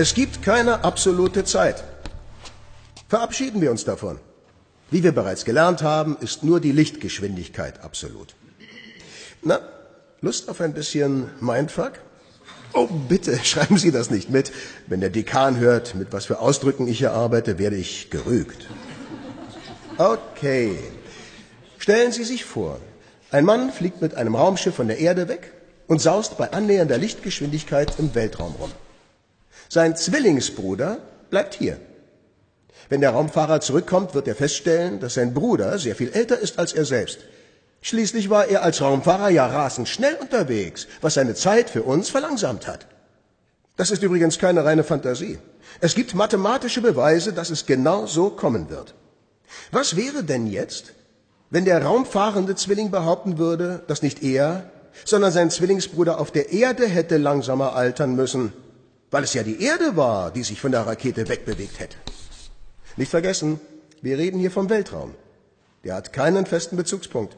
Es gibt keine absolute Zeit. Verabschieden wir uns davon. Wie wir bereits gelernt haben, ist nur die Lichtgeschwindigkeit absolut. Na, Lust auf ein bisschen Mindfuck? Oh, bitte, schreiben Sie das nicht mit. Wenn der Dekan hört, mit was für Ausdrücken ich hier arbeite, werde ich gerügt. Okay. Stellen Sie sich vor, ein Mann fliegt mit einem Raumschiff von der Erde weg und saust bei annähernder Lichtgeschwindigkeit im Weltraum rum. Sein Zwillingsbruder bleibt hier. Wenn der Raumfahrer zurückkommt, wird er feststellen, dass sein Bruder sehr viel älter ist als er selbst. Schließlich war er als Raumfahrer ja rasend schnell unterwegs, was seine Zeit für uns verlangsamt hat. Das ist übrigens keine reine Fantasie. Es gibt mathematische Beweise, dass es genau so kommen wird. Was wäre denn jetzt, wenn der raumfahrende Zwilling behaupten würde, dass nicht er, sondern sein Zwillingsbruder auf der Erde hätte langsamer altern müssen, weil es ja die Erde war, die sich von der Rakete wegbewegt hätte? Nicht vergessen, wir reden hier vom Weltraum. Der hat keinen festen Bezugspunkt.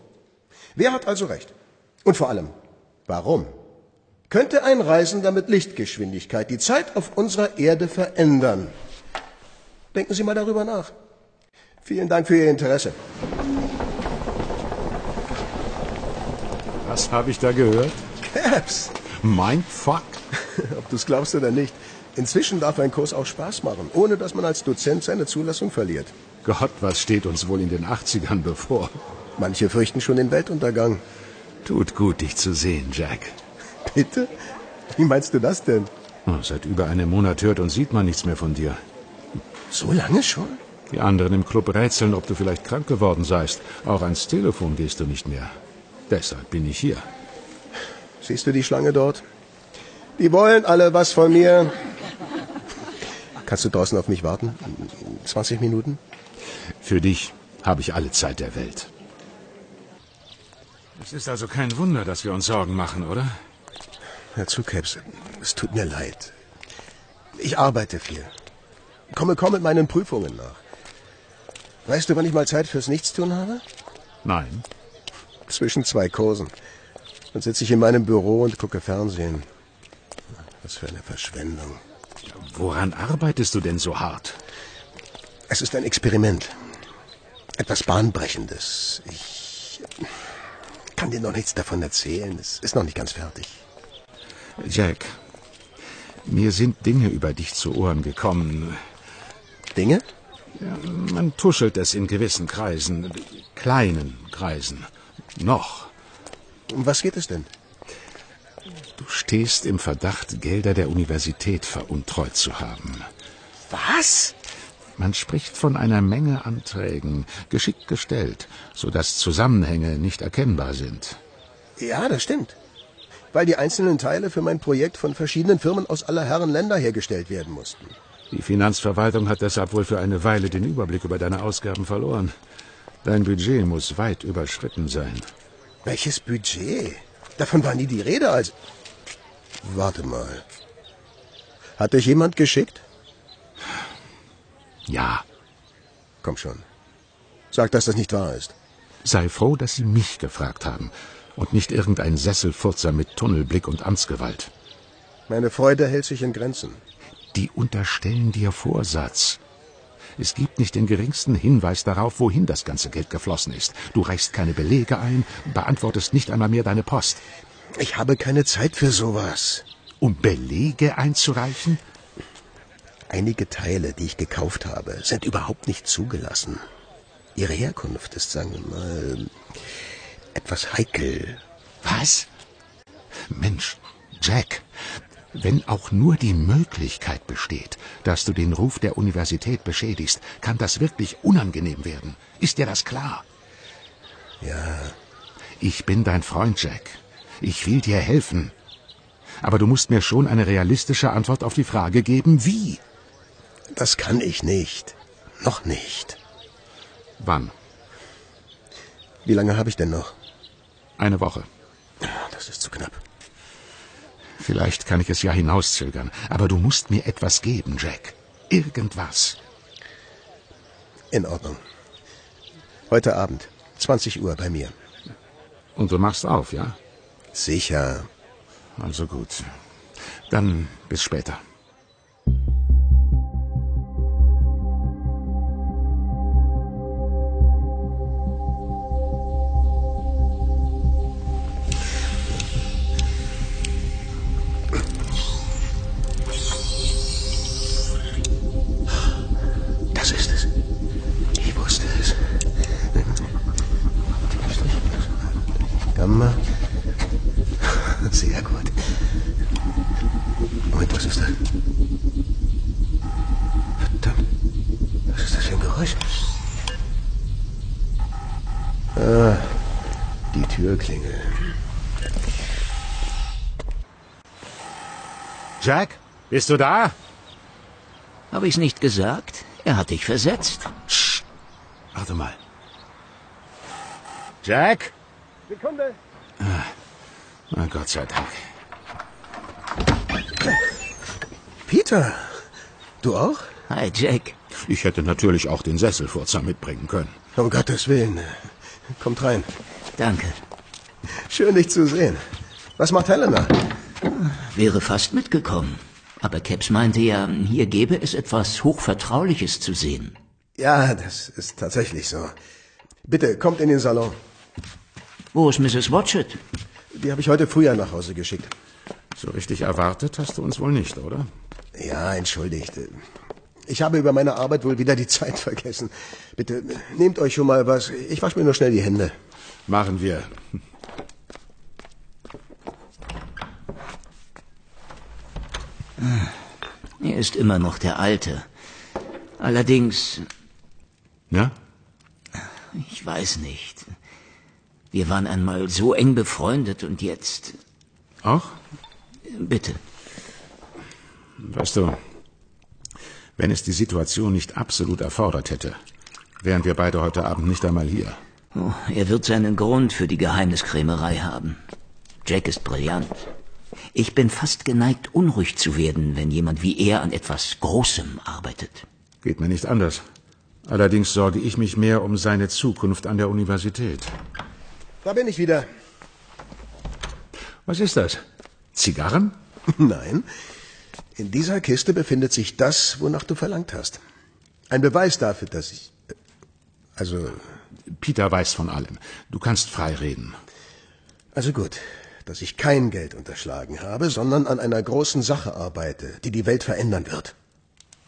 Wer hat also recht? Und vor allem, warum? Könnte ein Reisender mit Lichtgeschwindigkeit die Zeit auf unserer Erde verändern? Denken Sie mal darüber nach. Vielen Dank für Ihr Interesse. Was habe ich da gehört? Caps! Mein Fuck. Ob du es glaubst oder nicht. Inzwischen darf ein Kurs auch Spaß machen, ohne dass man als Dozent seine Zulassung verliert. Gott, was steht uns wohl in den 80ern bevor? Manche fürchten schon den Weltuntergang. Tut gut, dich zu sehen, Jack. Bitte? Wie meinst du das denn? Oh, seit über einem Monat hört und sieht man nichts mehr von dir. So lange schon? Die anderen im Club rätseln, ob du vielleicht krank geworden seist. Auch ans Telefon gehst du nicht mehr. Deshalb bin ich hier. Siehst du die Schlange dort? Die wollen alle was von mir. Kannst du draußen auf mich warten? 20 Minuten? Für dich habe ich alle Zeit der Welt. Es ist also kein Wunder, dass wir uns Sorgen machen, oder? Hör zu, Caps. Es tut mir leid. Ich arbeite viel. Komme kaum mit meinen Prüfungen nach. Weißt du, wann ich mal Zeit fürs Nichtstun habe? Nein. Zwischen zwei Kursen. Dann sitze ich in meinem Büro und gucke Fernsehen. Was für eine Verschwendung. Woran arbeitest du denn so hart? Es ist ein Experiment. Etwas Bahnbrechendes. Ich kann dir noch nichts davon erzählen. Es ist noch nicht ganz fertig. Jack, mir sind Dinge über dich zu Ohren gekommen. Dinge? Ja, man tuschelt es in gewissen Kreisen, kleinen Kreisen. Noch. Um was geht es denn? Du stehst im Verdacht, Gelder der Universität veruntreut zu haben. Was? Man spricht von einer Menge Anträgen, geschickt gestellt, so dass Zusammenhänge nicht erkennbar sind. Ja, das stimmt. Weil die einzelnen Teile für mein Projekt von verschiedenen Firmen aus aller Herren Länder hergestellt werden mussten. Die Finanzverwaltung hat deshalb wohl für eine Weile den Überblick über deine Ausgaben verloren. Dein Budget muss weit überschritten sein. Welches Budget? Davon war nie die Rede, als. Warte mal. Hat dich jemand geschickt? Ja. Komm schon. Sag, dass das nicht wahr ist. Sei froh, dass Sie mich gefragt haben und nicht irgendein Sesselfurzer mit Tunnelblick und Amtsgewalt. Meine Freude hält sich in Grenzen. Die unterstellen dir Vorsatz. Es gibt nicht den geringsten Hinweis darauf, wohin das ganze Geld geflossen ist. Du reichst keine Belege ein, beantwortest nicht einmal mehr deine Post. Ich habe keine Zeit für sowas. Um Belege einzureichen? Einige Teile, die ich gekauft habe, sind überhaupt nicht zugelassen. Ihre Herkunft ist, sagen wir mal, etwas heikel. Was? Mensch, Jack, wenn auch nur die Möglichkeit besteht, dass du den Ruf der Universität beschädigst, kann das wirklich unangenehm werden. Ist dir das klar? Ja. Ich bin dein Freund, Jack. Ich will dir helfen. Aber du musst mir schon eine realistische Antwort auf die Frage geben, wie? Das kann ich nicht. Noch nicht. Wann? Wie lange habe ich denn noch? Eine Woche. Das ist zu knapp. Vielleicht kann ich es ja hinauszögern, aber du musst mir etwas geben, Jack. Irgendwas. In Ordnung. Heute Abend, 20 Uhr bei mir. Und du machst auf, ja? Sicher. Also gut. Dann bis später. Jack, bist du da? Habe ich's nicht gesagt? Er hat dich versetzt. Psst. Warte mal. Jack? Sekunde. Ah, na Gott sei Dank. Peter, du auch? Hi, Jack. Ich hätte natürlich auch den Sesselfurzer mitbringen können. Um Gottes Willen. Kommt rein. Danke. Schön, dich zu sehen. Was macht Helena? Wäre fast mitgekommen. Aber Caps meinte ja, hier gäbe es etwas Hochvertrauliches zu sehen. Ja, das ist tatsächlich so. Bitte, kommt in den Salon. Wo ist Mrs. Watchett? Die habe ich heute früher nach Hause geschickt. So richtig erwartet hast du uns wohl nicht, oder? Ja, entschuldigt. Ich habe über meine Arbeit wohl wieder die Zeit vergessen. Bitte, nehmt euch schon mal was. Ich wasche mir nur schnell die Hände. Machen wir. Er ist immer noch der Alte. Allerdings, Ja? ich weiß nicht. Wir waren einmal so eng befreundet und jetzt. Auch? Bitte. Weißt du, wenn es die Situation nicht absolut erfordert hätte, wären wir beide heute Abend nicht einmal hier. Oh, er wird seinen Grund für die Geheimniskrämerei haben. Jack ist brillant. Ich bin fast geneigt, unruhig zu werden, wenn jemand wie er an etwas Großem arbeitet. Geht mir nicht anders. Allerdings sorge ich mich mehr um seine Zukunft an der Universität. Da bin ich wieder. Was ist das? Zigarren? Nein. In dieser Kiste befindet sich das, wonach du verlangt hast. Ein Beweis dafür, dass ich. Also. Peter weiß von allem. Du kannst frei reden. Also gut, dass ich kein Geld unterschlagen habe, sondern an einer großen Sache arbeite, die die Welt verändern wird.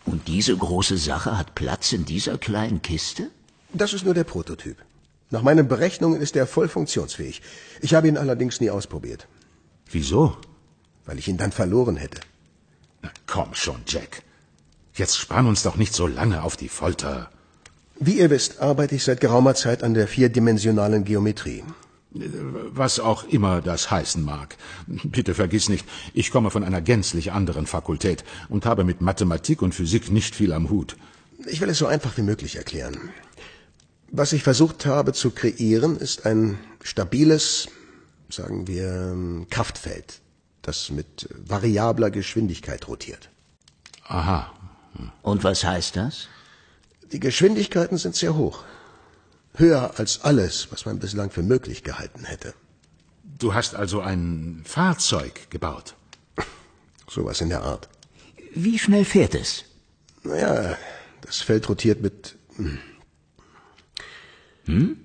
Und diese große Sache hat Platz in dieser kleinen Kiste? Das ist nur der Prototyp. Nach meinen Berechnungen ist er voll funktionsfähig. Ich habe ihn allerdings nie ausprobiert, Wieso? weil ich ihn dann verloren hätte. Na, komm schon, Jack. Jetzt spann uns doch nicht so lange auf die Folter. Wie ihr wisst, arbeite ich seit geraumer Zeit an der vierdimensionalen Geometrie. Was auch immer das heißen mag. Bitte vergiss nicht, ich komme von einer gänzlich anderen Fakultät und habe mit Mathematik und Physik nicht viel am Hut. Ich will es so einfach wie möglich erklären. Was ich versucht habe zu kreieren, ist ein stabiles, sagen wir, Kraftfeld, das mit variabler Geschwindigkeit rotiert. Aha. Und was heißt das? Die Geschwindigkeiten sind sehr hoch. Höher als alles, was man bislang für möglich gehalten hätte. Du hast also ein Fahrzeug gebaut. Sowas in der Art. Wie schnell fährt es? Naja, das Feld rotiert mit. Hm?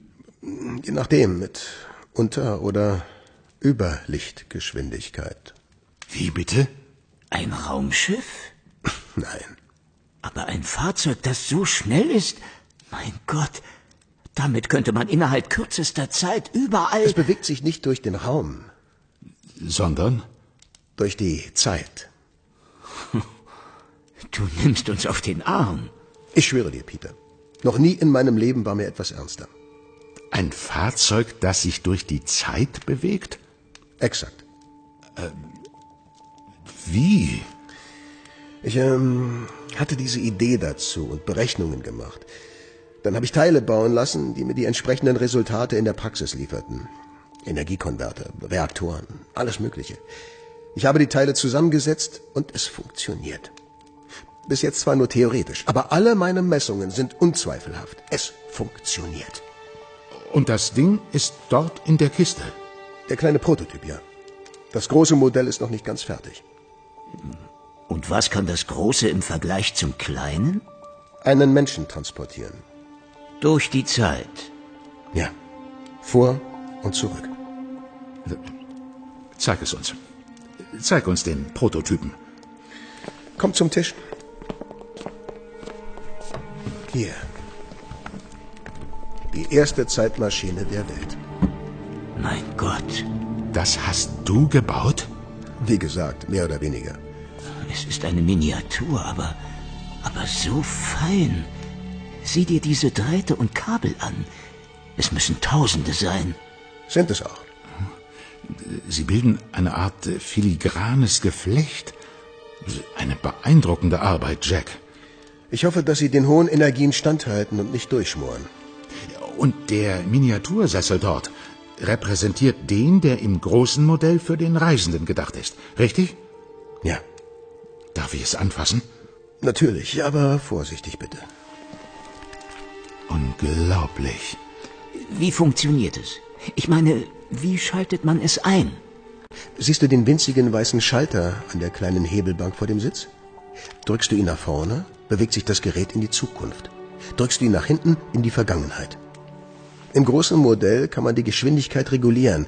Je nachdem, mit Unter- oder Überlichtgeschwindigkeit. Wie bitte? Ein Raumschiff? Nein. Aber ein Fahrzeug, das so schnell ist? Mein Gott, damit könnte man innerhalb kürzester Zeit überall. Es bewegt sich nicht durch den Raum, Sondern? durch die Zeit. Du nimmst uns auf den Arm. Ich schwöre dir, Peter. Noch nie in meinem Leben war mir etwas ernster. Ein Fahrzeug, das sich durch die Zeit bewegt? Exakt. Wie? Ich ähm, hatte diese Idee dazu und Berechnungen gemacht. Dann habe ich Teile bauen lassen, die mir die entsprechenden Resultate in der Praxis lieferten. Energiekonverter, Reaktoren, alles Mögliche. Ich habe die Teile zusammengesetzt und es funktioniert. Bis jetzt zwar nur theoretisch, aber alle meine Messungen sind unzweifelhaft. Es funktioniert. Und das Ding ist dort in der Kiste. Der kleine Prototyp, ja. Das große Modell ist noch nicht ganz fertig. Und was kann das Große im Vergleich zum Kleinen? Einen Menschen transportieren. Durch die Zeit. Ja. Vor und zurück. Zeig es uns. Zeig uns den Prototypen. Kommt zum Tisch. Hier. Die erste Zeitmaschine der Welt. Mein Gott. Das hast du gebaut? Wie gesagt, mehr oder weniger. Es ist eine Miniatur, aber. aber so fein. Sieh dir diese Drähte und Kabel an. Es müssen Tausende sein. Sind es auch. Sie bilden eine Art filigranes Geflecht. Eine beeindruckende Arbeit, Jack. Ich hoffe, dass Sie den hohen Energien standhalten und nicht durchschmoren. Und der Miniatursessel dort repräsentiert den, der im großen Modell für den Reisenden gedacht ist. Richtig? Ja, Darf ich es anfassen? natürlich, aber vorsichtig bitte. Unglaublich. Wie funktioniert es? Ich meine, wie schaltet man es ein? Siehst du den winzigen weißen Schalter an der kleinen Hebelbank vor dem Sitz? Drückst du ihn nach vorne, bewegt sich das Gerät in die Zukunft. Drückst du ihn nach hinten, in die Vergangenheit. Im großen Modell kann man die Geschwindigkeit regulieren.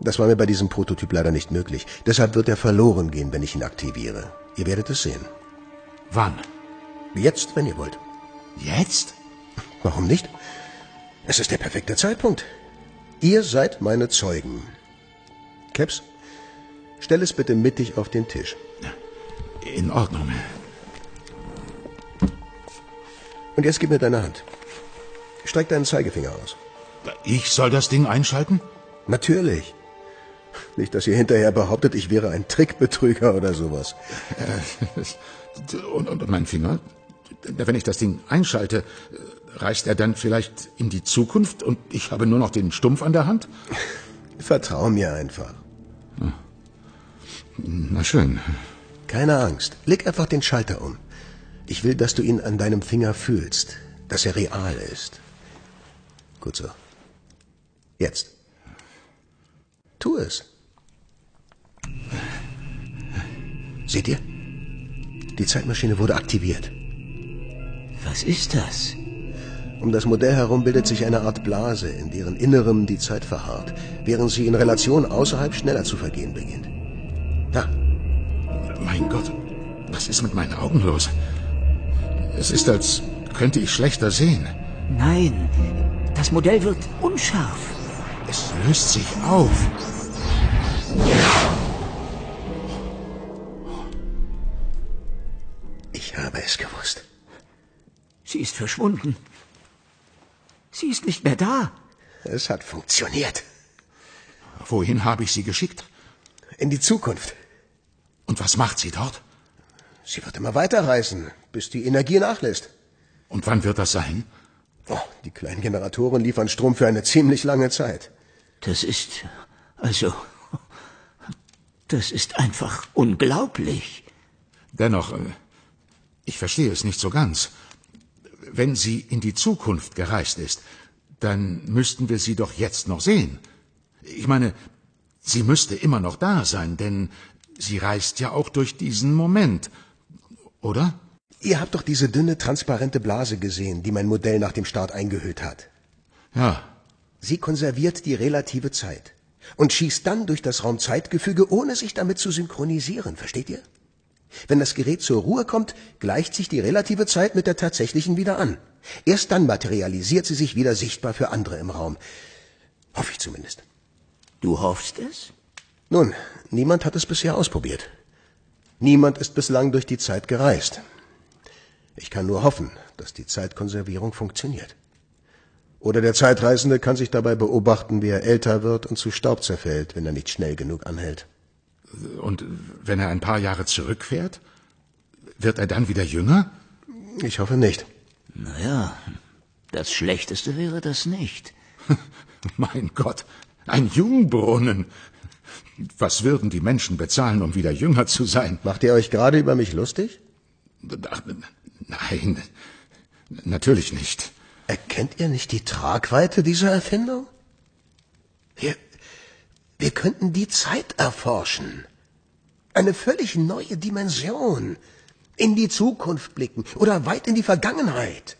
Das war mir bei diesem Prototyp leider nicht möglich. Deshalb wird er verloren gehen, wenn ich ihn aktiviere. Ihr werdet es sehen. Wann? Jetzt, wenn ihr wollt. Jetzt? Warum nicht? Es ist der perfekte Zeitpunkt. Ihr seid meine Zeugen. Caps, stell es bitte mittig auf den Tisch. In Ordnung. Und jetzt gib mir deine Hand. Streck deinen Zeigefinger aus. Ich soll das Ding einschalten? Natürlich. Nicht, dass ihr hinterher behauptet, ich wäre ein Trickbetrüger oder sowas. Und, und mein Finger? Wenn ich das Ding einschalte, reist er dann vielleicht in die Zukunft und ich habe nur noch den Stumpf an der Hand? Vertrau mir einfach. Na schön. Keine Angst. Leg einfach den Schalter um. Ich will, dass du ihn an deinem Finger fühlst, dass er real ist. Gut so. Jetzt. Tu es. Seht ihr? Die Zeitmaschine wurde aktiviert. Was ist das? Um das Modell herum bildet sich eine Art Blase, in deren Innerem die Zeit verharrt, während sie in Relation außerhalb schneller zu vergehen beginnt. Da, Mein Gott, was ist mit meinen Augen los? Es ist, als könnte ich schlechter sehen. Nein, das Modell wird unscharf. Es löst sich auf. ich habe es gewusst. Sie ist verschwunden. Sie ist nicht mehr da. Es hat funktioniert. Wohin habe ich sie geschickt? In die Zukunft. Und was macht sie dort? Sie wird immer weiterreisen, bis die Energie nachlässt. Und wann wird das sein? Oh, die kleinen Generatoren liefern Strom für eine ziemlich lange Zeit. Das ist. Also. Das ist einfach unglaublich. Dennoch, äh, ich verstehe es nicht so ganz. Wenn sie in die Zukunft gereist ist, dann müssten wir sie doch jetzt noch sehen. Ich meine, sie müsste immer noch da sein, denn sie reist ja auch durch diesen Moment, oder? Ihr habt doch diese dünne, transparente Blase gesehen, die mein Modell nach dem Start eingehüllt hat. Ja, Sie konserviert die relative Zeit und schießt dann durch das Raumzeitgefüge, ohne sich damit zu synchronisieren. Versteht ihr? Wenn das Gerät zur Ruhe kommt, gleicht sich die relative Zeit mit der tatsächlichen wieder an. Erst dann materialisiert sie sich wieder sichtbar für andere im Raum. Hoffe ich zumindest. Du hoffst es? Nun, niemand hat es bisher ausprobiert. Niemand ist bislang durch die Zeit gereist. Ich kann nur hoffen, dass die Zeitkonservierung funktioniert. Oder der Zeitreisende kann sich dabei beobachten, wie er älter wird und zu Staub zerfällt, wenn er nicht schnell genug anhält. Und wenn er ein paar Jahre zurückfährt, wird er dann wieder jünger? Ich hoffe nicht. Naja, das Schlechteste wäre das nicht. Mein Gott, ein Jungbrunnen. Was würden die Menschen bezahlen, um wieder jünger zu sein? Macht ihr euch gerade über mich lustig? Ach, Nein, natürlich nicht. Erkennt ihr nicht die Tragweite dieser Erfindung? Wir, wir könnten die Zeit erforschen. Eine völlig neue Dimension. In die Zukunft blicken oder weit in die Vergangenheit.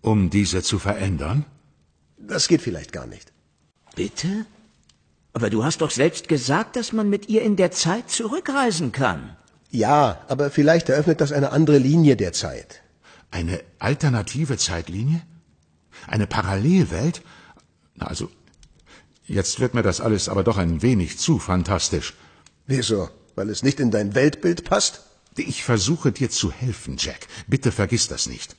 Um diese zu verändern? Das geht vielleicht gar nicht. Bitte? Aber du hast doch selbst gesagt, dass man mit ihr in der Zeit zurückreisen kann. Ja, aber vielleicht eröffnet das eine andere Linie der Zeit. Eine alternative Zeitlinie? Eine Parallelwelt? Na, also, Jetzt wird mir das alles aber doch ein wenig zu fantastisch. Wieso? Weil es nicht in dein Weltbild passt? Ich versuche dir zu helfen, Jack. Bitte vergiss das nicht.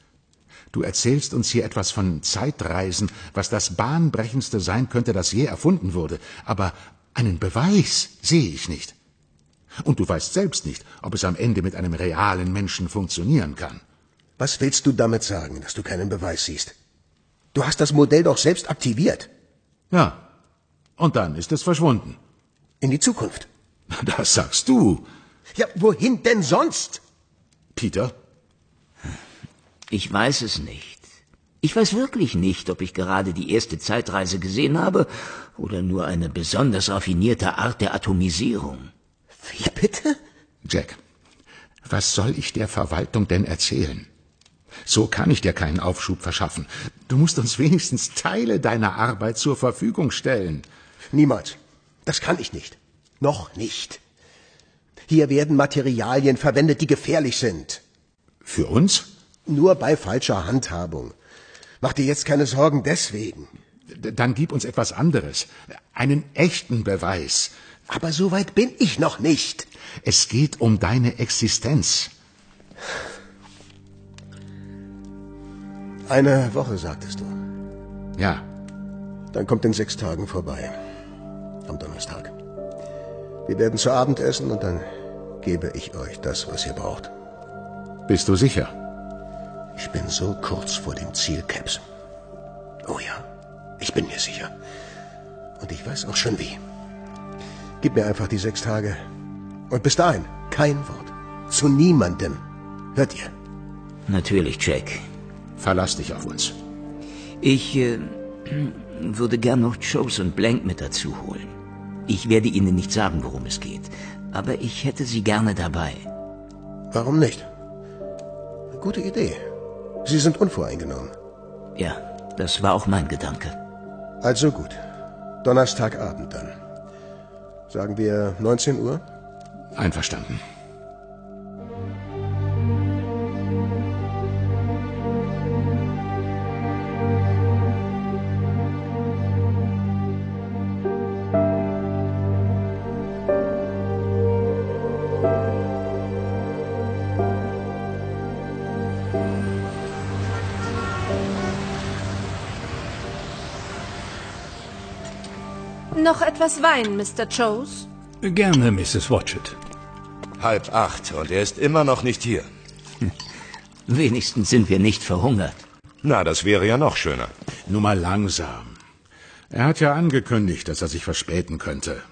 Du erzählst uns hier etwas von Zeitreisen, was das bahnbrechendste sein könnte, das je erfunden wurde. Aber einen Beweis sehe ich nicht. Und du weißt selbst nicht, ob es am Ende mit einem realen Menschen funktionieren kann. Was willst du damit sagen, dass du keinen Beweis siehst? Du hast das Modell doch selbst aktiviert. Ja. Und dann ist es verschwunden. In die Zukunft. Das sagst du. Ja, wohin denn sonst? Peter? Ich weiß es nicht. Ich weiß wirklich nicht, ob ich gerade die erste Zeitreise gesehen habe oder nur eine besonders raffinierte Art der Atomisierung. Wie bitte? Jack, was soll ich der Verwaltung denn erzählen? So kann ich dir keinen Aufschub verschaffen. Du musst uns wenigstens Teile deiner Arbeit zur Verfügung stellen. Niemals. Das kann ich nicht. Noch nicht. Hier werden Materialien verwendet, die gefährlich sind. Für uns? Nur bei falscher Handhabung. Mach dir jetzt keine Sorgen deswegen. Dann gib uns etwas anderes. Einen echten Beweis. Aber so weit bin ich noch nicht. Es geht um deine Existenz. Eine Woche, sagtest du. Ja. Dann kommt in sechs Tagen vorbei. Am Donnerstag. Wir werden zu Abend essen und dann gebe ich euch das, was ihr braucht. Bist du sicher? Ich bin so kurz vor dem Ziel, Caps. Oh ja, ich bin mir sicher. Und ich weiß auch schon wie. Gib mir einfach die sechs Tage. Und bis dahin kein Wort. Zu niemandem. Hört ihr? Natürlich, Jack. Verlass dich auf uns. Ich äh, würde gern noch Chose und Blank mit dazu holen. Ich werde Ihnen nicht sagen, worum es geht, aber ich hätte Sie gerne dabei. Warum nicht? Gute Idee. Sie sind unvoreingenommen. Ja, das war auch mein Gedanke. Also gut. Donnerstagabend dann. Sagen wir 19 Uhr? Einverstanden. Noch etwas Wein, Mr. Chose? Gerne, Mrs. Watchett. Halb acht und er ist immer noch nicht hier. Wenigstens sind wir nicht verhungert. Na, das wäre ja noch schöner. Nur mal langsam. Er hat ja angekündigt, dass er sich verspäten könnte.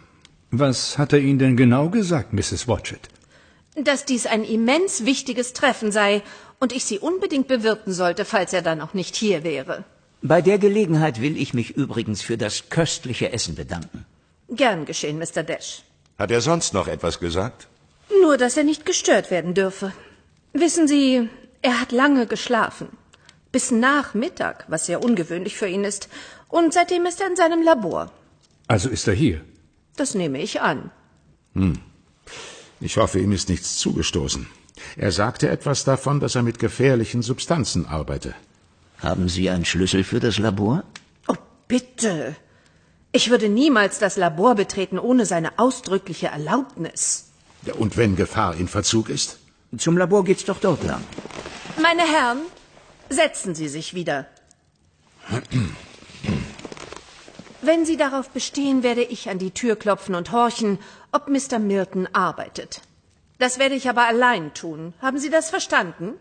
Was hat er Ihnen denn genau gesagt, Mrs. Watchett? Dass dies ein immens wichtiges Treffen sei und ich Sie unbedingt bewirten sollte, falls er dann auch nicht hier wäre. Bei der Gelegenheit will ich mich übrigens für das köstliche Essen bedanken. Gern geschehen, Mr. Dash. Hat er sonst noch etwas gesagt? Nur, dass er nicht gestört werden dürfe. Wissen Sie, er hat lange geschlafen. Bis nach Mittag, was sehr ungewöhnlich für ihn ist. Und seitdem ist er in seinem Labor. Also ist er hier. Das nehme ich an. Ich hoffe, ihm ist nichts zugestoßen. Er sagte etwas davon, dass er mit gefährlichen Substanzen arbeite. Haben Sie einen Schlüssel für das Labor? Oh, bitte. Ich würde niemals das Labor betreten ohne seine ausdrückliche Erlaubnis. Ja, Und wenn Gefahr in Verzug ist? Zum Labor geht's doch dort lang. Meine Herren, setzen Sie sich wieder. Wenn Sie darauf bestehen, werde ich an die Tür klopfen und horchen, ob Mr. Milton arbeitet. Das werde ich aber allein tun. Haben Sie das verstanden?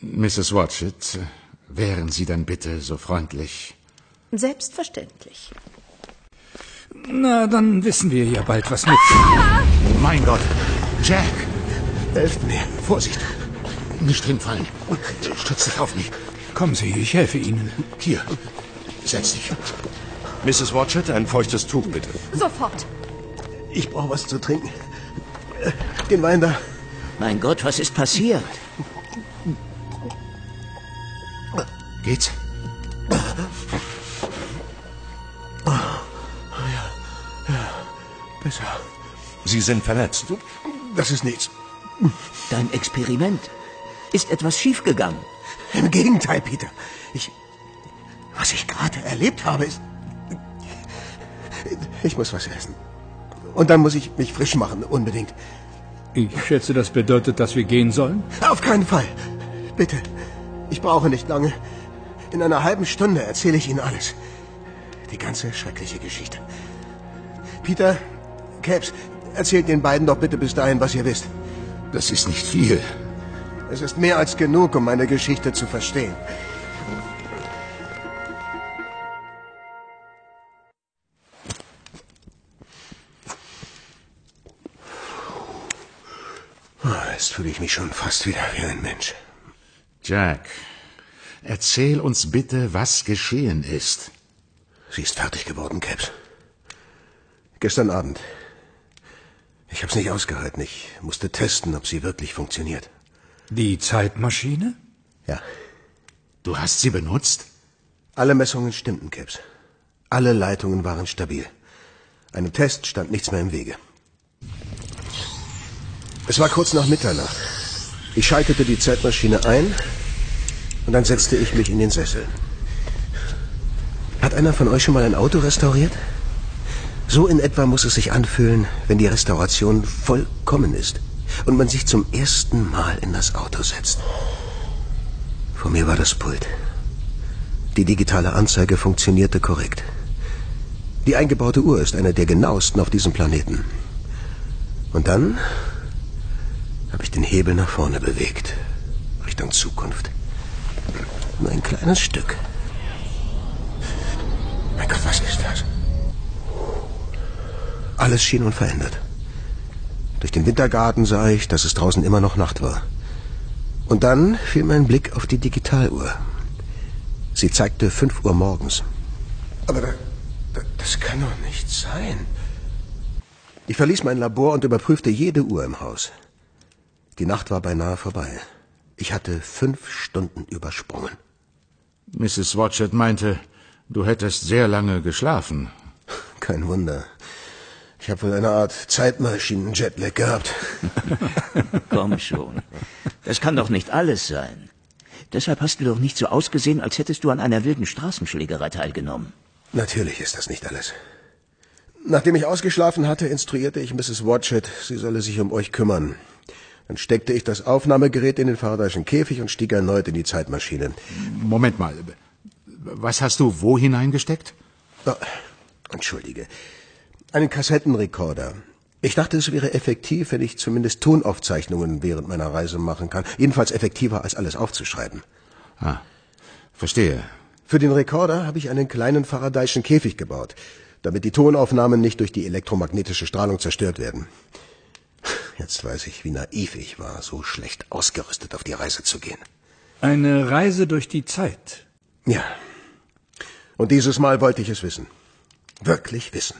Mrs. Watchett, wären Sie dann bitte so freundlich? Selbstverständlich. Na, dann wissen wir ja bald was mit. Mein Gott! Jack! Helft mir. Vorsicht! Nicht hinfallen. Stütz dich auf mich. Kommen Sie, ich helfe Ihnen. Hier, setz dich. Mrs. Watchett, ein feuchtes Tuch bitte. Sofort. Ich brauche was zu trinken. Äh, Den Wein da. Mein Gott, was ist passiert? Geht's? Besser. Sie sind verletzt. Das ist nichts. Dein Experiment. Ist etwas schiefgegangen? Im Gegenteil, Peter. Ich. Was ich gerade erlebt habe, ist. Ich muss was essen. Und dann muss ich mich frisch machen, unbedingt. Ich schätze, das bedeutet, dass wir gehen sollen? Auf keinen Fall. Bitte. Ich brauche nicht lange. In einer halben Stunde erzähle ich Ihnen alles. Die ganze schreckliche Geschichte. Peter, Caps, erzählt den beiden doch bitte bis dahin, was ihr wisst. Das ist nicht viel. Es ist mehr als genug, um meine Geschichte zu verstehen. Ah, Jetzt fühle ich mich schon fast wieder wie ein Mensch. Jack, erzähl uns bitte, was geschehen ist. Sie ist fertig geworden, Caps. Gestern Abend. Ich hab's nicht ausgehalten. Ich musste testen, ob sie wirklich funktioniert. Die Zeitmaschine? Ja. Du hast sie benutzt? Alle Messungen stimmten, Caps. Alle Leitungen waren stabil. Einem Test stand nichts mehr im Wege. Es war kurz nach Mitternacht. Ich schaltete die Zeitmaschine ein und dann setzte ich mich in den Sessel. Hat einer von euch schon mal ein Auto restauriert? So in etwa muss es sich anfühlen, wenn die Restauration vollkommen ist und man sich zum ersten Mal in das Auto setzt. Vor mir war das Pult. Die digitale Anzeige funktionierte korrekt. Die eingebaute Uhr ist eine der genauesten auf diesem Planeten. Und dann habe ich den Hebel nach vorne bewegt, Richtung Zukunft. Nur ein kleines Stück. Mein Gott, was ist das? Alles schien unverändert. Durch den Wintergarten sah ich, dass es draußen immer noch Nacht war. Und dann fiel mein Blick auf die Digitaluhr. Sie zeigte fünf Uhr morgens. Aber da, da, das kann doch nicht sein. Ich verließ mein Labor und überprüfte jede Uhr im Haus. Die Nacht war beinahe vorbei. Ich hatte fünf Stunden übersprungen. Mrs. Watchett meinte, du hättest sehr lange geschlafen. Kein Wunder. Ich habe wohl eine Art Zeitmaschinen-Jetlag gehabt. Komm schon. Das kann doch nicht alles sein. Deshalb hast du doch nicht so ausgesehen, als hättest du an einer wilden Straßenschlägerei teilgenommen. Natürlich ist das nicht alles. Nachdem ich ausgeschlafen hatte, instruierte ich Mrs. Watchett, sie solle sich um euch kümmern. Dann steckte ich das Aufnahmegerät in den Faradayschen Käfig und stieg erneut in die Zeitmaschine. Moment mal. Was hast du wo hineingesteckt? Oh, entschuldige. Einen Kassettenrekorder. Ich dachte, es wäre effektiv, wenn ich zumindest Tonaufzeichnungen während meiner Reise machen kann. Jedenfalls effektiver, als alles aufzuschreiben. Ah, verstehe. Für den Rekorder habe ich einen kleinen Faradayschen Käfig gebaut, damit die Tonaufnahmen nicht durch die elektromagnetische Strahlung zerstört werden. Jetzt weiß ich, wie naiv ich war, so schlecht ausgerüstet auf die Reise zu gehen. Eine Reise durch die Zeit. Ja. Und dieses Mal wollte ich es wissen. Wirklich wissen.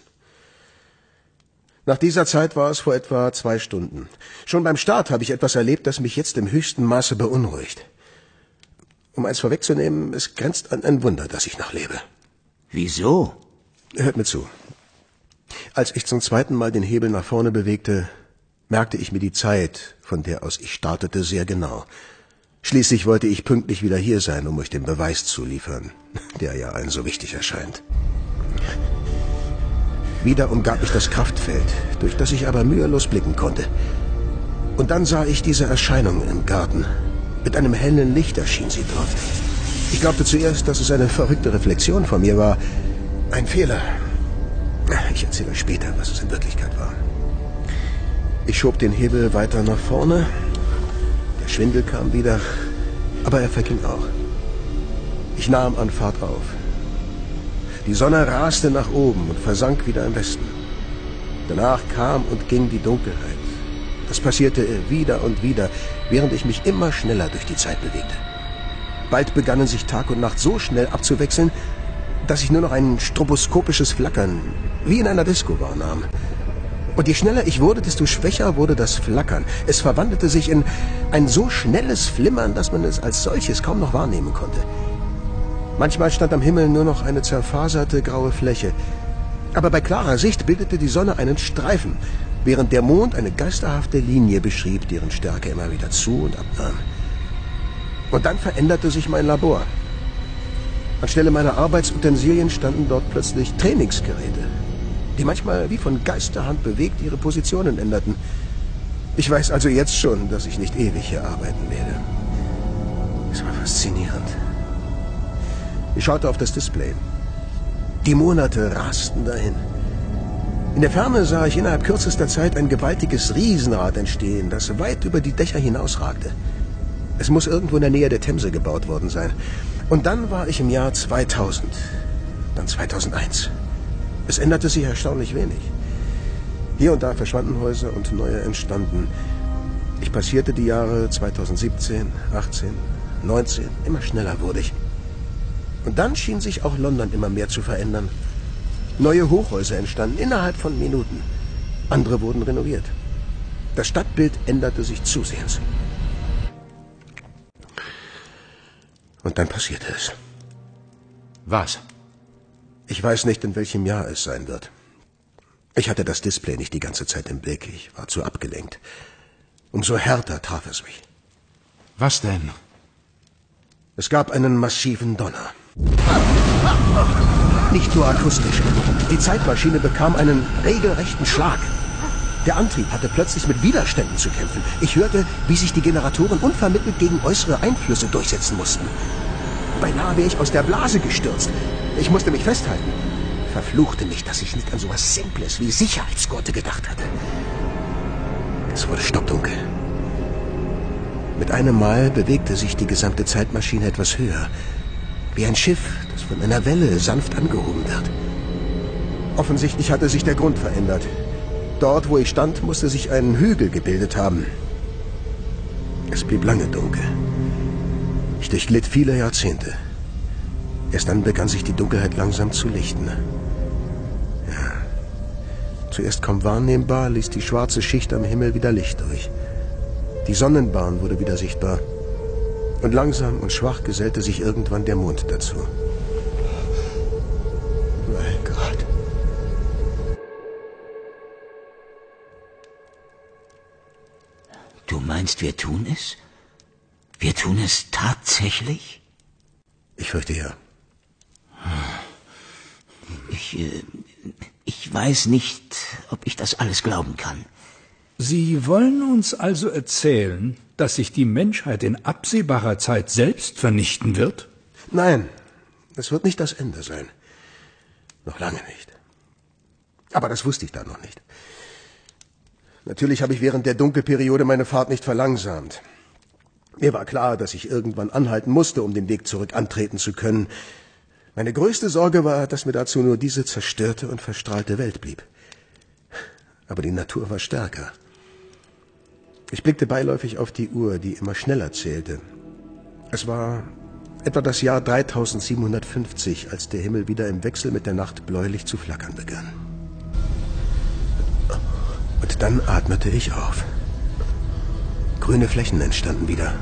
Nach dieser Zeit war es vor etwa zwei Stunden. Schon beim Start habe ich etwas erlebt, das mich jetzt im höchsten Maße beunruhigt. Um eins vorwegzunehmen, es grenzt an ein Wunder, dass ich noch lebe. Wieso? Hört mir zu. Als ich zum zweiten Mal den Hebel nach vorne bewegte, merkte ich mir die Zeit, von der aus ich startete, sehr genau. Schließlich wollte ich pünktlich wieder hier sein, um euch den Beweis zu liefern, der ja allen so wichtig erscheint. Wieder umgab mich das Kraftfeld, durch das ich aber mühelos blicken konnte. Und dann sah ich diese Erscheinung im Garten. Mit einem hellen Licht erschien sie dort. Ich glaubte zuerst, dass es eine verrückte Reflexion von mir war. Ein Fehler. Ich erzähle euch später, was es in Wirklichkeit war. Ich schob den Hebel weiter nach vorne. Der Schwindel kam wieder, aber er verging auch. Ich nahm an Fahrt auf. Die Sonne raste nach oben und versank wieder im Westen. Danach kam und ging die Dunkelheit. Das passierte wieder und wieder, während ich mich immer schneller durch die Zeit bewegte. Bald begannen sich Tag und Nacht so schnell abzuwechseln, dass ich nur noch ein stroboskopisches Flackern wie in einer Disco wahrnahm. Und je schneller ich wurde, desto schwächer wurde das Flackern. Es verwandelte sich in ein so schnelles Flimmern, dass man es als solches kaum noch wahrnehmen konnte. Manchmal stand am Himmel nur noch eine zerfaserte graue Fläche. Aber bei klarer Sicht bildete die Sonne einen Streifen, während der Mond eine geisterhafte Linie beschrieb, deren Stärke immer wieder zu und abnahm. Und dann veränderte sich mein Labor. Anstelle meiner Arbeitsutensilien standen dort plötzlich Trainingsgeräte. Die manchmal wie von Geisterhand bewegt ihre Positionen änderten. Ich weiß also jetzt schon, dass ich nicht ewig hier arbeiten werde. Es war faszinierend. Ich schaute auf das Display. Die Monate rasten dahin. In der Ferne sah ich innerhalb kürzester Zeit ein gewaltiges Riesenrad entstehen, das weit über die Dächer hinausragte. Es muss irgendwo in der Nähe der Themse gebaut worden sein. Und dann war ich im Jahr 2000, dann 2001. Es änderte sich erstaunlich wenig. Hier und da verschwanden Häuser und neue entstanden. Ich passierte die Jahre 2017, 18, 19, immer schneller wurde ich. Und dann schien sich auch London immer mehr zu verändern. Neue Hochhäuser entstanden innerhalb von Minuten. Andere wurden renoviert. Das Stadtbild änderte sich zusehends. Und dann passierte es. Was? Ich weiß nicht, in welchem Jahr es sein wird. Ich hatte das Display nicht die ganze Zeit im Blick. Ich war zu abgelenkt. Umso härter traf es mich. Was denn? Es gab einen massiven Donner. Nicht nur akustisch. Die Zeitmaschine bekam einen regelrechten Schlag. Der Antrieb hatte plötzlich mit Widerständen zu kämpfen. Ich hörte, wie sich die Generatoren unvermittelt gegen äußere Einflüsse durchsetzen mussten. Beinahe wäre ich aus der Blase gestürzt. Ich musste mich festhalten. Verfluchte mich, dass ich nicht an so etwas Simples wie Sicherheitsgurte gedacht hatte. Es wurde stockdunkel. Mit einem Mal bewegte sich die gesamte Zeitmaschine etwas höher. Wie ein Schiff, das von einer Welle sanft angehoben wird. Offensichtlich hatte sich der Grund verändert. Dort, wo ich stand, musste sich ein Hügel gebildet haben. Es blieb lange dunkel. Ich durchglitt viele Jahrzehnte. Erst dann begann sich die Dunkelheit langsam zu lichten. Ja. Zuerst kaum wahrnehmbar ließ die schwarze Schicht am Himmel wieder Licht durch. Die Sonnenbahn wurde wieder sichtbar. Und langsam und schwach gesellte sich irgendwann der Mond dazu. Mein Gott. Du meinst, wir tun es? Wir tun es tatsächlich? Ich fürchte ja. Ich, äh, ich weiß nicht, ob ich das alles glauben kann. Sie wollen uns also erzählen, dass sich die Menschheit in absehbarer Zeit selbst vernichten wird? Nein, es wird nicht das Ende sein. Noch lange nicht. Aber das wusste ich da noch nicht. Natürlich habe ich während der Dunkelperiode meine Fahrt nicht verlangsamt. Mir war klar, dass ich irgendwann anhalten musste, um den Weg zurück antreten zu können. Meine größte Sorge war, dass mir dazu nur diese zerstörte und verstrahlte Welt blieb. Aber die Natur war stärker. Ich blickte beiläufig auf die Uhr, die immer schneller zählte. Es war etwa das Jahr 3750, als der Himmel wieder im Wechsel mit der Nacht bläulich zu flackern begann. Und dann atmete ich auf. Grüne Flächen entstanden wieder.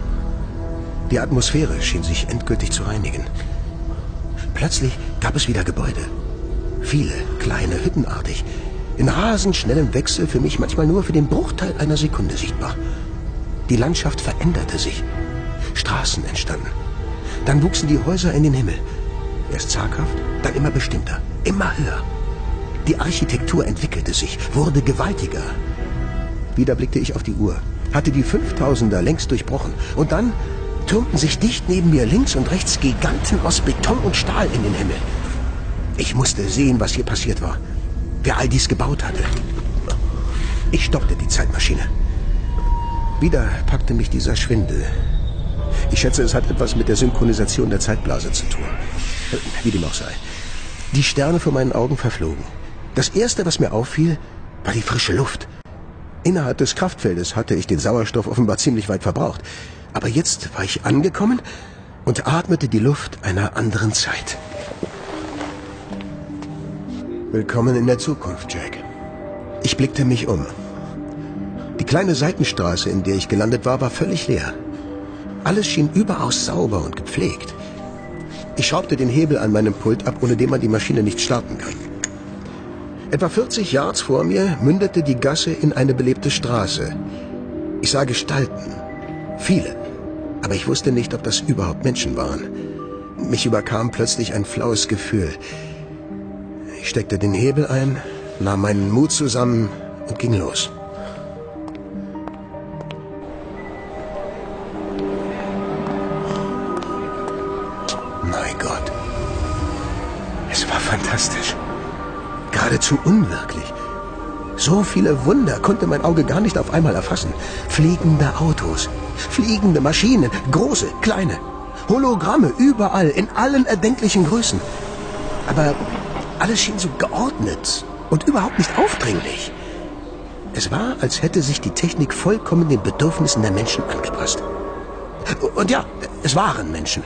Die Atmosphäre schien sich endgültig zu reinigen. Plötzlich gab es wieder Gebäude. Viele, kleine, hüttenartig. In rasend schnellem Wechsel, für mich manchmal nur für den Bruchteil einer Sekunde sichtbar. Die Landschaft veränderte sich. Straßen entstanden. Dann wuchsen die Häuser in den Himmel. Erst zaghaft, dann immer bestimmter, immer höher. Die Architektur entwickelte sich, wurde gewaltiger. Wieder blickte ich auf die Uhr, hatte die 5000er längst durchbrochen. Und dann türmten sich dicht neben mir links und rechts Giganten aus Beton und Stahl in den Himmel. Ich musste sehen, was hier passiert war. Wer all dies gebaut hatte. Ich stoppte die Zeitmaschine. Wieder packte mich dieser Schwindel. Ich schätze, es hat etwas mit der Synchronisation der Zeitblase zu tun. Wie dem auch sei. Die Sterne vor meinen Augen verflogen. Das Erste, was mir auffiel, war die frische Luft. Innerhalb des Kraftfeldes hatte ich den Sauerstoff offenbar ziemlich weit verbraucht. Aber jetzt war ich angekommen und atmete die Luft einer anderen Zeit. Willkommen in der Zukunft, Jack. Ich blickte mich um. Die kleine Seitenstraße, in der ich gelandet war, war völlig leer. Alles schien überaus sauber und gepflegt. Ich schraubte den Hebel an meinem Pult ab, ohne den man die Maschine nicht starten kann. Etwa 40 Yards vor mir mündete die Gasse in eine belebte Straße. Ich sah Gestalten. Viele. Aber ich wusste nicht, ob das überhaupt Menschen waren. Mich überkam plötzlich ein flaues Gefühl. Ich steckte den Hebel ein, nahm meinen Mut zusammen und ging los. Geradezu unwirklich. So viele Wunder konnte mein Auge gar nicht auf einmal erfassen. Fliegende Autos, fliegende Maschinen, große, kleine, Hologramme überall, in allen erdenklichen Größen. Aber alles schien so geordnet und überhaupt nicht aufdringlich. Es war, als hätte sich die Technik vollkommen den Bedürfnissen der Menschen angepasst. Und ja, es waren Menschen.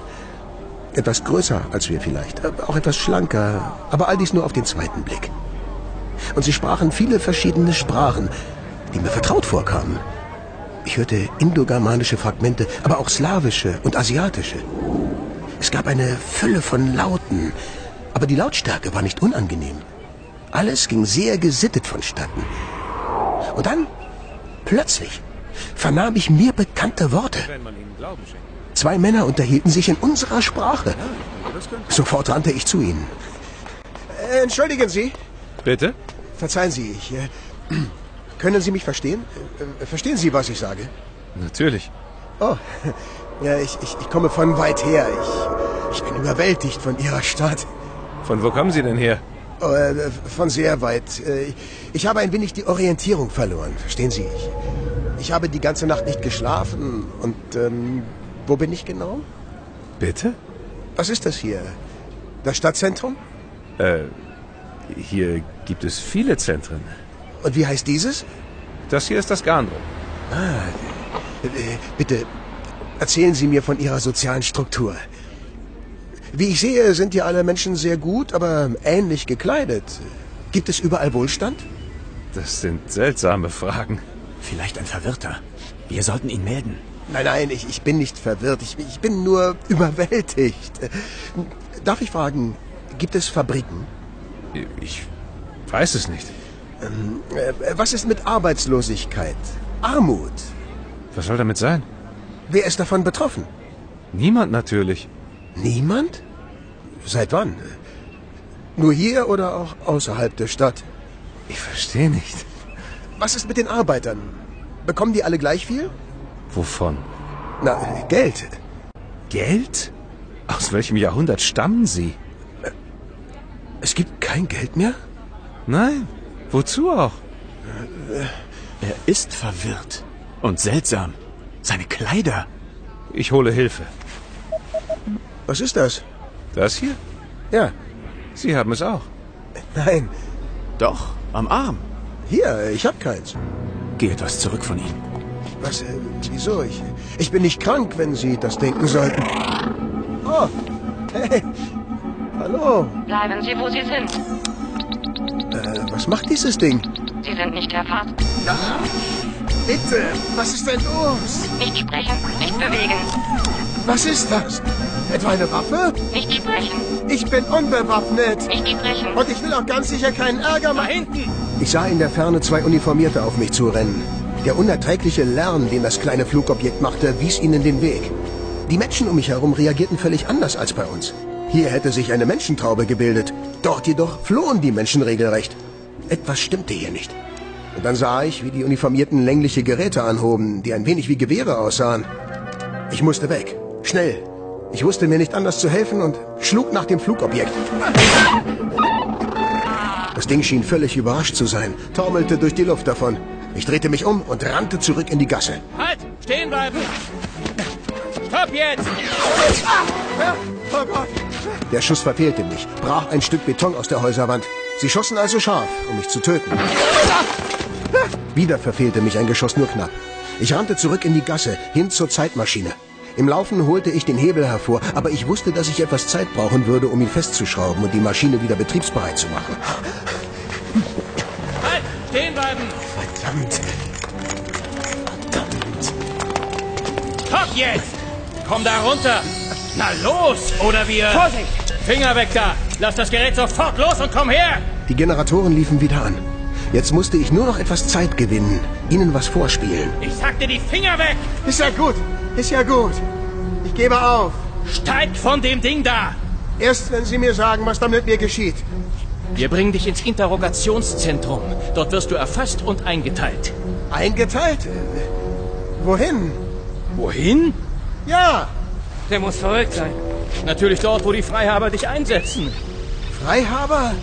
Etwas größer als wir vielleicht, auch etwas schlanker, aber all dies nur auf den zweiten Blick. Und sie sprachen viele verschiedene Sprachen, die mir vertraut vorkamen. Ich hörte indogermanische Fragmente, aber auch slawische und asiatische. Es gab eine Fülle von Lauten, aber die Lautstärke war nicht unangenehm. Alles ging sehr gesittet vonstatten. Und dann, plötzlich, vernahm ich mir bekannte Worte. Zwei Männer unterhielten sich in unserer Sprache. Sofort rannte ich zu ihnen. Äh, entschuldigen Sie. Bitte? Verzeihen Sie, ich, äh, können Sie mich verstehen? Äh, verstehen Sie, was ich sage? Natürlich. Oh, ja, ich, ich, ich komme von weit her. Ich, ich bin überwältigt von Ihrer Stadt. Von wo kommen Sie denn her? Oh, äh, von sehr weit. Äh, Ich habe ein wenig die Orientierung verloren, verstehen Sie? Ich, ich habe die ganze Nacht nicht geschlafen. Und ähm, wo bin ich genau? Bitte? Was ist das hier? Das Stadtzentrum? Äh, hier gibt es viele Zentren. Und wie heißt dieses? Das hier ist das Garnro. Äh, Bitte, erzählen Sie mir von Ihrer sozialen Struktur. Wie ich sehe, sind hier alle Menschen sehr gut, aber ähnlich gekleidet. Gibt es überall Wohlstand? Das sind seltsame Fragen. Vielleicht ein Verwirrter. Wir sollten ihn melden. Nein, nein, ich, ich bin nicht verwirrt. Ich, ich bin nur überwältigt. Darf ich fragen, gibt es Fabriken? Ich weiß es nicht. Äh, Was ist mit Arbeitslosigkeit? Armut? Was soll damit sein? Wer ist davon betroffen? Niemand natürlich. Niemand? Seit wann? Nur hier oder auch außerhalb der Stadt? Ich verstehe nicht. Was ist mit den Arbeitern? Bekommen die alle gleich viel? Wovon? Na, Geld. Geld? Aus welchem Jahrhundert stammen Sie? Es gibt kein Geld mehr? Nein. Wozu auch? Er ist verwirrt. Und seltsam. Seine Kleider. Ich hole Hilfe. Was ist das? Das hier? Ja. Sie haben es auch. Nein. Doch, am Arm. Hier, ich hab keins. Geh etwas zurück von ihm. Was, äh, wieso? Ich, ich bin nicht krank, wenn Sie das denken sollten. Oh, hey. Hallo. Bleiben Sie, wo Sie sind. Äh, was macht dieses Ding? Sie sind nicht erfasst. Bitte, was ist denn los? Nicht sprechen, nicht bewegen, Was ist das? Etwa eine Waffe? nicht sprechen, Ich bin unbewaffnet. nicht sprechen. Und ich will auch ganz sicher keinen Ärger machen. Da hinten! Ich sah in der Ferne zwei Uniformierte auf mich zurennen. Der unerträgliche Lärm, den das kleine Flugobjekt machte, wies ihnen den Weg. Die Menschen um mich herum reagierten völlig anders als bei uns. Hier hätte sich eine Menschentraube gebildet. Dort jedoch flohen die Menschen regelrecht. Etwas stimmte hier nicht. Und dann sah ich, wie die Uniformierten längliche Geräte anhoben, die ein wenig wie Gewehre aussahen. Ich musste weg. Schnell. Ich wusste mir nicht anders zu helfen und schlug nach dem Flugobjekt. Das Ding schien völlig überrascht zu sein, taumelte durch die Luft davon. Ich drehte mich um und rannte zurück in die Gasse. Halt! Stehen bleiben! Stopp jetzt! Oh Gott! Der Schuss verfehlte mich, brach ein Stück Beton aus der Häuserwand. Sie schossen also scharf, um mich zu töten. Wieder verfehlte mich ein Geschoss nur knapp. Ich rannte zurück in die Gasse, hin zur Zeitmaschine. Im Laufen holte ich den Hebel hervor, aber ich wusste, dass ich etwas Zeit brauchen würde, um ihn festzuschrauben und die Maschine wieder betriebsbereit zu machen. Halt! Stehen bleiben! Verdammt! Stopp jetzt! Komm da runter! Na los! Oder wir... Vorsicht! Finger weg da! Lass das Gerät sofort los und komm her! Die Generatoren liefen wieder an. Jetzt musste ich nur noch etwas Zeit gewinnen, ihnen was vorspielen. Ich sagte die Finger weg! Ist ja gut, ist ja gut. Ich gebe auf. Steigt von dem Ding da! Erst wenn Sie mir sagen, was dann mit mir geschieht. Wir bringen dich ins Interrogationszentrum. Dort wirst du erfasst und eingeteilt. Eingeteilt? Wohin? Wohin? Ja, Der muss verrückt sein. Natürlich dort, wo die Freihaber dich einsetzen. Freihaber?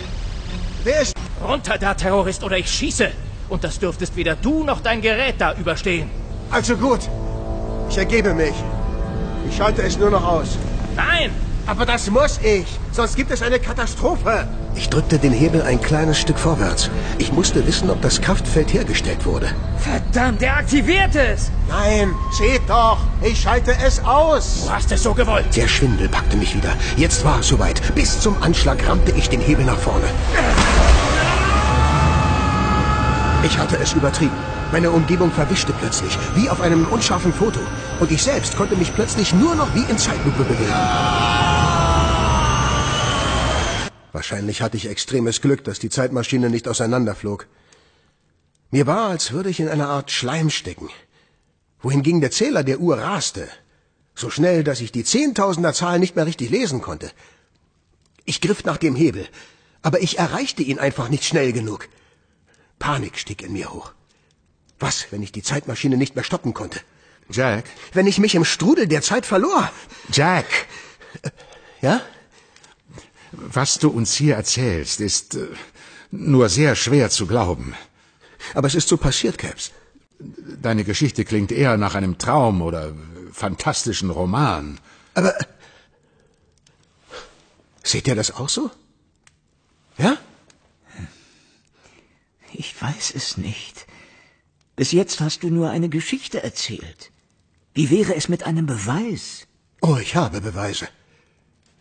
Wer ist... Runter da, Terrorist, oder ich schieße. Und das dürftest weder du noch dein Gerät da überstehen. Also gut. Ich ergebe mich. Ich schalte es nur noch aus. Nein! Aber das muss ich, sonst gibt es eine Katastrophe. Ich drückte den Hebel ein kleines Stück vorwärts. Ich musste wissen, ob das Kraftfeld hergestellt wurde. Verdammt, er aktiviert es! Nein, seht doch, ich schalte es aus. Du hast es so gewollt. Der Schwindel packte mich wieder. Jetzt war es soweit. Bis zum Anschlag rammte ich den Hebel nach vorne. Ich hatte es übertrieben. Meine Umgebung verwischte plötzlich, wie auf einem unscharfen Foto. Und ich selbst konnte mich plötzlich nur noch wie in Zeitlupe bewegen. Wahrscheinlich hatte ich extremes Glück, dass die Zeitmaschine nicht auseinanderflog. Mir war, als würde ich in einer Art Schleim stecken. Wohingegen der Zähler der Uhr raste. So schnell, dass ich die Zehntausender-Zahl nicht mehr richtig lesen konnte. Ich griff nach dem Hebel, aber ich erreichte ihn einfach nicht schnell genug. Panik stieg in mir hoch. Was, wenn ich die Zeitmaschine nicht mehr stoppen konnte? Jack? Wenn ich mich im Strudel der Zeit verlor? Jack! Ja? Was du uns hier erzählst, ist äh, nur sehr schwer zu glauben. Aber es ist so passiert, Caps. Deine Geschichte klingt eher nach einem Traum oder fantastischen Roman. Aber seht ihr das auch so? Ja? Ich weiß es nicht. Bis jetzt hast du nur eine Geschichte erzählt. Wie wäre es mit einem Beweis? Oh, ich habe Beweise.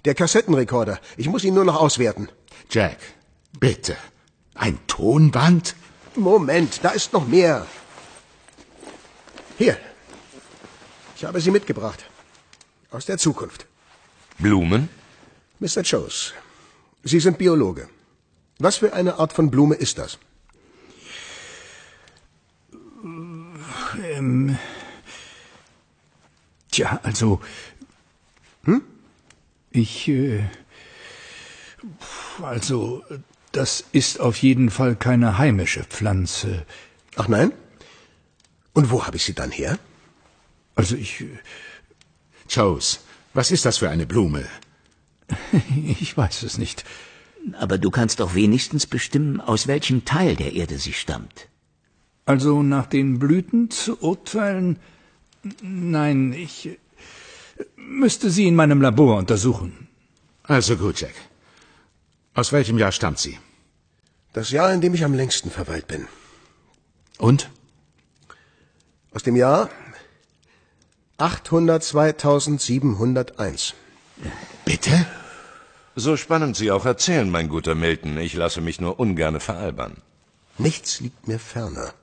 Der Kassettenrekorder. Ich muss ihn nur noch auswerten. Jack, bitte. Ein Tonband? Moment, da ist noch mehr. Hier. Ich habe sie mitgebracht. Aus der Zukunft. Blumen? Mr. Chose, Sie sind Biologe. Was für eine Art von Blume ist das? Ähm, tja, also. Ich. Äh, also, das ist auf jeden Fall keine heimische Pflanze. Ach nein? Und wo habe ich sie dann her? Also ich. Chose, was ist das für eine Blume? Ich weiß es nicht. Aber du kannst doch wenigstens bestimmen, aus welchem Teil der Erde sie stammt. Also nach den Blüten zu urteilen? Nein, ich äh, müsste sie in meinem Labor untersuchen. Also gut, Jack. Aus welchem Jahr stammt sie? Das Jahr, in dem ich am längsten verweilt bin. Und? Aus dem Jahr 802.701. Bitte? So spannend Sie auch erzählen, mein guter Milton. Ich lasse mich nur ungerne veralbern. Nichts liegt mir ferner.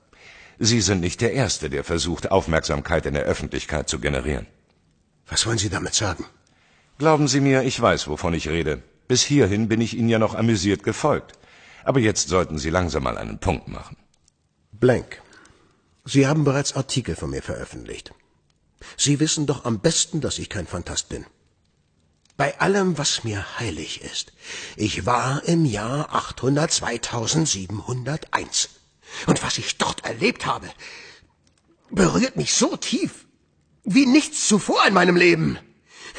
Sie sind nicht der Erste, der versucht, Aufmerksamkeit in der Öffentlichkeit zu generieren. Was wollen Sie damit sagen? Glauben Sie mir, ich weiß, wovon ich rede. Bis hierhin bin ich Ihnen ja noch amüsiert gefolgt. Aber jetzt sollten Sie langsam mal einen Punkt machen. Blank. Sie haben bereits Artikel von mir veröffentlicht. Sie wissen doch am besten, dass ich kein Fantast bin. Bei allem, was mir heilig ist. Ich war im Jahr 802.701. Und was ich dort erlebt habe, berührt mich so tief wie nichts zuvor in meinem Leben.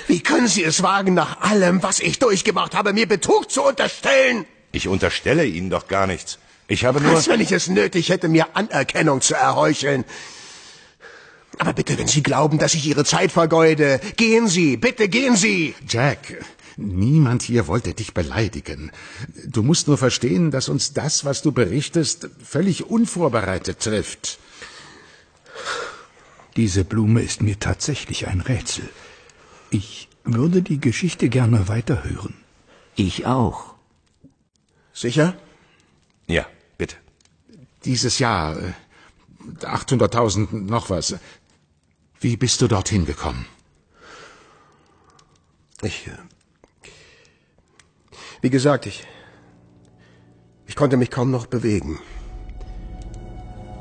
Wie können Sie es wagen, nach allem, was ich durchgemacht habe, mir Betrug zu unterstellen? Ich unterstelle Ihnen doch gar nichts. Ich habe nur... Als wenn ich es nötig hätte, mir Anerkennung zu erheucheln. Aber bitte, wenn Sie glauben, dass ich Ihre Zeit vergeude, gehen Sie, bitte gehen Sie. Jack, niemand hier wollte dich beleidigen. Du musst nur verstehen, dass uns das, was du berichtest, völlig unvorbereitet trifft. Diese Blume ist mir tatsächlich ein Rätsel. Ich würde die Geschichte gerne weiterhören. Ich auch. Sicher? Ja, bitte. Dieses Jahr, äh, 800.000 noch was. Wie bist du dorthin gekommen? Ich. äh, Wie gesagt, ich. Ich konnte mich kaum noch bewegen.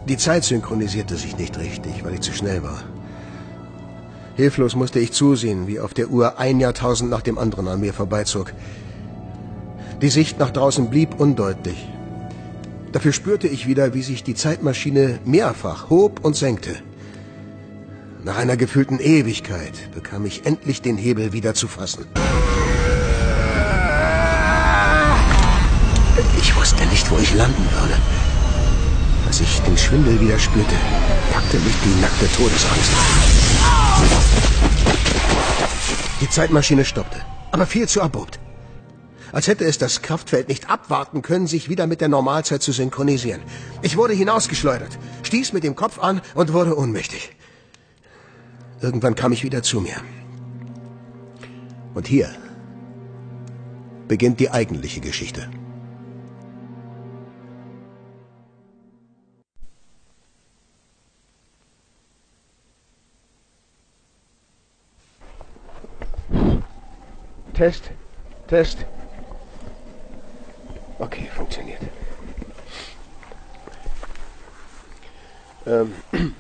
Die Zeit synchronisierte sich nicht richtig, weil ich zu schnell war. Hilflos musste ich zusehen, wie auf der Uhr ein Jahrtausend nach dem anderen an mir vorbeizog. Die Sicht nach draußen blieb undeutlich. Dafür spürte ich wieder, wie sich die Zeitmaschine mehrfach hob und senkte. Nach einer gefühlten Ewigkeit bekam ich endlich den Hebel wieder zu fassen. Ich wusste nicht, wo ich landen würde. Als ich den Schwindel wieder spürte, packte mich die nackte Todesangst. Die Zeitmaschine stoppte, aber viel zu abrupt. Als hätte es das Kraftfeld nicht abwarten können, sich wieder mit der Normalzeit zu synchronisieren. Ich wurde hinausgeschleudert, stieß mit dem Kopf an und wurde ohnmächtig. Irgendwann kam ich wieder zu mir. Und hier beginnt die eigentliche Geschichte. Test, Test. Okay, funktioniert. Ähm,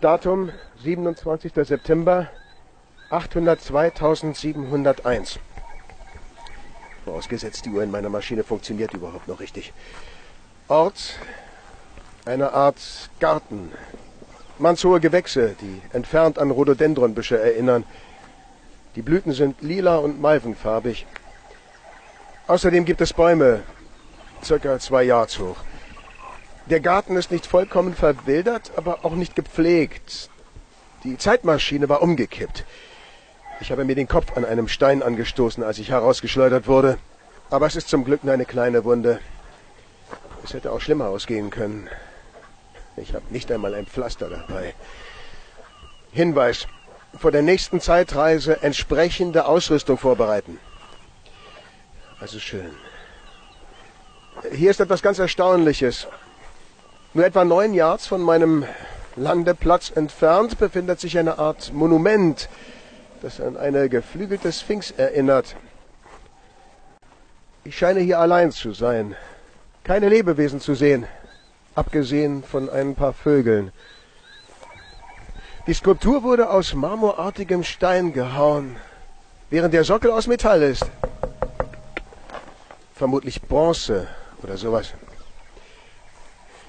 Datum 27. September 802.701. Vorausgesetzt, die Uhr in meiner Maschine funktioniert überhaupt noch richtig. Ort, eine Art Garten. Mannshohe Gewächse, die entfernt an Rhododendronbüsche erinnern. Die Blüten sind lila und malvenfarbig. Außerdem gibt es Bäume, circa zwei Yards hoch. Der Garten ist nicht vollkommen verwildert, aber auch nicht gepflegt. Die Zeitmaschine war umgekippt. Ich habe mir den Kopf an einem Stein angestoßen, als ich herausgeschleudert wurde. Aber es ist zum Glück nur eine kleine Wunde. Es hätte auch schlimmer ausgehen können. Ich habe nicht einmal ein Pflaster dabei. Hinweis vor der nächsten Zeitreise entsprechende Ausrüstung vorbereiten. Also schön. Hier ist etwas ganz Erstaunliches. Nur etwa neun Yards von meinem Landeplatz entfernt befindet sich eine Art Monument, das an eine geflügelte Sphinx erinnert. Ich scheine hier allein zu sein, keine Lebewesen zu sehen, abgesehen von ein paar Vögeln. Die Skulptur wurde aus marmorartigem Stein gehauen, während der Sockel aus Metall ist. Vermutlich Bronze oder sowas.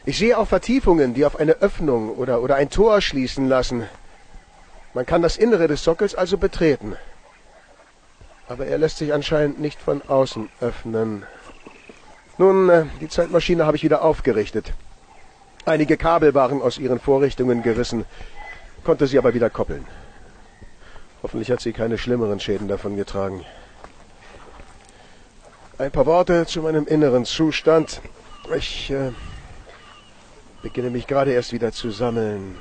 Ich sehe auch Vertiefungen, die auf eine Öffnung oder, oder ein Tor schließen lassen. Man kann das Innere des Sockels also betreten. Aber er lässt sich anscheinend nicht von außen öffnen. Nun, äh, die Zeitmaschine habe ich wieder aufgerichtet. Einige Kabel waren aus ihren Vorrichtungen gerissen konnte sie aber wieder koppeln. Hoffentlich hat sie keine schlimmeren Schäden davon getragen. Ein paar Worte zu meinem inneren Zustand. Ich äh, beginne mich gerade erst wieder zu sammeln.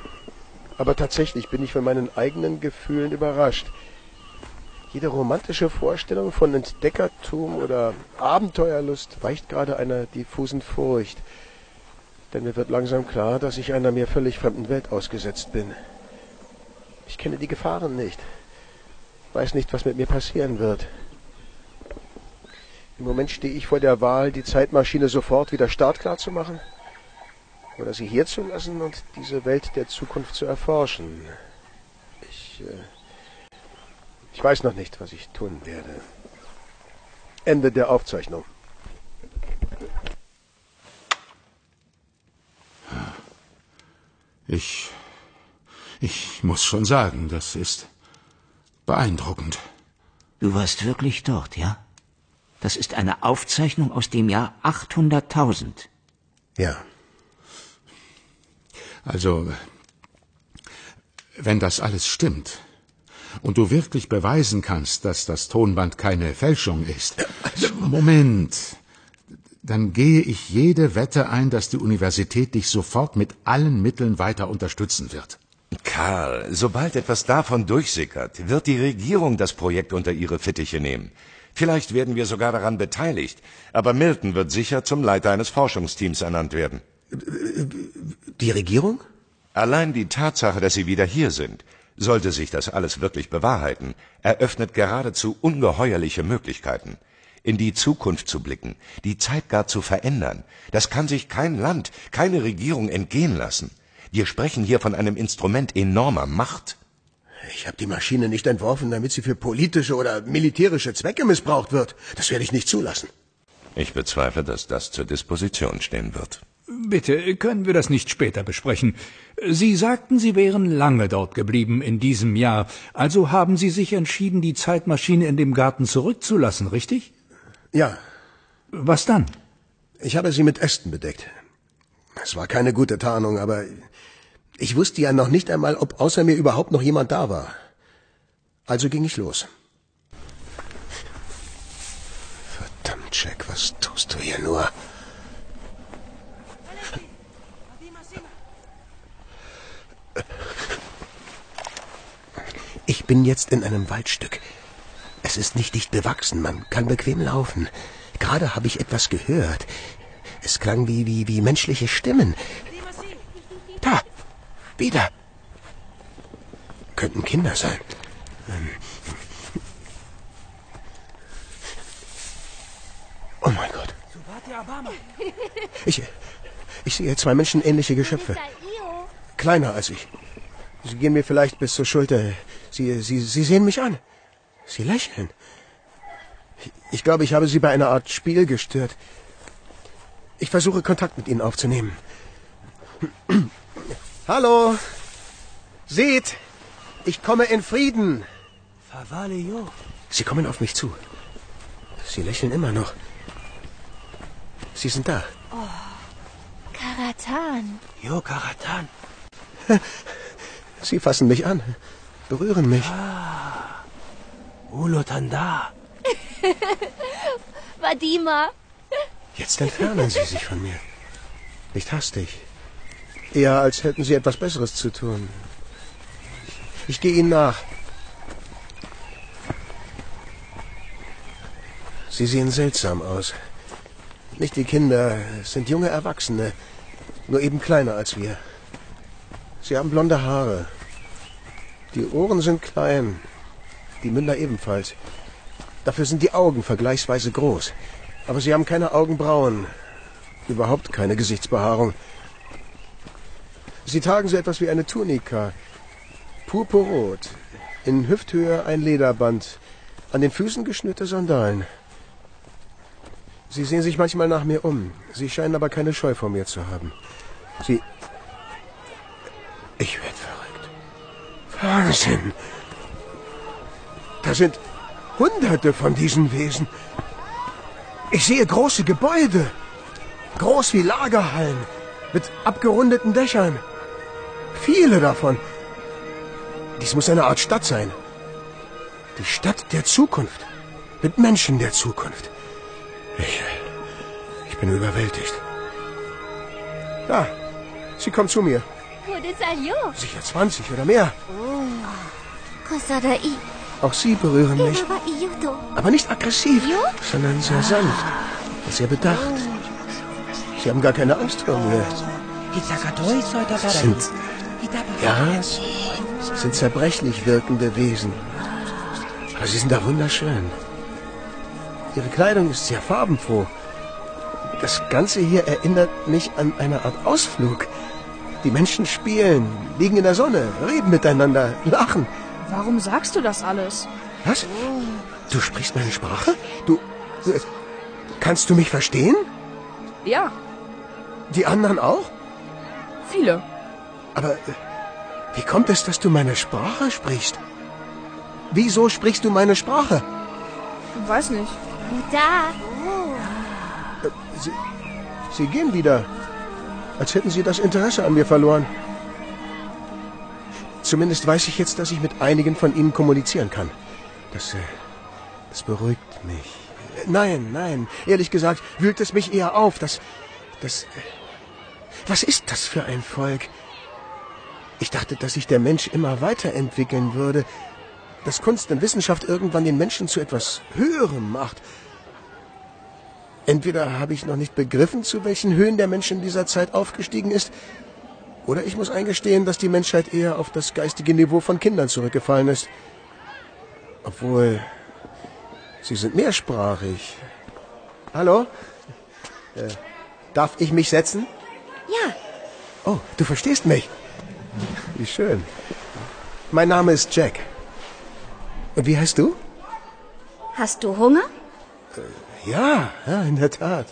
Aber tatsächlich bin ich von meinen eigenen Gefühlen überrascht. Jede romantische Vorstellung von Entdeckertum oder Abenteuerlust weicht gerade einer diffusen Furcht. Denn mir wird langsam klar, dass ich einer mir völlig fremden Welt ausgesetzt bin. Ich kenne die Gefahren nicht. Weiß nicht, was mit mir passieren wird. Im Moment stehe ich vor der Wahl, die Zeitmaschine sofort wieder startklar zu machen oder sie hier zu lassen und diese Welt der Zukunft zu erforschen. Ich, äh, ich weiß noch nicht, was ich tun werde. Ende der Aufzeichnung. Ich ich muss schon sagen, das ist beeindruckend. Du warst wirklich dort, ja? Das ist eine Aufzeichnung aus dem Jahr 800.000. Ja. Also, wenn das alles stimmt und du wirklich beweisen kannst, dass das Tonband keine Fälschung ist. Also, Moment. Dann gehe ich jede Wette ein, dass die Universität dich sofort mit allen Mitteln weiter unterstützen wird. Karl, sobald etwas davon durchsickert, wird die Regierung das Projekt unter ihre Fittiche nehmen. Vielleicht werden wir sogar daran beteiligt, aber Milton wird sicher zum Leiter eines Forschungsteams ernannt werden. Die Regierung? Allein die Tatsache, dass Sie wieder hier sind, sollte sich das alles wirklich bewahrheiten, eröffnet geradezu ungeheuerliche Möglichkeiten. In die Zukunft zu blicken, die Zeit gar zu verändern, das kann sich kein Land, keine Regierung entgehen lassen. Wir sprechen hier von einem Instrument enormer Macht. Ich habe die Maschine nicht entworfen, damit sie für politische oder militärische Zwecke missbraucht wird. Das werde ich nicht zulassen. Ich bezweifle, dass das zur Disposition stehen wird. Bitte, können wir das nicht später besprechen? Sie sagten, Sie wären lange dort geblieben in diesem Jahr. Also haben Sie sich entschieden, die Zeitmaschine in dem Garten zurückzulassen, richtig? Ja. Was dann? Ich habe sie mit Ästen bedeckt. Es war keine gute Tarnung, aber ich wusste ja noch nicht einmal, ob außer mir überhaupt noch jemand da war. Also ging ich los. Verdammt, Jack, was tust du hier nur? Ich bin jetzt in einem Waldstück. Es ist nicht dicht bewachsen, man kann bequem laufen. Gerade habe ich etwas gehört. Es klang wie, wie, wie menschliche Stimmen. Da, wieder. Könnten Kinder sein. Ähm. Oh mein Gott. Ich, ich sehe zwei menschenähnliche Geschöpfe. Kleiner als ich. Sie gehen mir vielleicht bis zur Schulter. Sie, sie, sie sehen mich an. Sie lächeln. Ich glaube, ich habe Sie bei einer Art Spiel gestört. Ich versuche Kontakt mit Ihnen aufzunehmen. Hallo. Seht, ich komme in Frieden. Sie kommen auf mich zu. Sie lächeln immer noch. Sie sind da. Karatan. Jo, Karatan. Sie fassen mich an, berühren mich. Ulotanda. Vadima. Jetzt entfernen Sie sich von mir. Nicht hastig. Eher als hätten Sie etwas Besseres zu tun. Ich, gehe Ihnen nach. Sie sehen seltsam aus. Nicht wie Kinder, es sind junge Erwachsene, nur eben kleiner als wir. Sie haben blonde Haare. Die Ohren sind klein, die Münder ebenfalls. Dafür sind die Augen vergleichsweise groß. Aber sie haben keine Augenbrauen. Überhaupt keine Gesichtsbehaarung. Sie tragen so etwas wie eine Tunika. Purpurrot. In Hüfthöhe ein Lederband. An den Füßen geschnürte Sandalen. Sie sehen sich manchmal nach mir um. Sie scheinen aber keine Scheu vor mir zu haben. Sie. Ich werde verrückt. Wahnsinn. Da sind Hunderte von diesen Wesen. Ich sehe große Gebäude. Groß wie Lagerhallen. Mit abgerundeten Dächern. Viele davon. Dies muss eine Art Stadt sein. Die Stadt der Zukunft. Mit Menschen der Zukunft. Ich, ich bin überwältigt. Da, sie kommt zu mir. Sicher 20 oder mehr. Kosarai. Auch sie berühren mich. Aber nicht aggressiv, sondern sehr sanft und sehr bedacht. Sie haben gar keine Angst vor mir. Sind, ja, sind zerbrechlich wirkende Wesen. Aber sie sind da wunderschön. Ihre Kleidung ist sehr farbenfroh. Das Ganze hier erinnert mich an eine Art Ausflug. Die Menschen spielen, liegen in der Sonne, reden miteinander, lachen. Warum sagst du das alles? Was? Du sprichst meine Sprache? Du. äh, Kannst du mich verstehen? Ja, Die anderen auch? viele. Aber äh, wie kommt es, dass du meine Sprache sprichst? Wieso sprichst du meine Sprache? Weiß nicht. Da. Sie, sie gehen wieder. Als hätten sie das Interesse an mir verloren. Zumindest weiß ich jetzt, dass ich mit einigen von ihnen kommunizieren kann. Das, äh, das beruhigt mich. Nein, nein. Ehrlich gesagt wühlt es mich eher auf. Das, das. äh, Was ist das für ein Volk? Ich dachte, dass sich der Mensch immer weiterentwickeln würde, dass Kunst und Wissenschaft irgendwann den Menschen zu etwas Höherem macht. Entweder habe ich noch nicht begriffen, zu welchen Höhen der Mensch in dieser Zeit aufgestiegen ist, oder ich muss eingestehen, dass die Menschheit eher auf das geistige Niveau von Kindern zurückgefallen ist. Obwohl, sie sind mehrsprachig. Hallo? Äh, darf ich mich setzen? Ja. Oh, du verstehst mich. Wie schön. Mein Name ist Jack. Und wie heißt du? Hast du Hunger? Ja, ja, in der Tat.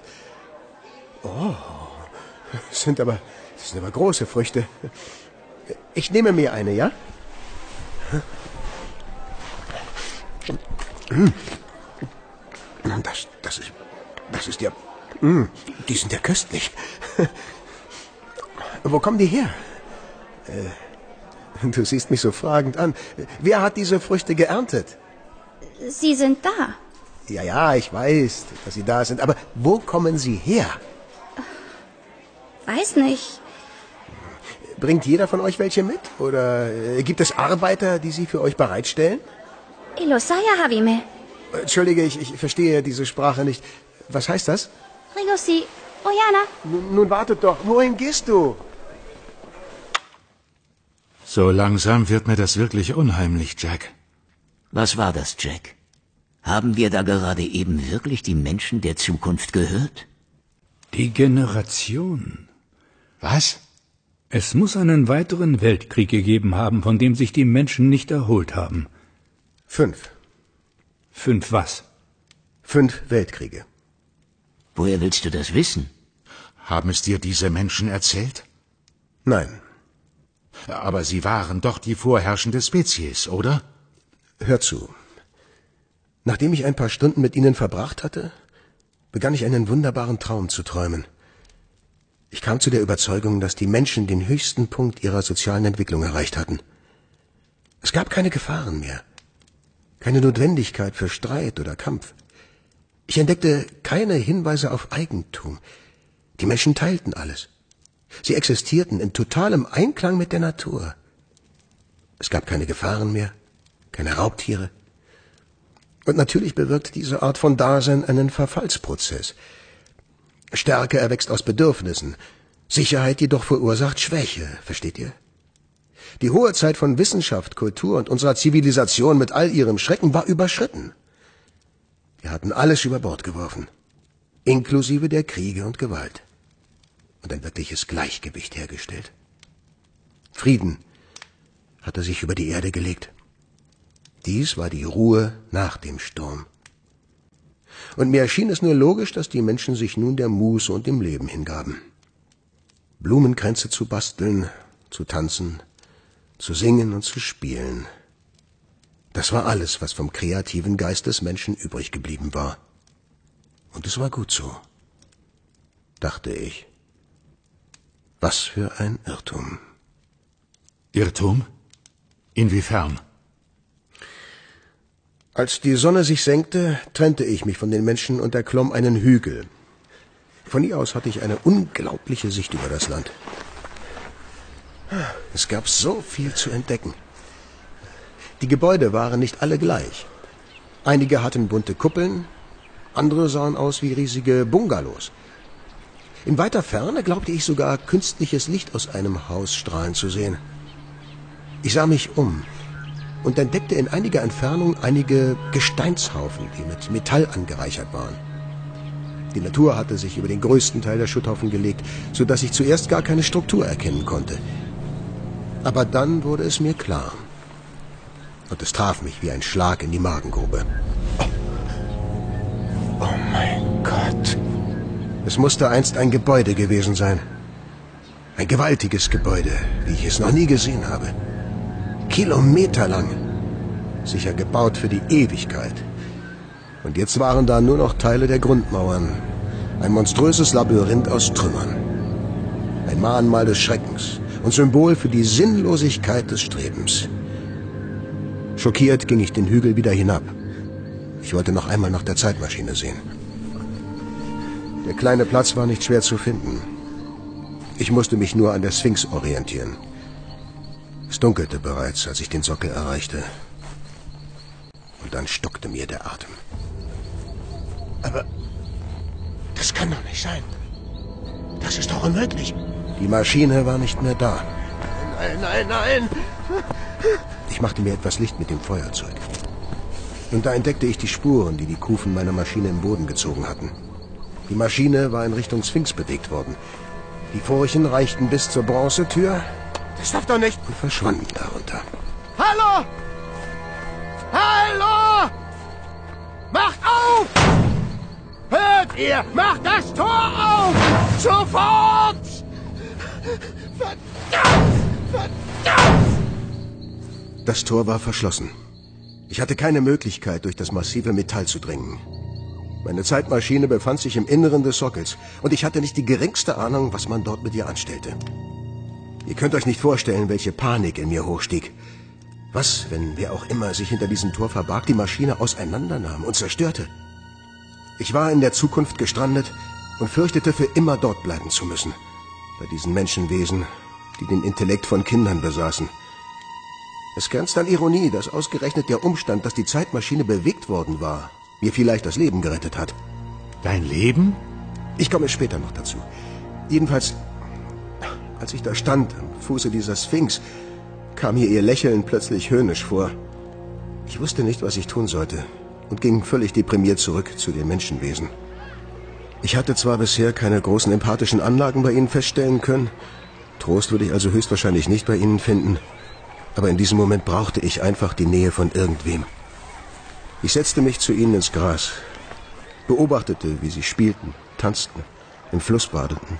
Oh, sind aber, das sind aber große Früchte. Ich nehme mir eine, ja? Mm. Das, das ist, das ist ja, mm, die sind ja köstlich. Wo kommen die her? Äh, du siehst mich so fragend an. Wer hat diese Früchte geerntet? Sie sind da. Ja, ja, ich weiß, dass sie da sind. Aber wo kommen sie her? Weiß nicht. Bringt jeder von euch welche mit? Oder äh, gibt es Arbeiter, die sie für euch bereitstellen? Ilosaya Havime. Entschuldige, ich, ich verstehe diese Sprache nicht. Was heißt das? Rigosi. Oyana. Nun, nun wartet doch. Wohin gehst du? So langsam wird mir das wirklich unheimlich, Jack. Was war das, Jack? Haben wir da gerade eben wirklich die Menschen der Zukunft gehört? Die Generation. Was? Es muss einen weiteren Weltkrieg gegeben haben, von dem sich die Menschen nicht erholt haben. Fünf. Fünf was? Fünf Weltkriege. Woher willst du das wissen? Haben es dir diese Menschen erzählt? Nein. Aber sie waren doch die vorherrschende Spezies, oder? Hör zu. Nachdem ich ein paar Stunden mit ihnen verbracht hatte, begann ich einen wunderbaren Traum zu träumen. Ich kam zu der Überzeugung, dass die Menschen den höchsten Punkt ihrer sozialen Entwicklung erreicht hatten. Es gab keine Gefahren mehr, keine Notwendigkeit für Streit oder Kampf. Ich entdeckte keine Hinweise auf Eigentum. Die Menschen teilten alles. Sie existierten in totalem Einklang mit der Natur. Es gab keine Gefahren mehr, keine Raubtiere. Und natürlich bewirkt diese Art von Dasein einen Verfallsprozess. Stärke erwächst aus Bedürfnissen, Sicherheit jedoch verursacht Schwäche, versteht ihr? Die hohe Zeit von Wissenschaft, Kultur und unserer Zivilisation mit all ihrem Schrecken war überschritten. Wir hatten alles über Bord geworfen, inklusive der Kriege und Gewalt, und ein wirkliches Gleichgewicht hergestellt. Frieden hatte sich über die Erde gelegt. Dies war die Ruhe nach dem Sturm. Und mir erschien es nur logisch, dass die Menschen sich nun der Muße und dem Leben hingaben. Blumenkränze zu basteln, zu tanzen, zu singen und zu spielen. Das war alles, was vom kreativen Geist des Menschen übrig geblieben war. Und es war gut so, dachte ich. Was für ein Irrtum. Irrtum? Inwiefern? Als die Sonne sich senkte, trennte ich mich von den Menschen und erklomm einen Hügel. Von hier aus hatte ich eine unglaubliche Sicht über das Land. Es gab so viel zu entdecken. Die Gebäude waren nicht alle gleich. Einige hatten bunte Kuppeln, andere sahen aus wie riesige Bungalows. In weiter Ferne glaubte ich sogar künstliches Licht aus einem Haus strahlen zu sehen. Ich sah mich um und entdeckte in einiger Entfernung einige Gesteinshaufen, die mit Metall angereichert waren. Die Natur hatte sich über den größten Teil der Schutthaufen gelegt, so dass ich zuerst gar keine Struktur erkennen konnte. Aber dann wurde es mir klar. Und es traf mich wie ein Schlag in die Magengrube. Oh, oh mein Gott. Es musste einst ein Gebäude gewesen sein. Ein gewaltiges Gebäude, wie ich es noch nie gesehen habe. Kilometerlang. Sicher gebaut für die Ewigkeit. Und jetzt waren da nur noch Teile der Grundmauern. Ein monströses Labyrinth aus Trümmern. Ein Mahnmal des Schreckens und Symbol für die Sinnlosigkeit des Strebens. Schockiert ging ich den Hügel wieder hinab. Ich wollte noch einmal nach der Zeitmaschine sehen. Der kleine Platz war nicht schwer zu finden. Ich musste mich nur an der Sphinx orientieren. Es dunkelte bereits, als ich den Sockel erreichte. Und dann stockte mir der Atem. Aber das kann doch nicht sein. Das ist doch unmöglich. Die Maschine war nicht mehr da. Nein, nein, nein. Ich machte mir etwas Licht mit dem Feuerzeug. Und da entdeckte ich die Spuren, die die Kufen meiner Maschine im Boden gezogen hatten. Die Maschine war in Richtung Sphinx bewegt worden. Die Furchen reichten bis zur Bronzetür. Das darf doch nicht. Und verschwanden darunter. Hallo! Hallo! Macht auf! Hört ihr! Macht das Tor auf! Sofort! Verdammt! Verdammt! Das Tor war verschlossen. Ich hatte keine Möglichkeit, durch das massive Metall zu dringen. Meine Zeitmaschine befand sich im Inneren des Sockels und ich hatte nicht die geringste Ahnung, was man dort mit ihr anstellte. Ihr könnt euch nicht vorstellen, welche Panik in mir hochstieg. Was, wenn wer auch immer sich hinter diesem Tor verbarg, die Maschine auseinandernahm und zerstörte? Ich war in der Zukunft gestrandet und fürchtete, für immer dort bleiben zu müssen. Bei diesen Menschenwesen, die den Intellekt von Kindern besaßen. Es grenzt an Ironie, dass ausgerechnet der Umstand, dass die Zeitmaschine bewegt worden war, mir vielleicht das Leben gerettet hat. Dein Leben? Ich komme später noch dazu. Jedenfalls, als ich da stand, am Fuße dieser Sphinx, kam mir ihr Lächeln plötzlich höhnisch vor. Ich wusste nicht, was ich tun sollte und ging völlig deprimiert zurück zu den Menschenwesen. Ich hatte zwar bisher keine großen empathischen Anlagen bei ihnen feststellen können, Trost würde ich also höchstwahrscheinlich nicht bei ihnen finden, aber in diesem Moment brauchte ich einfach die Nähe von irgendwem. Ich setzte mich zu ihnen ins Gras, beobachtete, wie sie spielten, tanzten, im Fluss badeten.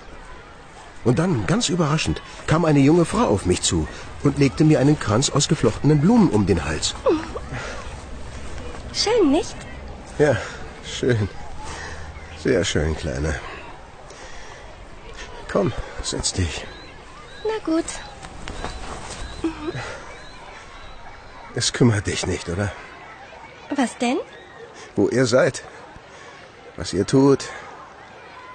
Und dann, ganz überraschend, kam eine junge Frau auf mich zu und legte mir einen Kranz aus geflochtenen Blumen um den Hals. Schön, nicht? Ja, schön. Sehr schön, Kleine. Komm, setz dich. Na gut. Es kümmert dich nicht, oder? Was denn? Wo ihr seid, was ihr tut,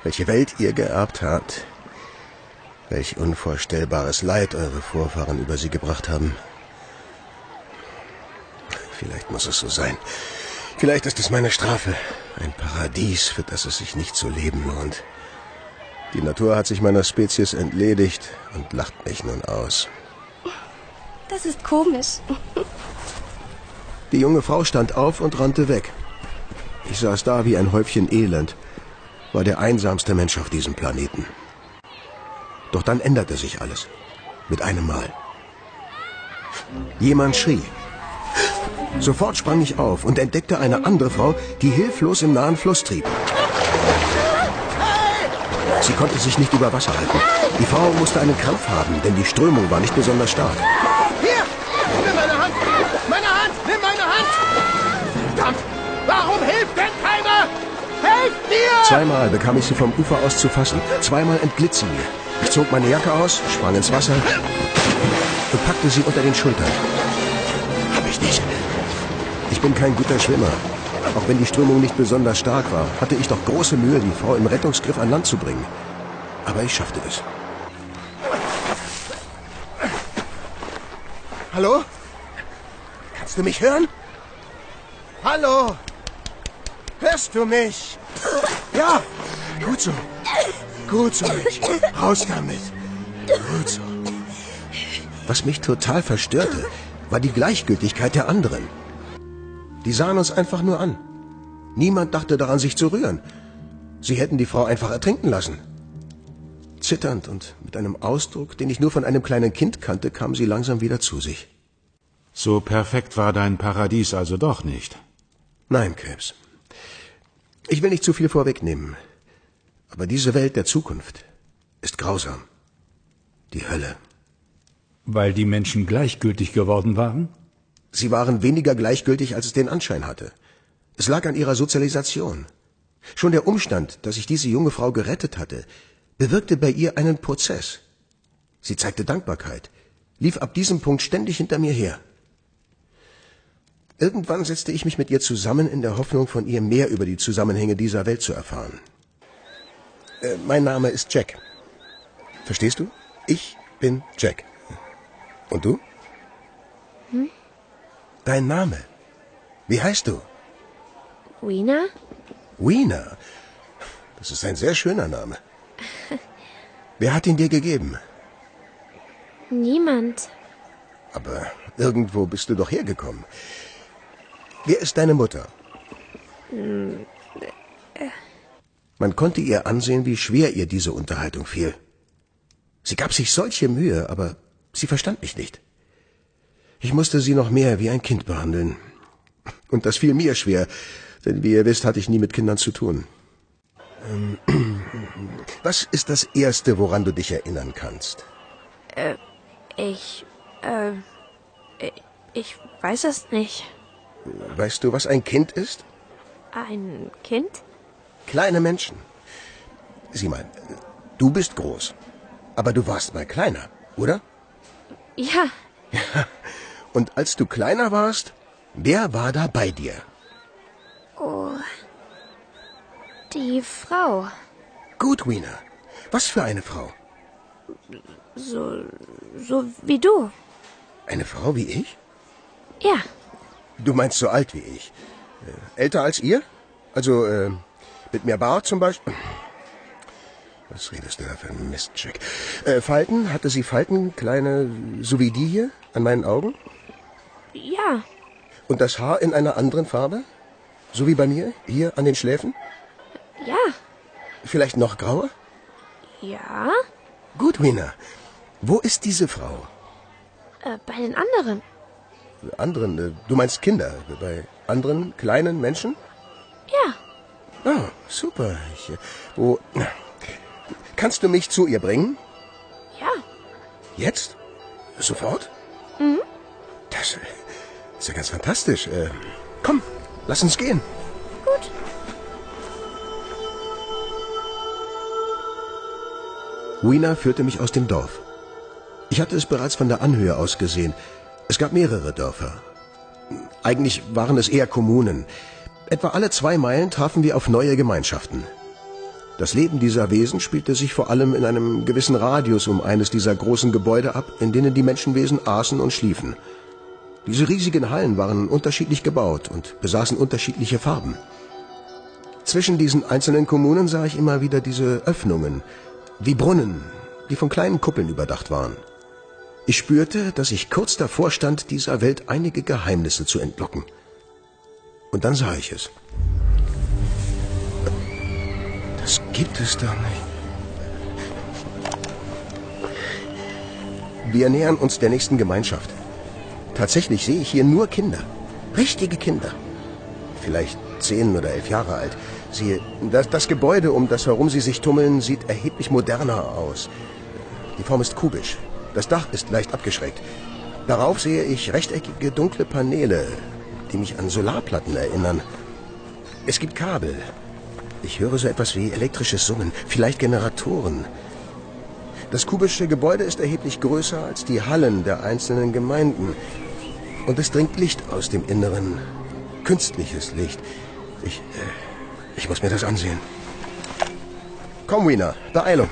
welche Welt ihr geerbt habt, welch unvorstellbares Leid eure Vorfahren über sie gebracht haben. Vielleicht muss es so sein. Vielleicht ist es meine Strafe. Ein Paradies, für das es sich nicht zu leben lohnt. Die Natur hat sich meiner Spezies entledigt und lacht mich nun aus. Das ist komisch. Die junge Frau stand auf und rannte weg. Ich saß da wie ein Häufchen Elend, war der einsamste Mensch auf diesem Planeten. Doch dann änderte sich alles. Mit einem Mal. Jemand schrie. Sofort sprang ich auf und entdeckte eine andere Frau, die hilflos im nahen Fluss trieb. Sie konnte sich nicht über Wasser halten. Die Frau musste einen Krampf haben, denn die Strömung war nicht besonders stark. Zweimal bekam ich sie vom Ufer aus zu fassen. Zweimal entglitt sie mir. Ich zog meine Jacke aus, sprang ins Wasser und packte sie unter den Schultern. Hab ich nicht. Ich bin kein guter Schwimmer. Auch wenn die Strömung nicht besonders stark war, hatte ich doch große Mühe, die Frau im Rettungsgriff an Land zu bringen. Aber ich schaffte es. Hallo? Kannst du mich hören? Hallo? Hörst du mich? Ja, gut so. Gut so, Mädchen. Raus damit. Gut so. Was mich total verstörte, war die Gleichgültigkeit der anderen. Die sahen uns einfach nur an. Niemand dachte daran, sich zu rühren. Sie hätten die Frau einfach ertrinken lassen. Zitternd und mit einem Ausdruck, den ich nur von einem kleinen Kind kannte, kam sie langsam wieder zu sich. So perfekt war dein Paradies also doch nicht. Nein, Krebs. Ich will nicht zu viel vorwegnehmen. Aber diese Welt der Zukunft ist grausam. Die Hölle. Weil die Menschen gleichgültig geworden waren? Sie waren weniger gleichgültig, als es den Anschein hatte. Es lag an ihrer Sozialisation. Schon der Umstand, dass ich diese junge Frau gerettet hatte, bewirkte bei ihr einen Prozess. Sie zeigte Dankbarkeit, lief ab diesem Punkt ständig hinter mir her. Irgendwann setzte ich mich mit ihr zusammen in der Hoffnung, von ihr mehr über die Zusammenhänge dieser Welt zu erfahren. Äh, mein Name ist Jack. Verstehst du? Ich bin Jack. Und du? Hm? Dein Name. Wie heißt du? Wiener? Wiener. Das ist ein sehr schöner Name. Wer hat ihn dir gegeben? Niemand. Aber irgendwo bist du doch hergekommen. Wer ist deine Mutter? Man konnte ihr ansehen, wie schwer ihr diese Unterhaltung fiel. Sie gab sich solche Mühe, aber sie verstand mich nicht. Ich musste sie noch mehr wie ein Kind behandeln. Und das fiel mir schwer, denn wie ihr wisst, hatte ich nie mit Kindern zu tun. Ähm, was ist das Erste, woran du dich erinnern kannst? Äh, ich, äh, ich weiß es nicht. Weißt du, was ein Kind ist? Ein Kind? Kleine Menschen. Sieh mal, du bist groß. Aber du warst mal kleiner, oder? Ja. Ja. Und als du kleiner warst, wer war da bei dir? Oh. Die Frau. Gut, Wiener. Was für eine Frau? So, so wie du. Eine Frau wie ich? Ja. Du meinst so alt wie ich. Äh, älter als ihr? Also, äh, mit mehr Bart zum Beispiel? Was redest du da für ein Mist, Jack? Äh, Falten? Hatte sie Falten, kleine, so wie die hier, an meinen Augen? Ja. Und das Haar in einer anderen Farbe? So wie bei mir, hier an den Schläfen? Ja. Vielleicht noch grauer? Ja. Gut, Wiener. Wo ist diese Frau? Äh, bei den anderen. Anderen, äh, du meinst Kinder? Bei anderen kleinen Menschen? Ja. Oh, super. Ich, äh, wo, kannst du mich zu ihr bringen? Ja. Jetzt? Sofort? Mhm. Das äh, ist ja ganz fantastisch. Äh, komm, lass uns gehen. Gut. Wiener führte mich aus dem Dorf. Ich hatte es bereits von der Anhöhe aus gesehen. Es gab mehrere Dörfer. Eigentlich waren es eher Kommunen. Etwa alle zwei Meilen trafen wir auf neue Gemeinschaften. Das Leben dieser Wesen spielte sich vor allem in einem gewissen Radius um eines dieser großen Gebäude ab, in denen die Menschenwesen aßen und schliefen. Diese riesigen Hallen waren unterschiedlich gebaut und besaßen unterschiedliche Farben. Zwischen diesen einzelnen Kommunen sah ich immer wieder diese Öffnungen, wie Brunnen, die von kleinen Kuppeln überdacht waren. Ich spürte, dass ich kurz davor stand, dieser Welt einige Geheimnisse zu entlocken. Und dann sah ich es. Das gibt es doch nicht. Wir nähern uns der nächsten Gemeinschaft. Tatsächlich sehe ich hier nur Kinder. Richtige Kinder. Vielleicht zehn oder elf Jahre alt. Siehe, das, das Gebäude, um das herum sie sich tummeln, sieht erheblich moderner aus. Die Form ist kubisch. Das Dach ist leicht abgeschrägt. Darauf sehe ich rechteckige dunkle Paneele, die mich an Solarplatten erinnern. Es gibt Kabel. Ich höre so etwas wie elektrisches Summen, vielleicht Generatoren. Das kubische Gebäude ist erheblich größer als die Hallen der einzelnen Gemeinden. Und es dringt Licht aus dem Inneren. Künstliches Licht. Ich, äh, ich muss mir das ansehen. Komm, Wiener, Beeilung.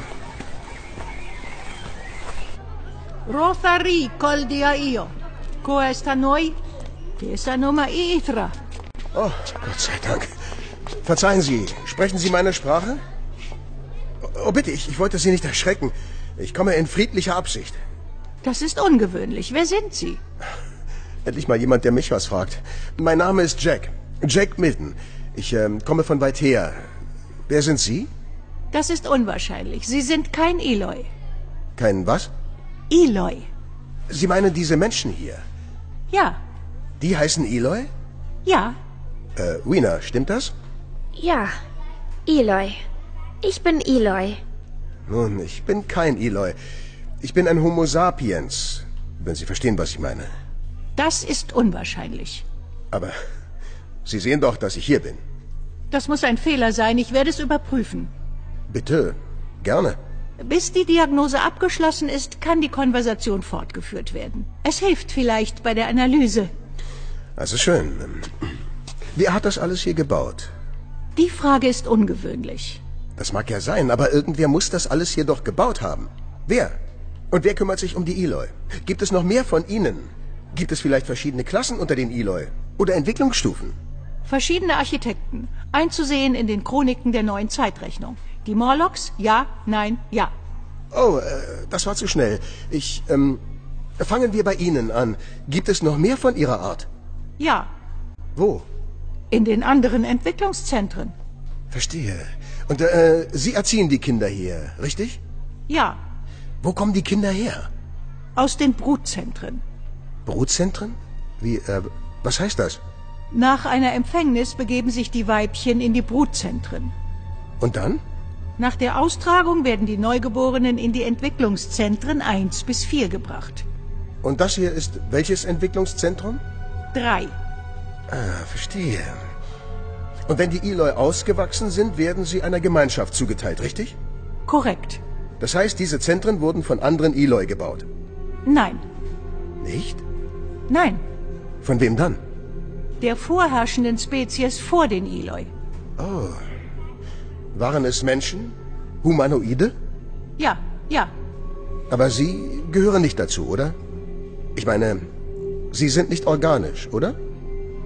Rothari coldia io. Questa noi, questa noma itra. Oh, Gott sei Dank. Verzeihen Sie, sprechen Sie meine Sprache? Oh, bitte, ich, ich wollte Sie nicht erschrecken. Ich komme in friedlicher Absicht. Das ist ungewöhnlich. Wer sind Sie? Endlich mal jemand, der mich was fragt. Mein Name ist Jack. Jack Milton. Ich ähm, komme von weit her. Wer sind Sie? Das ist unwahrscheinlich. Sie sind kein Eloy. Kein was? Eloy. Sie meinen diese Menschen hier? Ja. Die heißen Eloy? Ja. Äh, Wiener, stimmt das? Ja. Eloy. Ich bin Eloy. Nun, ich bin kein Eloy. Ich bin ein Homo sapiens, wenn Sie verstehen, was ich meine. Das ist unwahrscheinlich. Aber Sie sehen doch, dass ich hier bin. Das muss ein Fehler sein. Ich werde es überprüfen. Bitte, gerne. Bis die Diagnose abgeschlossen ist, kann die Konversation fortgeführt werden. Es hilft vielleicht bei der Analyse. Also schön. Wer hat das alles hier gebaut? Die Frage ist ungewöhnlich. Das mag ja sein, aber irgendwer muss das alles hier doch gebaut haben. Wer? Und wer kümmert sich um die Eloy? Gibt es noch mehr von Ihnen? Gibt es vielleicht verschiedene Klassen unter den Eloy? Oder Entwicklungsstufen? Verschiedene Architekten, einzusehen in den Chroniken der neuen Zeitrechnung. Die Morlocks? Ja, nein, ja. Oh, äh, das war zu schnell. Ich, ähm, fangen wir bei Ihnen an. Gibt es noch mehr von Ihrer Art? Ja. Wo? In den anderen Entwicklungszentren. Verstehe. Und äh, Sie erziehen die Kinder hier, richtig? Ja. Wo kommen die Kinder her? Aus den Brutzentren. Brutzentren? Wie, äh, was heißt das? Nach einer Empfängnis begeben sich die Weibchen in die Brutzentren. Und dann? Nach der Austragung werden die Neugeborenen in die Entwicklungszentren 1 bis 4 gebracht. Und das hier ist welches Entwicklungszentrum? 3. Ah, verstehe. Und wenn die Eloy ausgewachsen sind, werden sie einer Gemeinschaft zugeteilt, richtig? Korrekt. Das heißt, diese Zentren wurden von anderen Eloy gebaut. Nein. Nicht? Nein. Von wem dann? Der vorherrschenden Spezies vor den Eloy. Oh. Waren es Menschen? Humanoide? Ja, ja. Aber Sie gehören nicht dazu, oder? Ich meine, Sie sind nicht organisch, oder?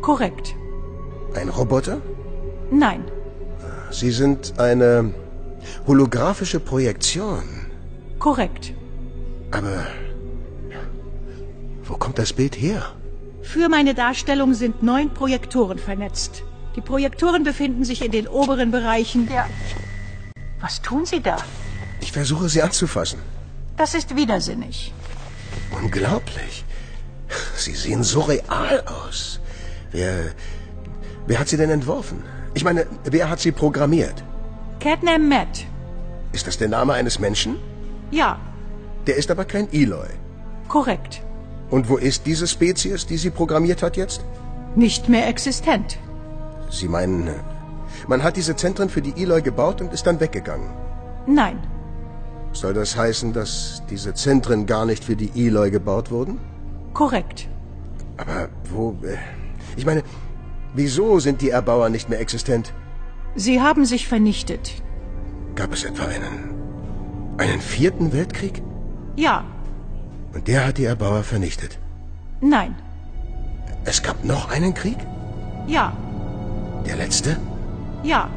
Korrekt. Ein Roboter? Nein. Sie sind eine holographische Projektion. Korrekt. Aber wo kommt das Bild her? Für meine Darstellung sind neun Projektoren vernetzt. Die Projektoren befinden sich in den oberen Bereichen der... Was tun Sie da? Ich versuche sie anzufassen. Das ist widersinnig. Unglaublich. Sie sehen so real aus. Wer, wer hat sie denn entworfen? Ich meine, wer hat sie programmiert? Catnam Matt. Ist das der Name eines Menschen? Ja. Der ist aber kein Eloy. Korrekt. Und wo ist diese Spezies, die sie programmiert hat jetzt? Nicht mehr existent. Sie meinen, man hat diese Zentren für die Eloy gebaut und ist dann weggegangen? Nein. Soll das heißen, dass diese Zentren gar nicht für die Eloy gebaut wurden? Korrekt. Aber wo... Äh, ich meine, wieso sind die Erbauer nicht mehr existent? Sie haben sich vernichtet. Gab es etwa einen... einen vierten Weltkrieg? Ja. Und der hat die Erbauer vernichtet? Nein. Es gab noch einen Krieg? Ja. Der letzte? Ja.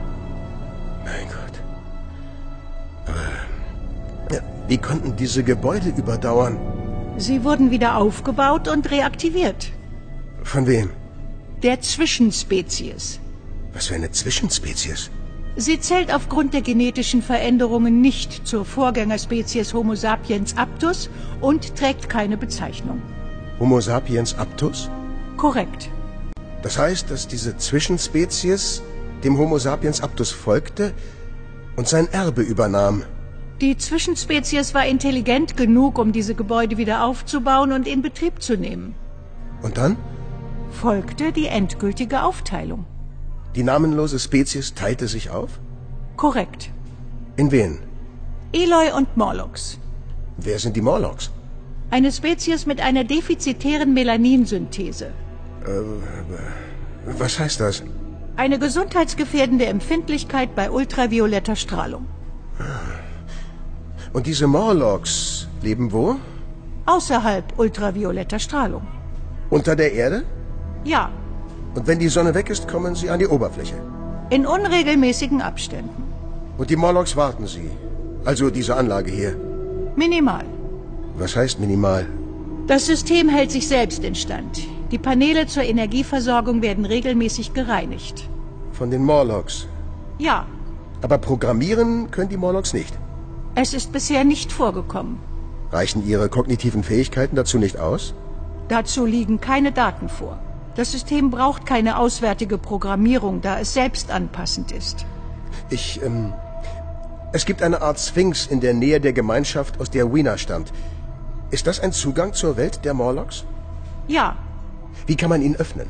Mein Gott. Aber... Wie konnten diese Gebäude überdauern? Sie wurden wieder aufgebaut und reaktiviert. Von wem? Der Zwischenspezies. Was für eine Zwischenspezies? Sie zählt aufgrund der genetischen Veränderungen nicht zur Vorgängerspezies Homo sapiens aptus und trägt keine Bezeichnung. Homo sapiens aptus? Korrekt. Das heißt, dass diese Zwischenspezies dem Homo sapiens aptus folgte und sein Erbe übernahm. Die Zwischenspezies war intelligent genug, um diese Gebäude wieder aufzubauen und in Betrieb zu nehmen. Und dann? Folgte die endgültige Aufteilung. Die namenlose Spezies teilte sich auf? Korrekt. In wen? Eloy und Morlocks. Wer sind die Morlocks? Eine Spezies mit einer defizitären Melaninsynthese. Äh, was heißt das? Eine gesundheitsgefährdende Empfindlichkeit bei ultravioletter Strahlung. Und diese Morlocks leben wo? Außerhalb ultravioletter Strahlung. Unter der Erde? Ja. Und wenn die Sonne weg ist, kommen sie an die Oberfläche? In unregelmäßigen Abständen. Und die Morlocks warten sie? Also diese Anlage hier? Minimal. Was heißt minimal? Das System hält sich selbst instand. Die Paneele zur Energieversorgung werden regelmäßig gereinigt. Von den Morlocks? Ja. Aber programmieren können die Morlocks nicht? Es ist bisher nicht vorgekommen. Reichen ihre kognitiven Fähigkeiten dazu nicht aus? Dazu liegen keine Daten vor. Das System braucht keine auswärtige Programmierung, da es selbst anpassend ist. Ich, ähm, es gibt eine Art Sphinx in der Nähe der Gemeinschaft, aus der Wiener stammt. Ist das ein Zugang zur Welt der Morlocks? Ja. Wie kann man ihn öffnen?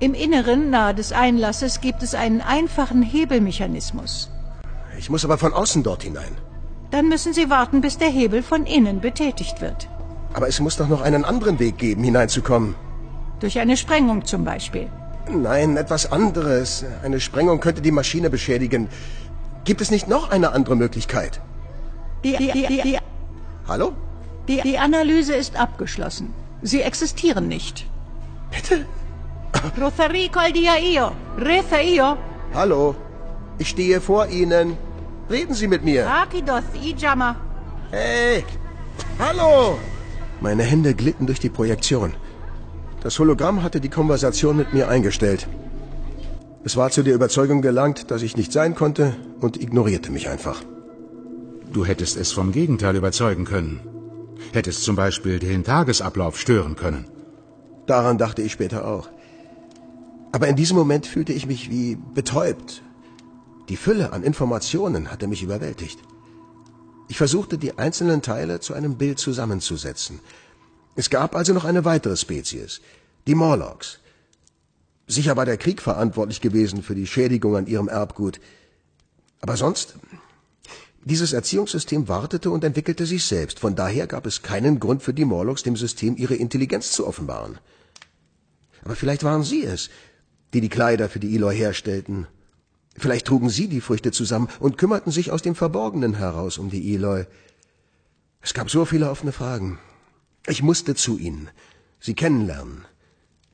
Im Inneren, nahe des Einlasses, gibt es einen einfachen Hebelmechanismus. Ich muss aber von außen dort hinein. Dann müssen Sie warten, bis der Hebel von innen betätigt wird. Aber es muss doch noch einen anderen Weg geben, hineinzukommen. Durch eine Sprengung zum Beispiel. Nein, etwas anderes. Eine Sprengung könnte die Maschine beschädigen. Gibt es nicht noch eine andere Möglichkeit? Die, die, die, die, Hallo? die, die Analyse ist abgeschlossen. Sie existieren nicht. Bitte? Rotharico al dia io. Retha io. Hallo? Ich stehe vor Ihnen. Reden Sie mit mir. Akidoth ijama. Hey! Hallo! Meine Hände glitten durch die Projektion. Das Hologramm hatte die Konversation mit mir eingestellt. Es war zu der Überzeugung gelangt, dass ich nicht sein konnte und ignorierte mich einfach. Du hättest es vom Gegenteil überzeugen können. Hättest zum Beispiel den Tagesablauf stören können. Daran dachte ich später auch. Aber in diesem Moment fühlte ich mich wie betäubt. Die Fülle an Informationen hatte mich überwältigt. Ich versuchte, die einzelnen Teile zu einem Bild zusammenzusetzen. Es gab also noch eine weitere Spezies, die Morlocks. Sicher war der Krieg verantwortlich gewesen für die Schädigung an ihrem Erbgut. Aber sonst, dieses Erziehungssystem wartete und entwickelte sich selbst. Von daher gab es keinen Grund für die Morlocks, dem System ihre Intelligenz zu offenbaren. Aber vielleicht waren sie es, die die Kleider für die Eloy herstellten. Vielleicht trugen sie die Früchte zusammen und kümmerten sich aus dem Verborgenen heraus um die Eloy. Es gab so viele offene Fragen. Ich musste zu ihnen, sie kennenlernen.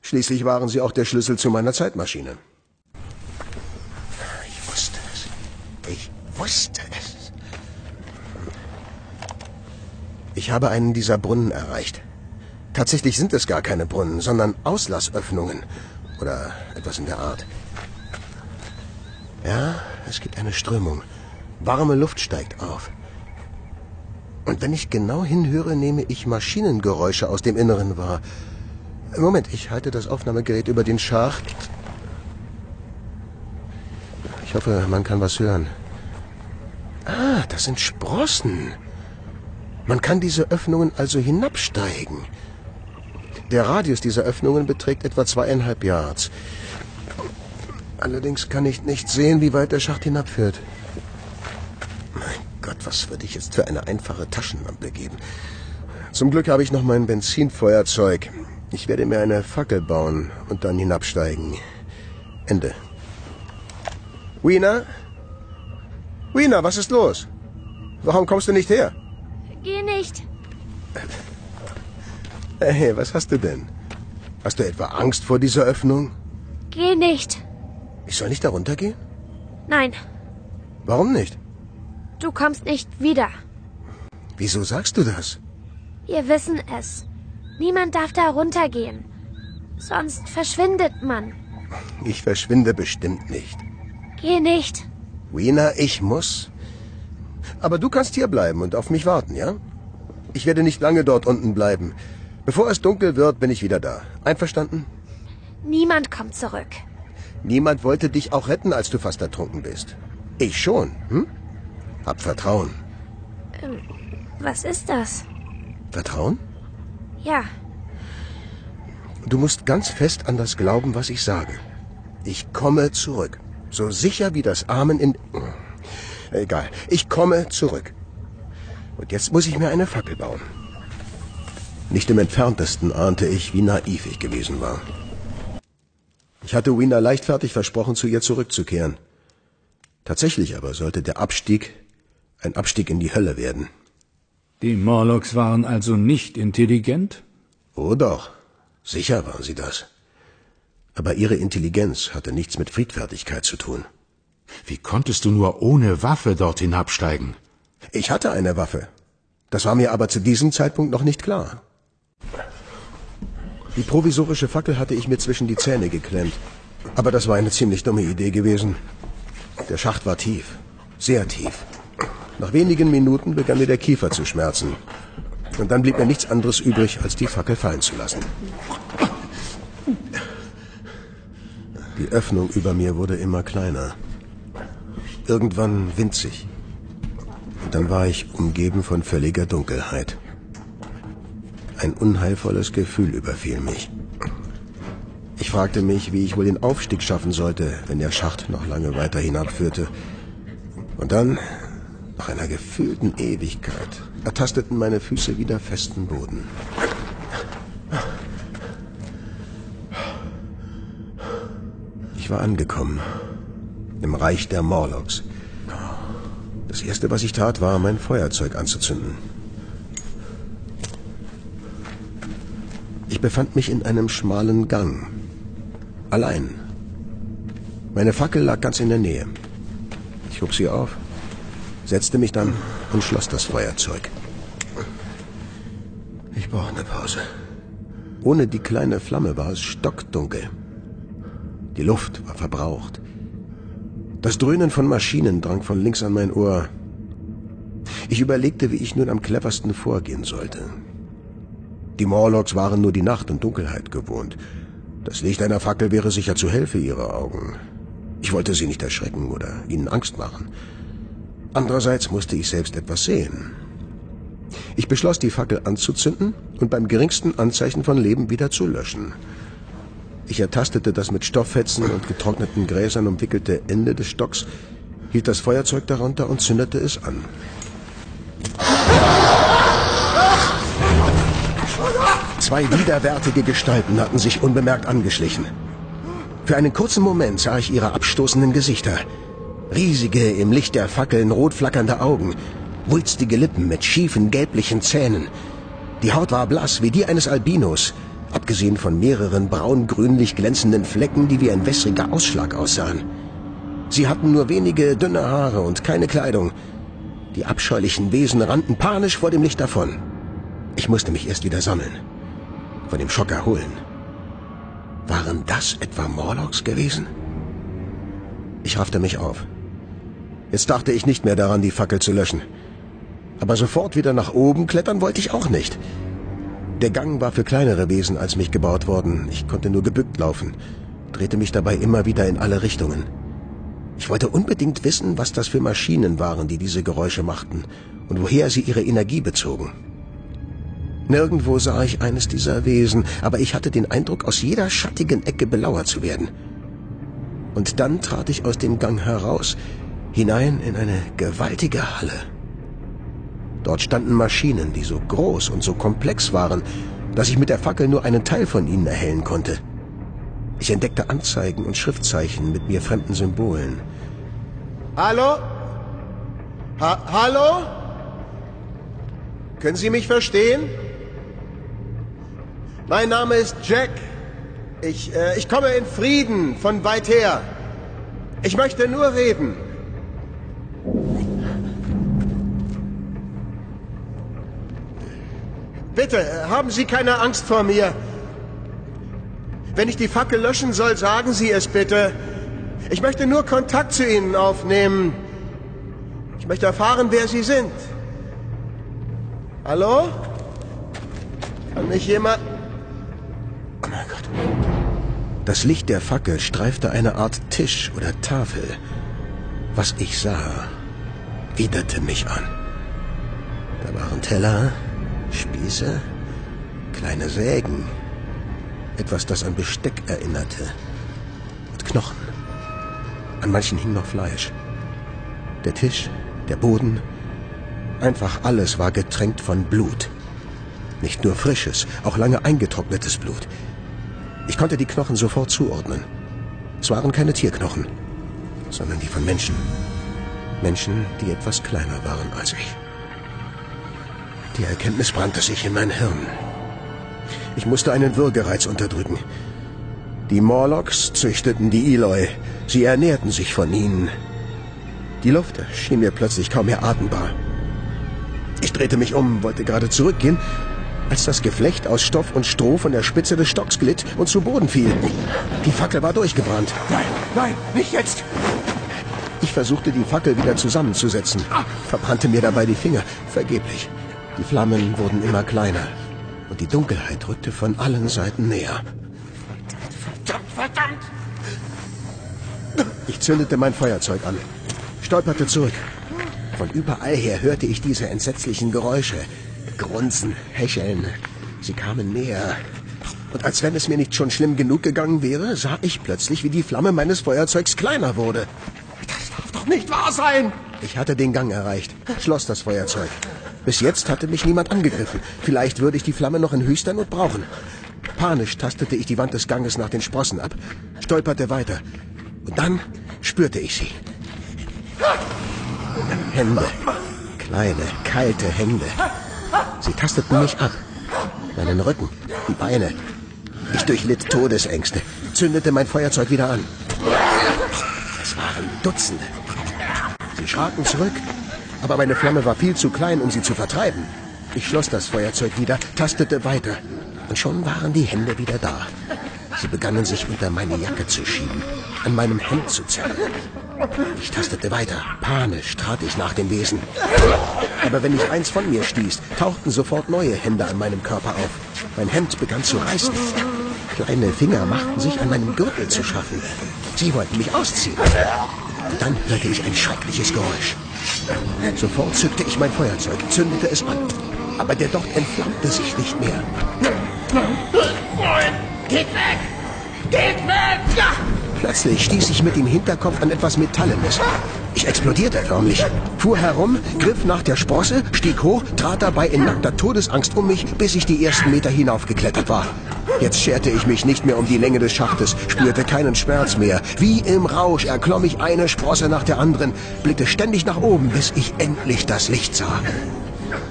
Schließlich waren sie auch der Schlüssel zu meiner Zeitmaschine. Ich wusste es. Ich wusste es. Ich habe einen dieser Brunnen erreicht. Tatsächlich sind es gar keine Brunnen, sondern Auslassöffnungen oder etwas in der Art. Ja, es gibt eine Strömung. Warme Luft steigt auf. Und wenn ich genau hinhöre, nehme ich Maschinengeräusche aus dem Inneren wahr. Moment, ich halte das Aufnahmegerät über den Schacht. Ich hoffe, man kann was hören. Ah, das sind Sprossen. Man kann diese Öffnungen also hinabsteigen. Der Radius dieser Öffnungen beträgt etwa zweieinhalb Yards. Allerdings kann ich nicht sehen, wie weit der Schacht hinabführt. Mein Gott, was würde ich jetzt für eine einfache Taschenlampe geben? Zum Glück habe ich noch mein Benzinfeuerzeug. Ich werde mir eine Fackel bauen und dann hinabsteigen. Ende. Wiener? Wiener, was ist los? Warum kommst du nicht her? Geh nicht. Hey, was hast du denn? Hast du etwa Angst vor dieser Öffnung? Geh nicht. Ich soll nicht darunter gehen? Nein, Warum nicht? du kommst nicht wieder. Wieso sagst du das? Wir wissen es. Niemand darf da runtergehen. Sonst verschwindet man. Ich verschwinde bestimmt nicht. Geh nicht. Wiener, ich muss. Aber du kannst hier bleiben und auf mich warten, ja? Ich werde nicht lange dort unten bleiben. Bevor es dunkel wird, bin ich wieder da. Einverstanden? Niemand kommt zurück. Niemand wollte dich auch retten, als du fast ertrunken bist. Ich schon, hm? Hab Vertrauen. Ähm, was ist das? Vertrauen? Ja, Du musst ganz fest an das glauben, was ich sage. Ich komme zurück. So sicher wie das Amen in... Egal. Ich komme zurück. Und jetzt muss ich mir eine Fackel bauen. Nicht im entferntesten ahnte ich, wie naiv ich gewesen war. Ich hatte Wiener leichtfertig versprochen, zu ihr zurückzukehren. Tatsächlich aber sollte der Abstieg ein Abstieg in die Hölle werden. Die Morlocks waren also nicht intelligent? Oh doch, sicher waren sie das. Aber ihre Intelligenz hatte nichts mit Friedfertigkeit zu tun. Wie konntest du nur ohne Waffe dort hinabsteigen? Ich hatte eine Waffe. Das war mir aber zu diesem Zeitpunkt noch nicht klar. Die provisorische Fackel hatte ich mir zwischen die Zähne geklemmt. Aber das war eine ziemlich dumme Idee gewesen. Der Schacht war tief, sehr tief. Nach wenigen Minuten begann mir der Kiefer zu schmerzen. Und dann blieb mir nichts anderes übrig, als die Fackel fallen zu lassen. Die Öffnung über mir wurde immer kleiner. Irgendwann winzig. Und dann war ich umgeben von völliger Dunkelheit. Ein unheilvolles Gefühl überfiel mich. Ich fragte mich, wie ich wohl den Aufstieg schaffen sollte, wenn der Schacht noch lange weiter hinabführte. Und dann, nach einer gefühlten Ewigkeit, ertasteten meine Füße wieder festen Boden. Ich war angekommen. Im Reich der Morlocks. Das erste, was ich tat, war, mein Feuerzeug anzuzünden. Ich befand mich in einem schmalen Gang. Allein. Meine Fackel lag ganz in der Nähe. Ich hob sie auf, setzte mich dann und schloss das Feuerzeug. Ich brauche eine Pause. Ohne die kleine Flamme war es stockdunkel. Die Luft war verbraucht. Das Dröhnen von Maschinen drang von links an mein Ohr. Ich überlegte, wie ich nun am cleversten vorgehen sollte. Die Morlocks waren nur die Nacht und Dunkelheit gewohnt. Das Licht einer Fackel wäre sicher zu hell für ihre Augen. Ich wollte sie nicht erschrecken oder ihnen Angst machen. Andererseits musste ich selbst etwas sehen. Ich beschloss, die Fackel anzuzünden und beim geringsten Anzeichen von Leben wieder zu löschen. Ich ertastete das mit Stofffetzen und getrockneten Gräsern umwickelte Ende des Stocks, hielt das Feuerzeug darunter und zündete es an. Zwei widerwärtige Gestalten hatten sich unbemerkt angeschlichen. Für einen kurzen Moment sah ich ihre abstoßenden Gesichter. Riesige, im Licht der Fackeln rot flackernde Augen, wulstige Lippen mit schiefen, gelblichen Zähnen. Die Haut war blass wie die eines Albinos, abgesehen von mehreren braun-grünlich glänzenden Flecken, die wie ein wässriger Ausschlag aussahen. Sie hatten nur wenige dünne Haare und keine Kleidung. Die abscheulichen Wesen rannten panisch vor dem Licht davon. Ich musste mich erst wieder sammeln, von dem Schock erholen. Waren das etwa Morlocks gewesen? Ich raffte mich auf. Jetzt dachte ich nicht mehr daran, die Fackel zu löschen. Aber sofort wieder nach oben klettern wollte ich auch nicht. Der Gang war für kleinere Wesen als mich gebaut worden. Ich konnte nur gebückt laufen, drehte mich dabei immer wieder in alle Richtungen. Ich wollte unbedingt wissen, was das für Maschinen waren, die diese Geräusche machten und woher sie ihre Energie bezogen. Nirgendwo sah ich eines dieser Wesen, aber ich hatte den Eindruck, aus jeder schattigen Ecke belauert zu werden. Und dann trat ich aus dem Gang heraus, hinein in eine gewaltige Halle. Dort standen Maschinen, die so groß und so komplex waren, dass ich mit der Fackel nur einen Teil von ihnen erhellen konnte. Ich entdeckte Anzeigen und Schriftzeichen mit mir fremden Symbolen. Hallo? Ha Hallo? Können Sie mich verstehen? Mein Name ist Jack. Ich, äh, ich komme in Frieden von weit her. Ich möchte nur reden. Bitte, haben Sie keine Angst vor mir. Wenn ich die Fackel löschen soll, sagen Sie es bitte. Ich möchte nur Kontakt zu Ihnen aufnehmen. Ich möchte erfahren, wer Sie sind. Hallo? Kann mich jemand... Oh mein Gott. Das Licht der Fackel streifte eine Art Tisch oder Tafel. Was ich sah, widerte mich an. Da waren Teller, Spieße, kleine Sägen, etwas, das an Besteck erinnerte und Knochen. An manchen hing noch Fleisch. Der Tisch, der Boden, einfach alles war getränkt von Blut. Nicht nur frisches, auch lange eingetrocknetes Blut. Ich konnte die Knochen sofort zuordnen. Es waren keine Tierknochen, sondern die von Menschen. Menschen, die etwas kleiner waren als ich. Die Erkenntnis brannte sich in mein Hirn. Ich musste einen Würgereiz unterdrücken. Die Morlocks züchteten die Eloi. Sie ernährten sich von ihnen. Die Luft schien mir plötzlich kaum mehr atembar. Ich drehte mich um, wollte gerade zurückgehen, als das Geflecht aus Stoff und Stroh von der Spitze des Stocks glitt und zu Boden fiel. Die Fackel war durchgebrannt. Nein, nein, nicht jetzt! Ich versuchte, die Fackel wieder zusammenzusetzen, verbrannte mir dabei die Finger, vergeblich. Die Flammen wurden immer kleiner und die Dunkelheit rückte von allen Seiten näher. Verdammt, verdammt! Ich zündete mein Feuerzeug an, stolperte zurück. Von überall her hörte ich diese entsetzlichen Geräusche. Grunzen, Hecheln. Sie kamen näher. Und als wenn es mir nicht schon schlimm genug gegangen wäre, sah ich plötzlich, wie die Flamme meines Feuerzeugs kleiner wurde. Das darf doch nicht wahr sein! Ich hatte den Gang erreicht, schloss das Feuerzeug. Bis jetzt hatte mich niemand angegriffen. Vielleicht würde ich die Flamme noch in höchster Not brauchen. Panisch tastete ich die Wand des Ganges nach den Sprossen ab, stolperte weiter. Und dann spürte ich sie. Hände. Kleine, kalte Hände. Sie tasteten mich ab. Meinen Rücken, die Beine. Ich durchlitt Todesängste, zündete mein Feuerzeug wieder an. Es waren Dutzende. Sie schraken zurück, aber meine Flamme war viel zu klein, um sie zu vertreiben. Ich schloss das Feuerzeug wieder, tastete weiter. Und schon waren die Hände wieder da. Sie begannen sich unter meine Jacke zu schieben, an meinem Hemd zu zerren. Ich tastete weiter. Panisch trat ich nach dem Wesen. Aber wenn ich eins von mir stieß, tauchten sofort neue Hände an meinem Körper auf. Mein Hemd begann zu reißen. Kleine Finger machten sich an meinem Gürtel zu schaffen. Sie wollten mich ausziehen. Dann hörte ich ein schreckliches Geräusch. Sofort zückte ich mein Feuerzeug, zündete es an. Aber der Docht entflammte sich nicht mehr. Geht weg! Geht weg! Ja! Plötzlich stieß ich mit dem Hinterkopf an etwas Metallenes. Ich explodierte förmlich, fuhr herum, griff nach der Sprosse, stieg hoch, trat dabei in nackter Todesangst um mich, bis ich die ersten Meter hinaufgeklettert war. Jetzt scherte ich mich nicht mehr um die Länge des Schachtes, spürte keinen Schmerz mehr. Wie im Rausch erklomm ich eine Sprosse nach der anderen, blickte ständig nach oben, bis ich endlich das Licht sah.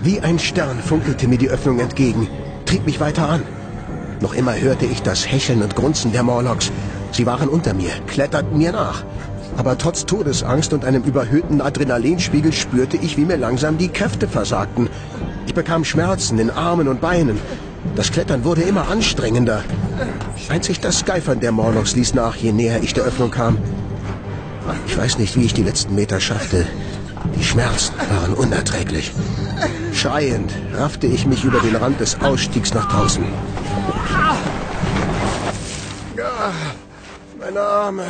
Wie ein Stern funkelte mir die Öffnung entgegen, trieb mich weiter an. Noch immer hörte ich das Hecheln und Grunzen der Morlocks. Sie waren unter mir, kletterten mir nach. Aber trotz Todesangst und einem überhöhten Adrenalinspiegel spürte ich, wie mir langsam die Kräfte versagten. Ich bekam Schmerzen in Armen und Beinen. Das Klettern wurde immer anstrengender. Einzig das Geifern der Morlocks ließ nach, je näher ich der Öffnung kam. Ich weiß nicht, wie ich die letzten Meter schaffte. Die Schmerzen waren unerträglich. Schreiend raffte ich mich über den Rand des Ausstiegs nach draußen. Ja, meine Arme,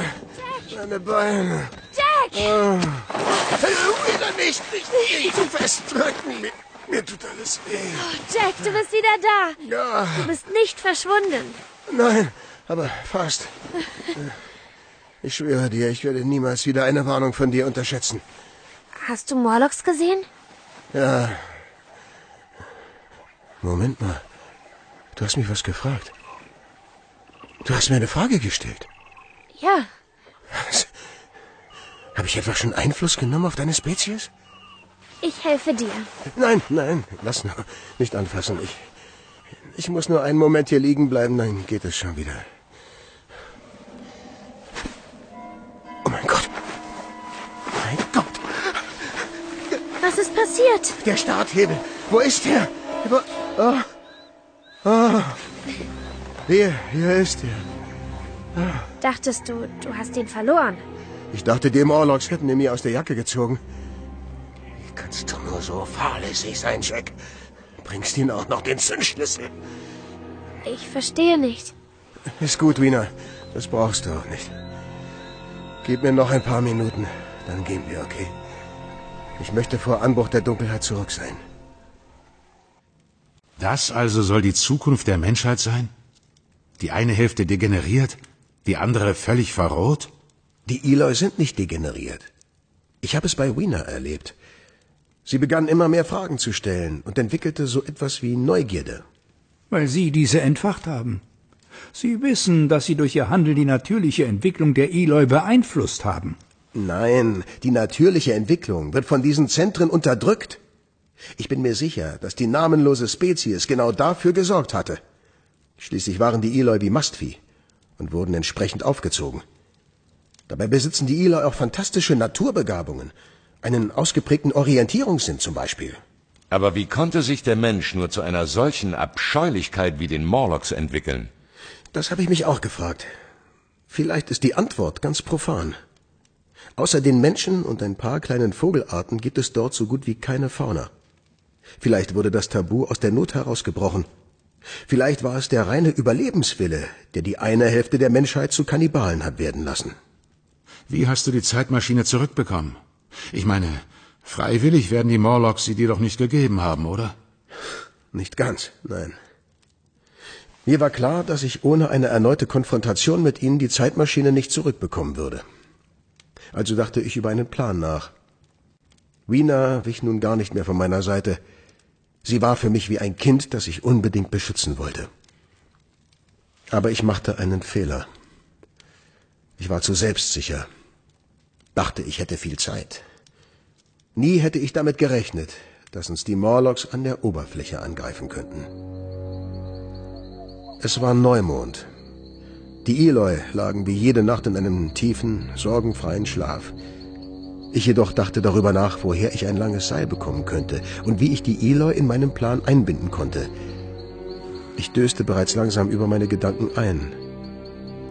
meine Beine. Jack! Oh. Wieder nicht, nicht, nicht zu festdrücken. Mir, mir tut alles weh. Oh, Jack, du bist wieder da. Ja. Du bist nicht verschwunden. Nein, aber fast. Ich schwöre dir, ich werde niemals wieder eine Warnung von dir unterschätzen. Hast du Morlocks gesehen? Ja. Moment mal. Du hast mich was gefragt. Du hast mir eine Frage gestellt. Ja. Habe ich etwa schon Einfluss genommen auf deine Spezies? Ich helfe dir. Nein, nein, lass nur. Nicht anfassen. Ich, ich muss nur einen Moment hier liegen bleiben, dann geht es schon wieder. Oh mein Gott. Mein Gott. Was ist passiert? Der Starthebel. Wo ist er? Wo, oh. Oh. Hier, hier ist er. Oh. Dachtest du, du hast ihn verloren? Ich dachte, die Morlocks hätten ihn mir aus der Jacke gezogen. Wie kannst du nur so fahrlässig sein, Jack? Bringst ihn auch noch den Zündschlüssel. Ich verstehe nicht. Ist gut, Wiener. Das brauchst du auch nicht. Gib mir noch ein paar Minuten, dann gehen wir, okay? Ich möchte vor Anbruch der Dunkelheit zurück sein. Das also soll die Zukunft der Menschheit sein? Die eine Hälfte degeneriert, die andere völlig verroht? Die Eloy sind nicht degeneriert. Ich habe es bei Wiener erlebt. Sie begann immer mehr Fragen zu stellen und entwickelte so etwas wie Neugierde. Weil Sie diese entfacht haben. Sie wissen, dass Sie durch Ihr Handeln die natürliche Entwicklung der Eloy beeinflusst haben. Nein, die natürliche Entwicklung wird von diesen Zentren unterdrückt. Ich bin mir sicher, dass die namenlose Spezies genau dafür gesorgt hatte. Schließlich waren die Eloy wie Mastvieh und wurden entsprechend aufgezogen. Dabei besitzen die Eloy auch fantastische Naturbegabungen, einen ausgeprägten Orientierungssinn zum Beispiel. Aber wie konnte sich der Mensch nur zu einer solchen Abscheulichkeit wie den Morlocks entwickeln? Das habe ich mich auch gefragt. Vielleicht ist die Antwort ganz profan. Außer den Menschen und ein paar kleinen Vogelarten gibt es dort so gut wie keine Fauna. Vielleicht wurde das Tabu aus der Not herausgebrochen. Vielleicht war es der reine Überlebenswille, der die eine Hälfte der Menschheit zu Kannibalen hat werden lassen. Wie hast du die Zeitmaschine zurückbekommen? Ich meine, freiwillig werden die Morlocks sie dir doch nicht gegeben haben, oder? Nicht ganz, nein. Mir war klar, dass ich ohne eine erneute Konfrontation mit ihnen die Zeitmaschine nicht zurückbekommen würde. Also dachte ich über einen Plan nach. Wiener wich nun gar nicht mehr von meiner Seite. Sie war für mich wie ein Kind, das ich unbedingt beschützen wollte. Aber ich machte einen Fehler. Ich war zu selbstsicher. Dachte, ich hätte viel Zeit. Nie hätte ich damit gerechnet, dass uns die Morlocks an der Oberfläche angreifen könnten. Es war Neumond. Die Eloy lagen wie jede Nacht in einem tiefen, sorgenfreien Schlaf. Ich jedoch dachte darüber nach, woher ich ein langes Seil bekommen könnte und wie ich die Eloy in meinen Plan einbinden konnte. Ich döste bereits langsam über meine Gedanken ein,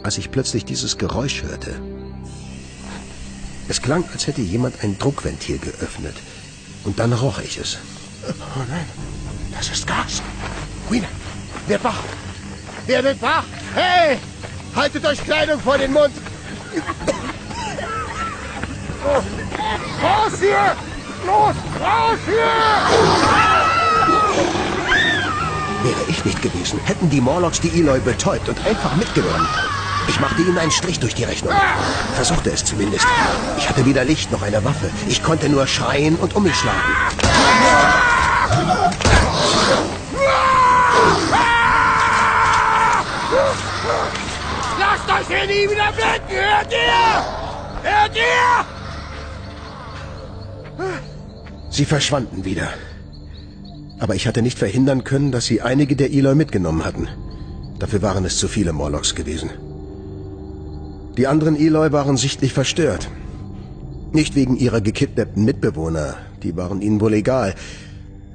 als ich plötzlich dieses Geräusch hörte. Es klang, als hätte jemand ein Druckventil geöffnet. Und dann roch ich es. Oh nein, das ist Gas. Wiener, Werd wach! Werdet wach! Hey! Haltet euch Kleidung vor den Mund! Raus hier! Los! Raus hier! Wäre ich nicht gewesen, hätten die Morlocks die Eloy betäubt und einfach mitgenommen. Ich machte ihnen einen Strich durch die Rechnung. Versuchte es zumindest. Ich hatte weder Licht noch eine Waffe. Ich konnte nur schreien und um mich schlagen. Lasst euch hier nie wieder blenden! Hört ihr? Hört ihr? Sie verschwanden wieder. Aber ich hatte nicht verhindern können, dass sie einige der Eloy mitgenommen hatten. Dafür waren es zu viele Morlocks gewesen. Die anderen Eloy waren sichtlich verstört. Nicht wegen ihrer gekidnappten Mitbewohner, die waren ihnen wohl egal.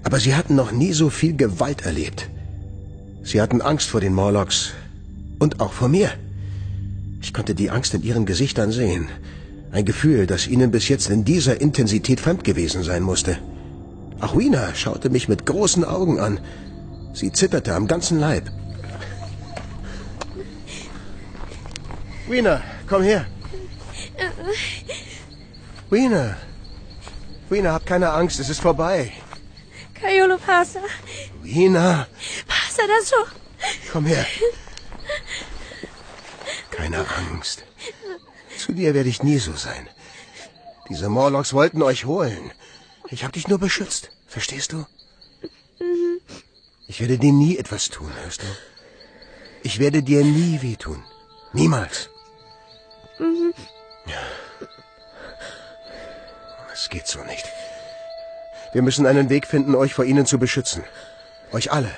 Aber sie hatten noch nie so viel Gewalt erlebt. Sie hatten Angst vor den Morlocks und auch vor mir. Ich konnte die Angst in ihren Gesichtern sehen. Ein Gefühl, das ihnen bis jetzt in dieser Intensität fremd gewesen sein musste. Auch Wina schaute mich mit großen Augen an. Sie zitterte am ganzen Leib. Wiener, komm her. Wiener. Wiener, hab keine Angst, es ist vorbei. Kaiolo pasa. Wiener, Pasa das so. komm her. Keine Angst. Zu dir werde ich nie so sein. Diese Morlocks wollten euch holen. Ich habe dich nur beschützt. Verstehst du? Ich werde dir nie etwas tun, hörst du? Ich werde dir nie wehtun. Niemals. Es geht so nicht. Wir müssen einen Weg finden, euch vor ihnen zu beschützen. Euch alle.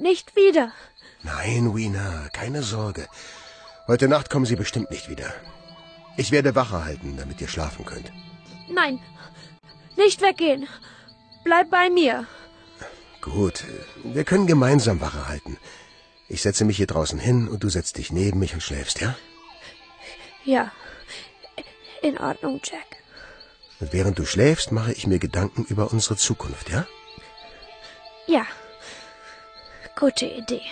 Nicht wieder. Nein, Wiener, keine Sorge. Heute Nacht kommen sie bestimmt nicht wieder. Ich werde Wache halten, damit ihr schlafen könnt. Nein. Nicht weggehen. Bleib bei mir. Gut, wir können gemeinsam Wache halten. Ich setze mich hier draußen hin und du setzt dich neben mich und schläfst, ja? Ja. In Ordnung, Jack. Und während du schläfst, mache ich mir Gedanken über unsere Zukunft, ja? Ja. Gute Idee.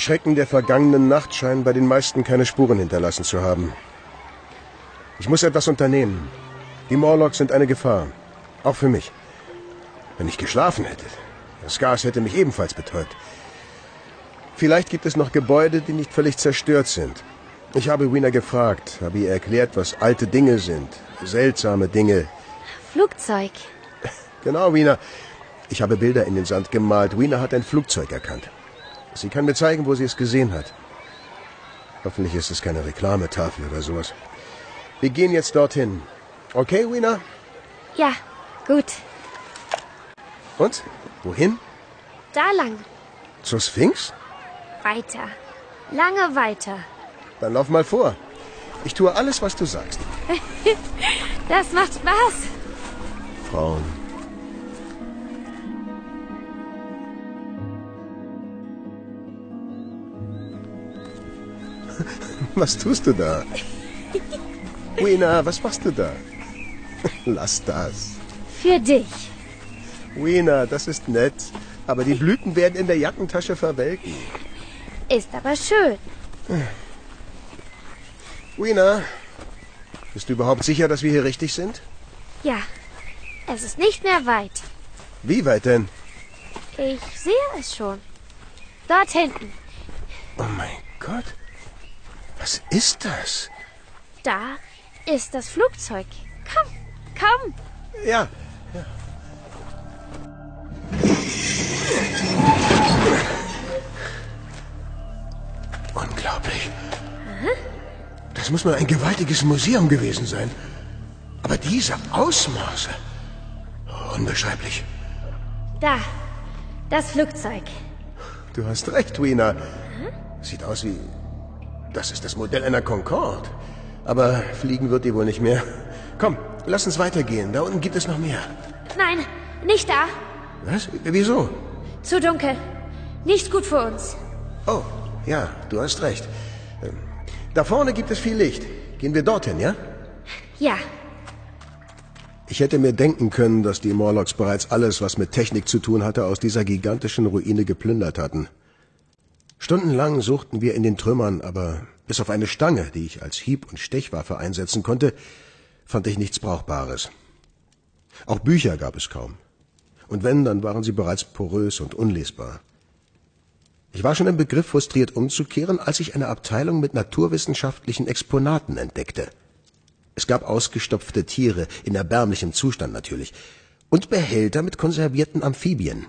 Die Schrecken der vergangenen Nacht scheinen bei den meisten keine Spuren hinterlassen zu haben. Ich muss etwas unternehmen. Die Morlocks sind eine Gefahr. Auch für mich. Wenn ich geschlafen hätte. Das Gas hätte mich ebenfalls betäubt. Vielleicht gibt es noch Gebäude, die nicht völlig zerstört sind. Ich habe Wiener gefragt, habe ihr erklärt, was alte Dinge sind. Seltsame Dinge. Flugzeug. Genau, Wiener. Ich habe Bilder in den Sand gemalt. Wiener hat ein Flugzeug erkannt. Sie kann mir zeigen, wo sie es gesehen hat. Hoffentlich ist es keine Reklametafel oder sowas. Wir gehen jetzt dorthin. Okay, Wiener? Ja, gut. Und? Wohin? Da lang. Zur Sphinx? Weiter. Lange weiter. Dann lauf mal vor. Ich tue alles, was du sagst. Das macht Spaß. Frauen. Was tust du da? Wiener, was machst du da? Lass das. Für dich. Wiener, das ist nett. Aber die Blüten werden in der Jackentasche verwelken. Ist aber schön. Wiener, bist du überhaupt sicher, dass wir hier richtig sind? Ja. Es ist nicht mehr weit. Wie weit denn? Ich sehe es schon. Dort hinten. Oh mein Gott. Was ist das? Da ist das Flugzeug. Komm, komm. Ja. ja. Unglaublich. Das muss mal ein gewaltiges Museum gewesen sein. Aber diese Ausmaße. Unbeschreiblich. Da. Das Flugzeug. Du hast recht, Wiener. Sieht aus wie. Das ist das Modell einer Concorde. Aber fliegen wird die wohl nicht mehr. Komm, lass uns weitergehen. Da unten gibt es noch mehr. Nein, nicht da. Was? Wieso? Zu dunkel. Nicht gut für uns. Oh, ja, du hast recht. Ähm, Da vorne gibt es viel Licht. Gehen wir dorthin, ja? Ja, Ich hätte mir denken können, dass die Morlocks bereits alles, was mit Technik zu tun hatte, aus dieser gigantischen Ruine geplündert hatten. Stundenlang suchten wir in den Trümmern, aber bis auf eine Stange, die ich als Hieb- und Stechwaffe einsetzen konnte, fand ich nichts Brauchbares. Auch Bücher gab es kaum. Und wenn, dann waren sie bereits porös und unlesbar. Ich war schon im Begriff, frustriert umzukehren, als ich eine Abteilung mit naturwissenschaftlichen Exponaten entdeckte. Es gab ausgestopfte Tiere, in erbärmlichem Zustand natürlich, und Behälter mit konservierten Amphibien.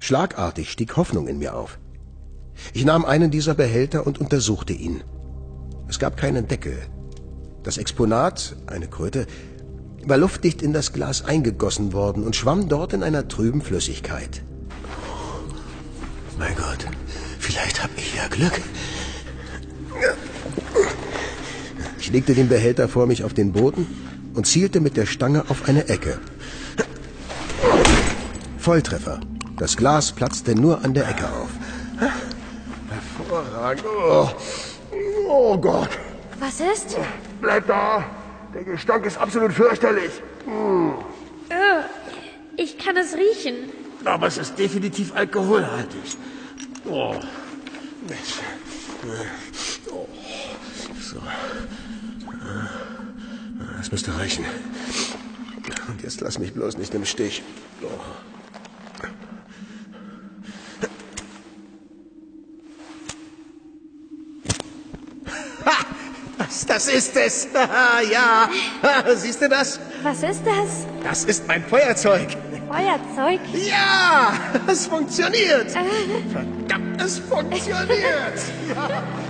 Schlagartig stieg Hoffnung in mir auf. Ich nahm einen dieser Behälter und untersuchte ihn. Es gab keinen Deckel. Das Exponat, eine Kröte, war luftdicht in das Glas eingegossen worden und schwamm dort in einer trüben Flüssigkeit. Mein Gott, vielleicht habe ich ja Glück. Ich legte den Behälter vor mich auf den Boden und zielte mit der Stange auf eine Ecke. Volltreffer. Das Glas platzte nur an der Ecke auf. Hervorragend. Oh, oh Gott. was ist? Bleib da. Der Gestank ist absolut fürchterlich. Hm. Äh, Ich kann es riechen. Aber es ist definitiv alkoholhaltig. Oh. Mensch. Oh. So. Das müsste reichen. Und jetzt lass mich bloß nicht im Stich. Oh. Das, das ist es. ja. Siehst du das? Was ist das? Das ist mein Feuerzeug. Feuerzeug? Ja, es funktioniert. Verdammt, es funktioniert.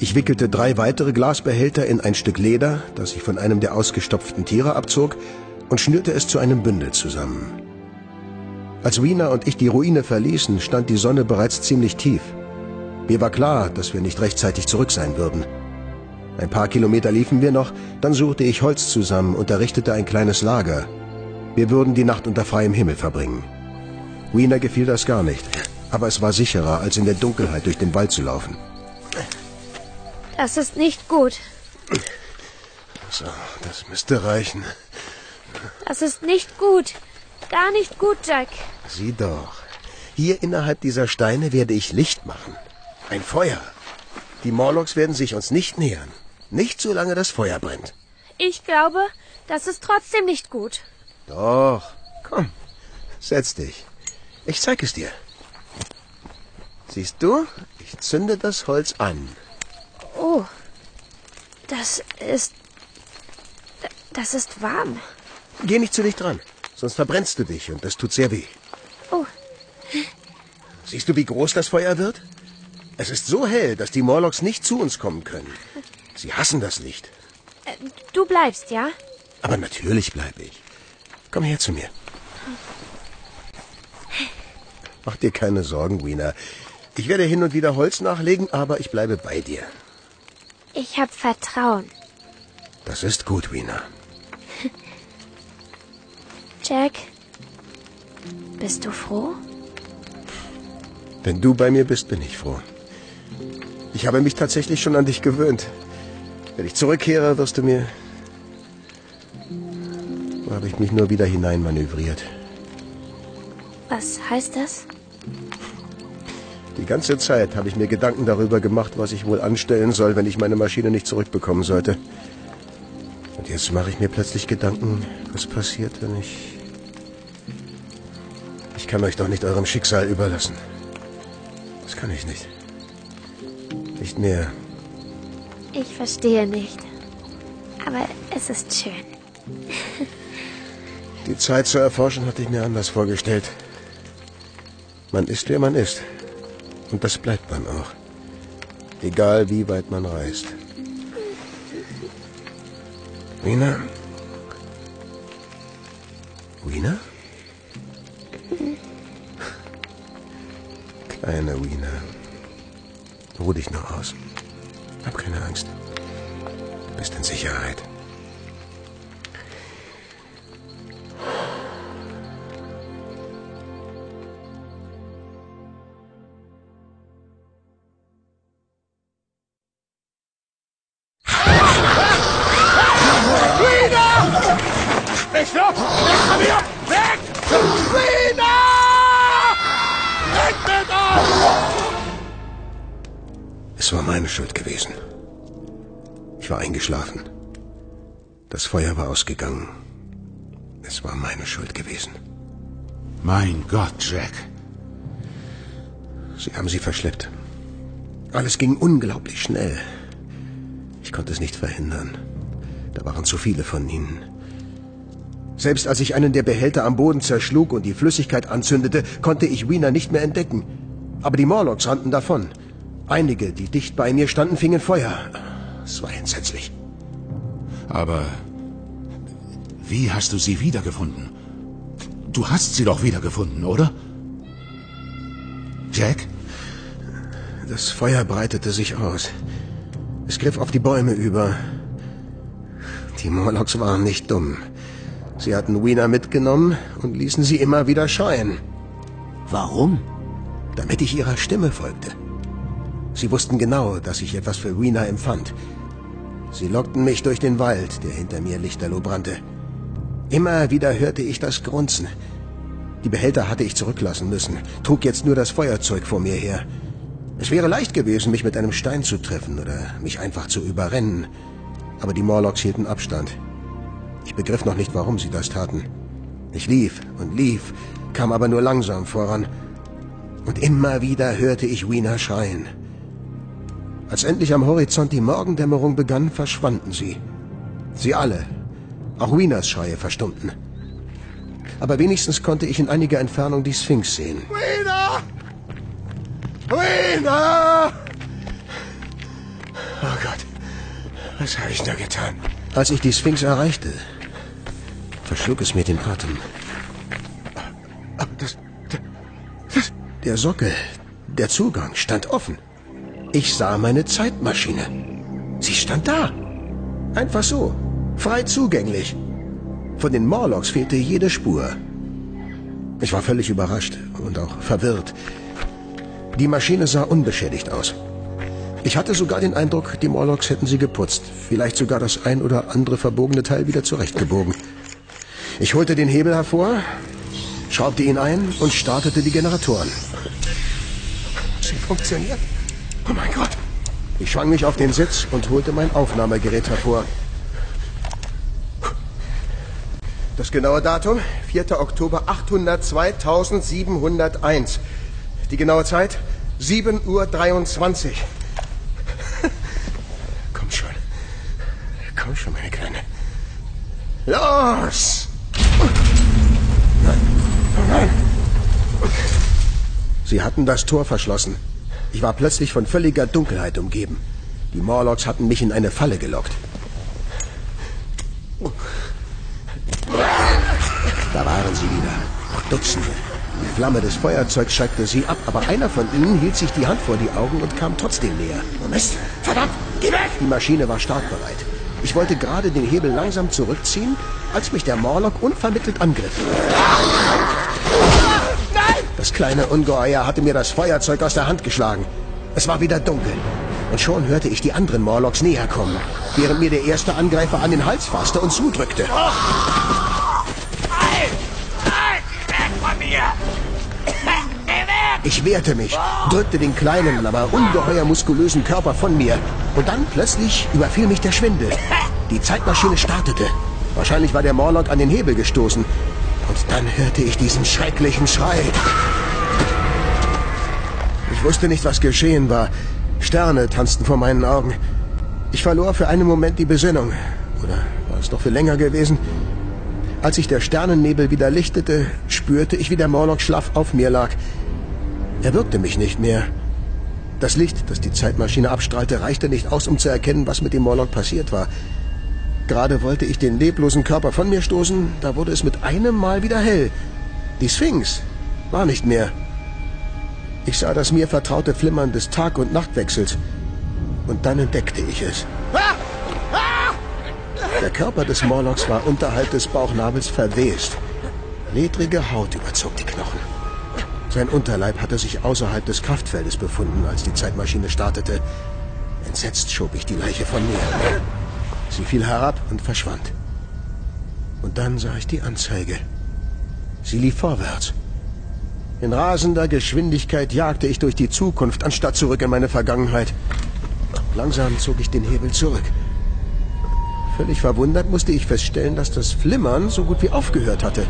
Ich wickelte drei weitere Glasbehälter in ein Stück Leder, das ich von einem der ausgestopften Tiere abzog, und schnürte es zu einem Bündel zusammen. Als Wiener und ich die Ruine verließen, stand die Sonne bereits ziemlich tief. Mir war klar, dass wir nicht rechtzeitig zurück sein würden. Ein paar Kilometer liefen wir noch, dann suchte ich Holz zusammen und errichtete ein kleines Lager. Wir würden die Nacht unter freiem Himmel verbringen. Wiener gefiel das gar nicht, aber es war sicherer, als in der Dunkelheit durch den Wald zu laufen. Das ist nicht gut. So, das müsste reichen. Das ist nicht gut. Gar nicht gut, Jack. Sieh doch. Hier innerhalb dieser Steine werde ich Licht machen. Ein Feuer. Die Morlocks werden sich uns nicht nähern. Nicht solange das Feuer brennt. Ich glaube, das ist trotzdem nicht gut. Doch. Komm, setz dich. Ich zeig es dir. Siehst du? Ich zünde das Holz an. Oh, das ist... Das ist warm. Geh nicht zu dicht dran, sonst verbrennst du dich und das tut sehr weh. Oh, Siehst du, wie groß das Feuer wird? Es ist so hell, dass die Morlocks nicht zu uns kommen können. Sie hassen das Licht. äh, du bleibst, ja? Aber natürlich bleibe ich. Komm her zu mir. Mach dir keine Sorgen, Wiener. Ich werde hin und wieder Holz nachlegen, aber ich bleibe bei dir. Ich hab Vertrauen. Das ist gut, Wiener. Jack, bist du froh? Wenn du bei mir bist, bin ich froh. Ich habe mich tatsächlich schon an dich gewöhnt. Wenn ich zurückkehre, wirst du mir... Da habe ich mich nur wieder hineinmanövriert. Was heißt das? Die ganze Zeit habe ich mir Gedanken darüber gemacht, was ich wohl anstellen soll, wenn ich meine Maschine nicht zurückbekommen sollte. Und jetzt mache ich mir plötzlich Gedanken, was passiert, wenn ich... Ich kann euch doch nicht eurem Schicksal überlassen. Das kann ich nicht. Nicht mehr. Ich verstehe nicht. Aber es ist schön. Die Zeit zu erforschen hatte ich mir anders vorgestellt. Man ist, wer man ist. Und das bleibt man auch. Egal, wie weit man reist. Wiener? Wiener? Kleine Wiener. Ruh dich nur aus. Hab keine Angst. Du bist in Sicherheit. Schuld gewesen. Ich war eingeschlafen. Das Feuer war ausgegangen. Es war meine Schuld gewesen. Mein Gott, Jack. Sie haben sie verschleppt. Alles ging unglaublich schnell. Ich konnte es nicht verhindern. Da waren zu viele von ihnen. Selbst als ich einen der Behälter am Boden zerschlug und die Flüssigkeit anzündete, konnte ich Wiener nicht mehr entdecken. Aber die Morlocks rannten davon. Einige, die dicht bei mir standen, fingen Feuer. Es war entsetzlich. Aber wie hast du sie wiedergefunden? Du hast sie doch wiedergefunden, oder? Jack? Das Feuer breitete sich aus. Es griff auf die Bäume über. Die Morlocks waren nicht dumm. Sie hatten Wiener mitgenommen und ließen sie immer wieder scheuen. Warum? Damit ich ihrer Stimme folgte. Sie wussten genau, dass ich etwas für Wiener empfand. Sie lockten mich durch den Wald, der hinter mir lichterloh brannte. Immer wieder hörte ich das Grunzen. Die Behälter hatte ich zurücklassen müssen, trug jetzt nur das Feuerzeug vor mir her. Es wäre leicht gewesen, mich mit einem Stein zu treffen oder mich einfach zu überrennen. Aber die Morlocks hielten Abstand. Ich begriff noch nicht, warum sie das taten. Ich lief und lief, kam aber nur langsam voran. Und immer wieder hörte ich Wiener schreien. Als endlich am Horizont die Morgendämmerung begann, verschwanden sie. Sie alle. Auch Wieners Schreie verstummten. Aber wenigstens konnte ich in einiger Entfernung die Sphinx sehen. Wiener! Wiener! Oh Gott, was habe ich da getan? Als ich die Sphinx erreichte, verschlug es mir den Atem. Aber das, das, der Sockel, der Zugang stand offen. Ich sah meine Zeitmaschine. Sie stand da. Einfach so, frei zugänglich. Von den Morlocks fehlte jede Spur. Ich war völlig überrascht und auch verwirrt. Die Maschine sah unbeschädigt aus. Ich hatte sogar den Eindruck, die Morlocks hätten sie geputzt, vielleicht sogar das ein oder andere verbogene Teil wieder zurechtgebogen. Ich holte den Hebel hervor, schraubte ihn ein und startete die Generatoren. Sie funktioniert. Oh mein Gott. Ich schwang mich auf den Sitz und holte mein Aufnahmegerät hervor. Das genaue Datum? 4. Oktober 802.701. Die genaue Zeit? 7.23 Uhr. Komm schon. Komm schon, meine Kleine. Los! Nein. Oh nein. Sie hatten das Tor verschlossen. Ich war plötzlich von völliger Dunkelheit umgeben. Die Morlocks hatten mich in eine Falle gelockt. Da waren sie wieder. Dutzende. Die Flamme des Feuerzeugs schreckte sie ab, aber einer von ihnen hielt sich die Hand vor die Augen und kam trotzdem näher. Mist! Verdammt! Geh weg! Die Maschine war startbereit. Ich wollte gerade den Hebel langsam zurückziehen, als mich der Morlock unvermittelt angriff. Das kleine Ungeheuer hatte mir das Feuerzeug aus der Hand geschlagen. Es war wieder dunkel. Und schon hörte ich die anderen Morlocks näher kommen, während mir der erste Angreifer an den Hals fasste und zudrückte. Ich wehrte mich, drückte den kleinen, aber ungeheuer muskulösen Körper von mir. Und dann plötzlich überfiel mich der Schwindel. Die Zeitmaschine startete. Wahrscheinlich war der Morlock an den Hebel gestoßen. Und dann hörte ich diesen schrecklichen Schrei. Ich wusste nicht, was geschehen war. Sterne tanzten vor meinen Augen. Ich verlor für einen Moment die Besinnung. Oder war es doch für länger gewesen? Als sich der Sternennebel wieder lichtete, spürte ich, wie der Morlock schlaff auf mir lag. Er wirkte mich nicht mehr. Das Licht, das die Zeitmaschine abstrahlte, reichte nicht aus, um zu erkennen, was mit dem Morlock passiert war. Gerade wollte ich den leblosen Körper von mir stoßen, da wurde es mit einem Mal wieder hell. Die Sphinx war nicht mehr. Ich sah das mir vertraute Flimmern des Tag- und Nachtwechsels. Und dann entdeckte ich es. Der Körper des Morlocks war unterhalb des Bauchnabels verwest. Ledrige Haut überzog die Knochen. Sein Unterleib hatte sich außerhalb des Kraftfeldes befunden, als die Zeitmaschine startete. Entsetzt schob ich die Leiche von mir. Sie fiel herab und verschwand. Und dann sah ich die Anzeige. Sie lief vorwärts. In rasender Geschwindigkeit jagte ich durch die Zukunft, anstatt zurück in meine Vergangenheit. Langsam zog ich den Hebel zurück. Völlig verwundert musste ich feststellen, dass das Flimmern so gut wie aufgehört hatte.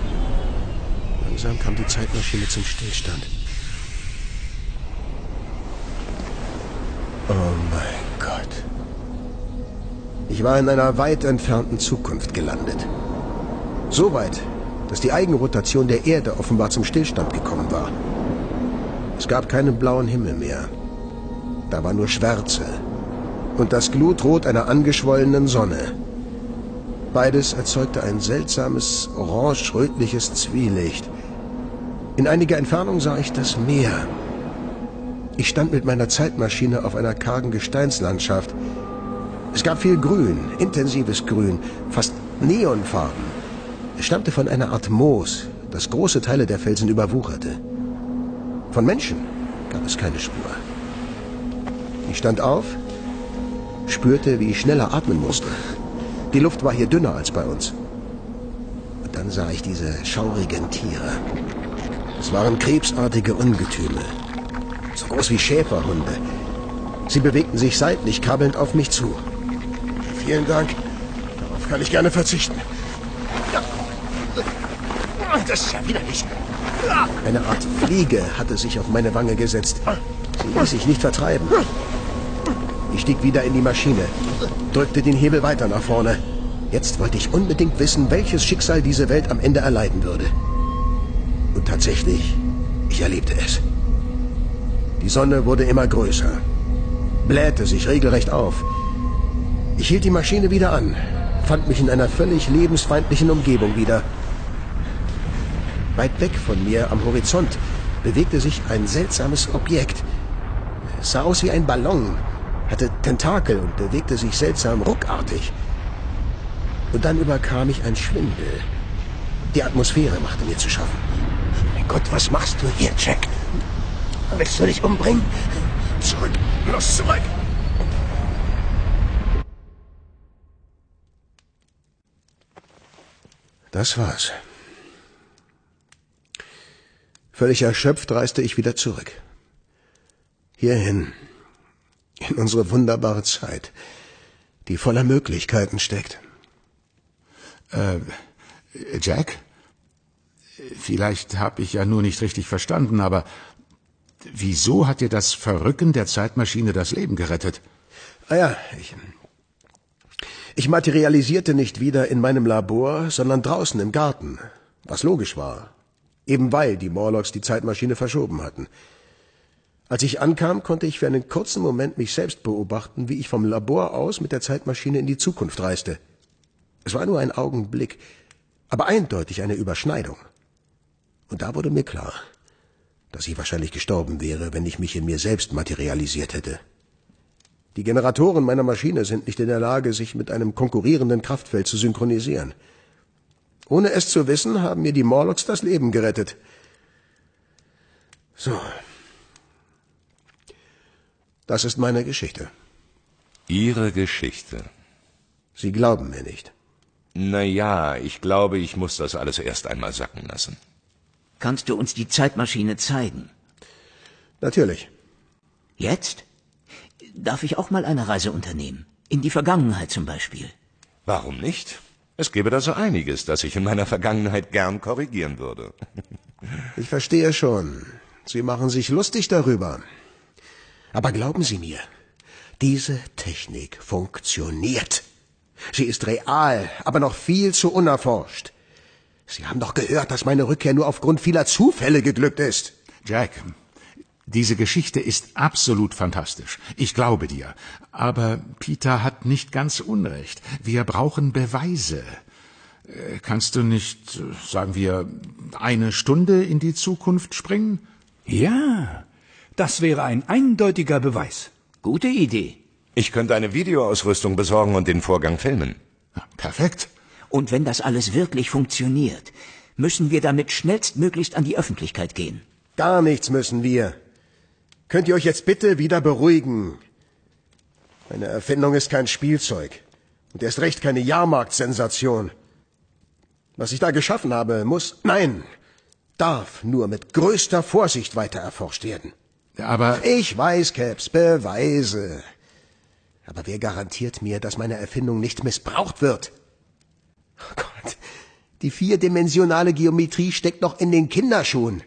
Langsam kam die Zeitmaschine zum Stillstand. Oh mein. Ich war in einer weit entfernten Zukunft gelandet. So weit, dass die Eigenrotation der Erde offenbar zum Stillstand gekommen war. Es gab keinen blauen Himmel mehr. Da war nur Schwärze und das Glutrot einer angeschwollenen Sonne. Beides erzeugte ein seltsames, orange-rötliches Zwielicht. In einiger Entfernung sah ich das Meer. Ich stand mit meiner Zeitmaschine auf einer kargen Gesteinslandschaft. Es gab viel Grün, intensives Grün, fast Neonfarben. Es stammte von einer Art Moos, das große Teile der Felsen überwucherte. Von Menschen gab es keine Spur. Ich stand auf, spürte, wie ich schneller atmen musste. Die Luft war hier dünner als bei uns. Und dann sah ich diese schaurigen Tiere. Es waren krebsartige Ungetüme, so groß wie Schäferhunde. Sie bewegten sich seitlich, krabbelnd auf mich zu. Vielen Dank. Darauf kann ich gerne verzichten. Das ist ja widerlich. Eine Art Fliege hatte sich auf meine Wange gesetzt. Sie ließ sich nicht vertreiben. Ich stieg wieder in die Maschine, drückte den Hebel weiter nach vorne. Jetzt wollte ich unbedingt wissen, welches Schicksal diese Welt am Ende erleiden würde. Und tatsächlich, ich erlebte es. Die Sonne wurde immer größer, blähte sich regelrecht auf. Ich hielt die Maschine wieder an, fand mich in einer völlig lebensfeindlichen Umgebung wieder. Weit weg von mir am Horizont bewegte sich ein seltsames Objekt. Es sah aus wie ein Ballon, hatte Tentakel und bewegte sich seltsam ruckartig. Und dann überkam mich ein Schwindel. Die Atmosphäre machte mir zu schaffen. Mein Gott, was machst du hier, Jack? Willst du dich umbringen? Zurück, los zurück! Das war's. Völlig erschöpft reiste ich wieder zurück. Hierhin, in unsere wunderbare Zeit, die voller Möglichkeiten steckt. Äh, Jack? Vielleicht habe ich ja nur nicht richtig verstanden, aber wieso hat dir das Verrücken der Zeitmaschine das Leben gerettet? Ah ja, ich, ich materialisierte nicht wieder in meinem Labor, sondern draußen im Garten, was logisch war, eben weil die Morlocks die Zeitmaschine verschoben hatten. Als ich ankam, konnte ich für einen kurzen Moment mich selbst beobachten, wie ich vom Labor aus mit der Zeitmaschine in die Zukunft reiste. Es war nur ein Augenblick, aber eindeutig eine Überschneidung. Und da wurde mir klar, dass ich wahrscheinlich gestorben wäre, wenn ich mich in mir selbst materialisiert hätte. Die Generatoren meiner Maschine sind nicht in der Lage, sich mit einem konkurrierenden Kraftfeld zu synchronisieren. Ohne es zu wissen, haben mir die Morlocks das Leben gerettet. So. Das ist meine Geschichte. Ihre Geschichte. Sie glauben mir nicht. Na ja, ich glaube, ich muss das alles erst einmal sacken lassen. Kannst du uns die Zeitmaschine zeigen? Natürlich. Jetzt? Darf ich auch mal eine Reise unternehmen? In die Vergangenheit zum Beispiel. Warum nicht? Es gäbe da so einiges, das ich in meiner Vergangenheit gern korrigieren würde. Ich verstehe schon. Sie machen sich lustig darüber. Aber glauben Sie mir, diese Technik funktioniert. Sie ist real, aber noch viel zu unerforscht. Sie haben doch gehört, dass meine Rückkehr nur aufgrund vieler Zufälle geglückt ist. Jack, diese Geschichte ist absolut fantastisch. Ich glaube dir. Aber Peter hat nicht ganz Unrecht. Wir brauchen Beweise. Äh, kannst du nicht, sagen wir, eine Stunde in die Zukunft springen? Ja, das wäre ein eindeutiger Beweis. Gute Idee. Ich könnte eine Videoausrüstung besorgen und den Vorgang filmen. Perfekt. Und wenn das alles wirklich funktioniert, müssen wir damit schnellstmöglichst an die Öffentlichkeit gehen. Gar nichts müssen wir. Könnt ihr euch jetzt bitte wieder beruhigen? Meine Erfindung ist kein Spielzeug und erst recht keine Jahrmarktsensation. Was ich da geschaffen habe, muss, nein, darf nur mit größter Vorsicht weiter erforscht werden. Aber. Ich weiß, Caps, Beweise. Aber wer garantiert mir, dass meine Erfindung nicht missbraucht wird? Oh Gott, die vierdimensionale Geometrie steckt noch in den Kinderschuhen.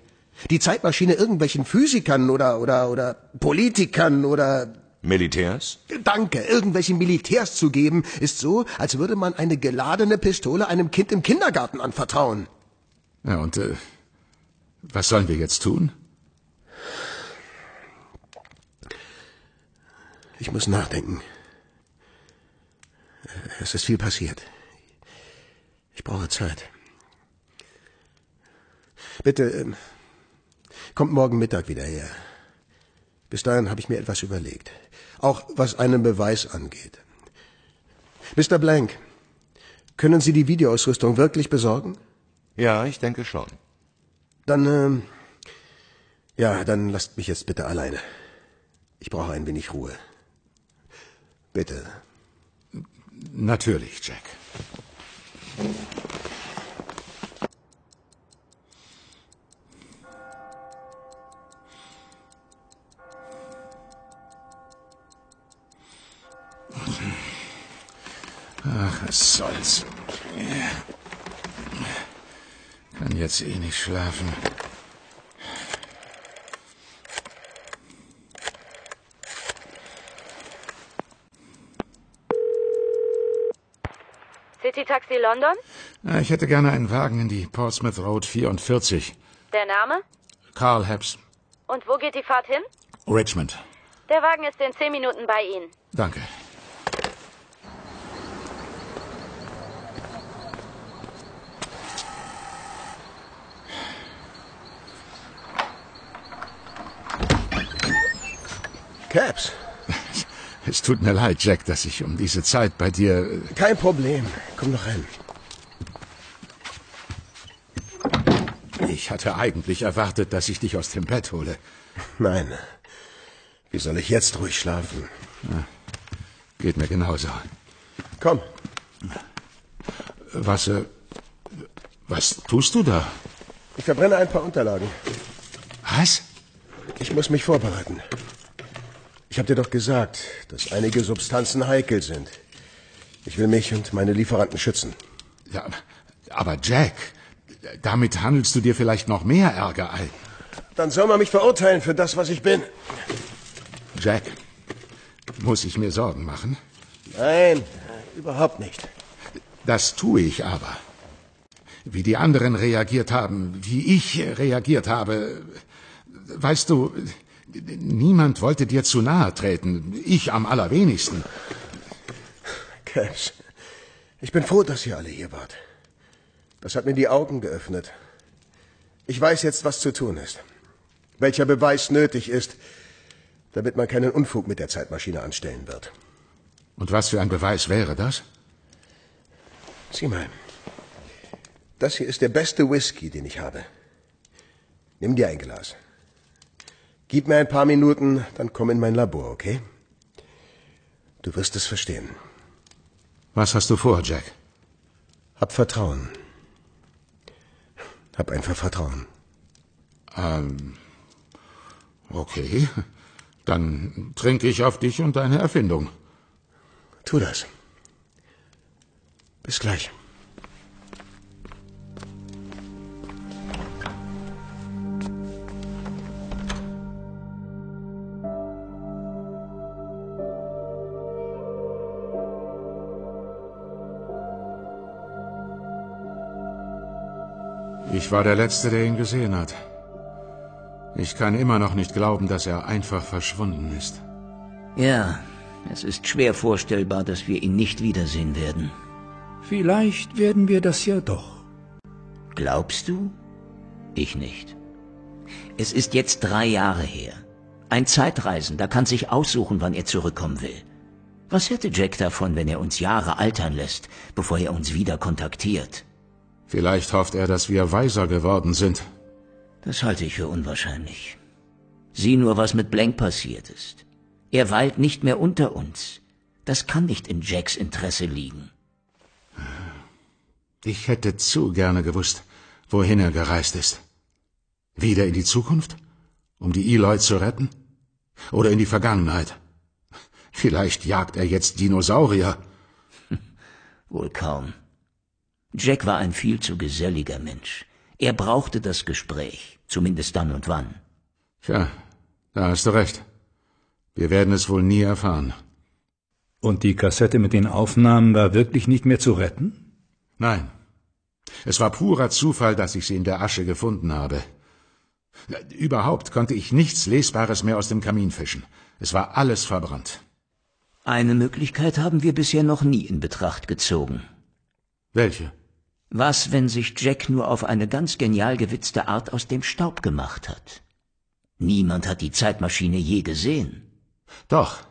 Die Zeitmaschine irgendwelchen Physikern oder, oder, oder Politikern oder Militärs? Danke, irgendwelchen Militärs zu geben, ist so, als würde man eine geladene Pistole einem Kind im Kindergarten anvertrauen. Ja, und äh, was sollen wir jetzt tun? Ich muss nachdenken. Es ist viel passiert. Ich brauche Zeit. Bitte, ähm, kommt morgen Mittag wieder her. Bis dahin habe ich mir etwas überlegt. Auch was einen Beweis angeht. Mr. Blank, können Sie die Videoausrüstung wirklich besorgen? Ja, ich denke schon. Dann, ähm, ja, dann lasst mich jetzt bitte alleine. Ich brauche ein wenig Ruhe. Bitte. Natürlich, Jack. Ach, was soll's. Kann jetzt eh nicht schlafen. City Taxi London? Ich hätte gerne einen Wagen in die Portsmouth Road 44. Der Name? Carl Hebbs, Und wo geht die Fahrt hin? Richmond. Der Wagen ist in zehn Minuten bei Ihnen. Danke. Caps. Es tut mir leid, Jack, dass ich um diese Zeit bei dir. äh, Kein Problem. Komm noch rein. Ich hatte eigentlich erwartet, dass ich dich aus dem Bett hole. Nein. Wie soll ich jetzt ruhig schlafen? Geht mir genauso. Komm. Was, äh, was tust du da? Ich verbrenne ein paar Unterlagen. Was? Ich muss mich vorbereiten. Ich habe dir doch gesagt, dass einige Substanzen heikel sind. Ich will mich und meine Lieferanten schützen. Ja, aber Jack, damit handelst du dir vielleicht noch mehr Ärger ein. Dann soll man mich verurteilen für das, was ich bin. Jack, muss ich mir Sorgen machen? Nein, überhaupt nicht. Das tue ich aber. Wie die anderen reagiert haben, wie ich reagiert habe. Weißt du, niemand wollte dir zu nahe treten. Ich am allerwenigsten. Caps, ich bin froh, dass ihr alle hier wart. Das hat mir die Augen geöffnet. Ich weiß jetzt, was zu tun ist. Welcher Beweis nötig ist, damit man keinen Unfug mit der Zeitmaschine anstellen wird. Und was für ein Beweis wäre das? Sieh mal. Das hier ist der beste Whisky, den ich habe. Nimm dir ein Glas. Gib mir ein paar Minuten, dann komm in mein Labor, okay? Du wirst es verstehen. Was hast du vor, Jack? Hab Vertrauen. Hab einfach Vertrauen. Ähm, okay. Dann trinke ich auf dich und deine Erfindung. Tu das. Bis gleich. Ich war der Letzte, der ihn gesehen hat. Ich kann immer noch nicht glauben, dass er einfach verschwunden ist. Ja, es ist schwer vorstellbar, dass wir ihn nicht wiedersehen werden. Vielleicht werden wir das ja doch. Glaubst du? Ich nicht. Es ist jetzt drei Jahre her. Ein Zeitreisender kann sich aussuchen, wann er zurückkommen will. Was hätte Jack davon, wenn er uns Jahre altern lässt, bevor er uns wieder kontaktiert? Vielleicht hofft er, dass wir weiser geworden sind. Das halte ich für unwahrscheinlich. Sieh nur, was mit Blank passiert ist. Er weilt nicht mehr unter uns. Das kann nicht in Jacks Interesse liegen. Ich hätte zu gerne gewusst, wohin er gereist ist. Wieder in die Zukunft? Um die Eloy zu retten? Oder in die Vergangenheit? Vielleicht jagt er jetzt Dinosaurier. Wohl kaum. Jack war ein viel zu geselliger Mensch. Er brauchte das Gespräch, zumindest dann und wann. Tja, da hast du recht. Wir werden es wohl nie erfahren. Und die Kassette mit den Aufnahmen war wirklich nicht mehr zu retten? Nein. Es war purer Zufall, dass ich sie in der Asche gefunden habe. Überhaupt konnte ich nichts Lesbares mehr aus dem Kamin fischen. Es war alles verbrannt. Eine Möglichkeit haben wir bisher noch nie in Betracht gezogen. Welche? Was, wenn sich Jack nur auf eine ganz genial gewitzte Art aus dem Staub gemacht hat? Niemand hat die Zeitmaschine je gesehen. Doch,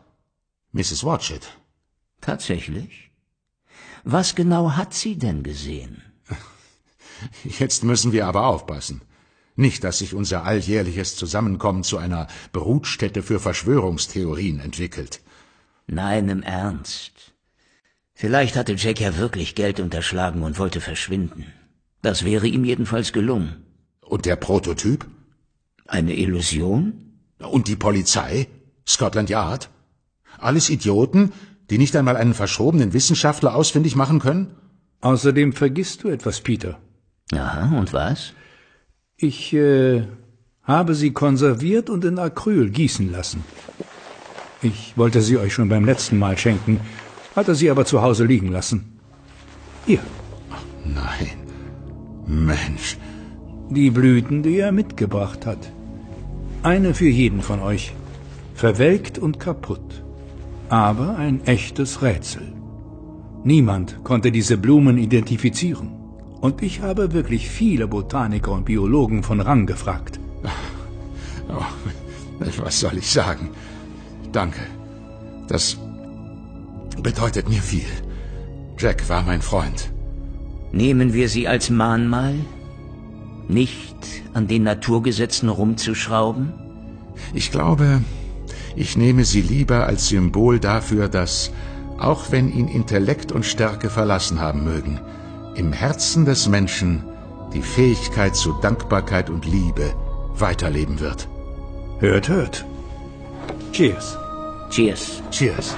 Mrs. Watchett. Tatsächlich? Was genau hat sie denn gesehen? Jetzt müssen wir aber aufpassen. Nicht, dass sich unser alljährliches Zusammenkommen zu einer Brutstätte für Verschwörungstheorien entwickelt. Nein, im Ernst. Vielleicht hatte Jack ja wirklich Geld unterschlagen und wollte verschwinden. Das wäre ihm jedenfalls gelungen. Und der Prototyp? Eine Illusion? Und die Polizei? Scotland Yard? Alles Idioten, die nicht einmal einen verschrobenen Wissenschaftler ausfindig machen können? Außerdem vergisst du etwas, Peter. Aha, und was? Ich äh, habe sie konserviert und in Acryl gießen lassen. Ich wollte sie euch schon beim letzten Mal schenken, hatte sie aber zu Hause liegen lassen. Hier. Nein. Mensch. Die Blüten, die er mitgebracht hat. Eine für jeden von euch. Verwelkt und kaputt. Aber ein echtes Rätsel. Niemand konnte diese Blumen identifizieren. Und ich habe wirklich viele Botaniker und Biologen von Rang gefragt. Oh, was soll ich sagen? Danke. Das bedeutet mir viel. Jack war mein Freund. Nehmen wir sie als Mahnmal? Nicht an den Naturgesetzen rumzuschrauben? Ich glaube, ich nehme sie lieber als Symbol dafür, dass, auch wenn ihn Intellekt und Stärke verlassen haben mögen, im Herzen des Menschen die Fähigkeit zu Dankbarkeit und Liebe weiterleben wird. Hört, hört. Cheers. Cheers. Cheers.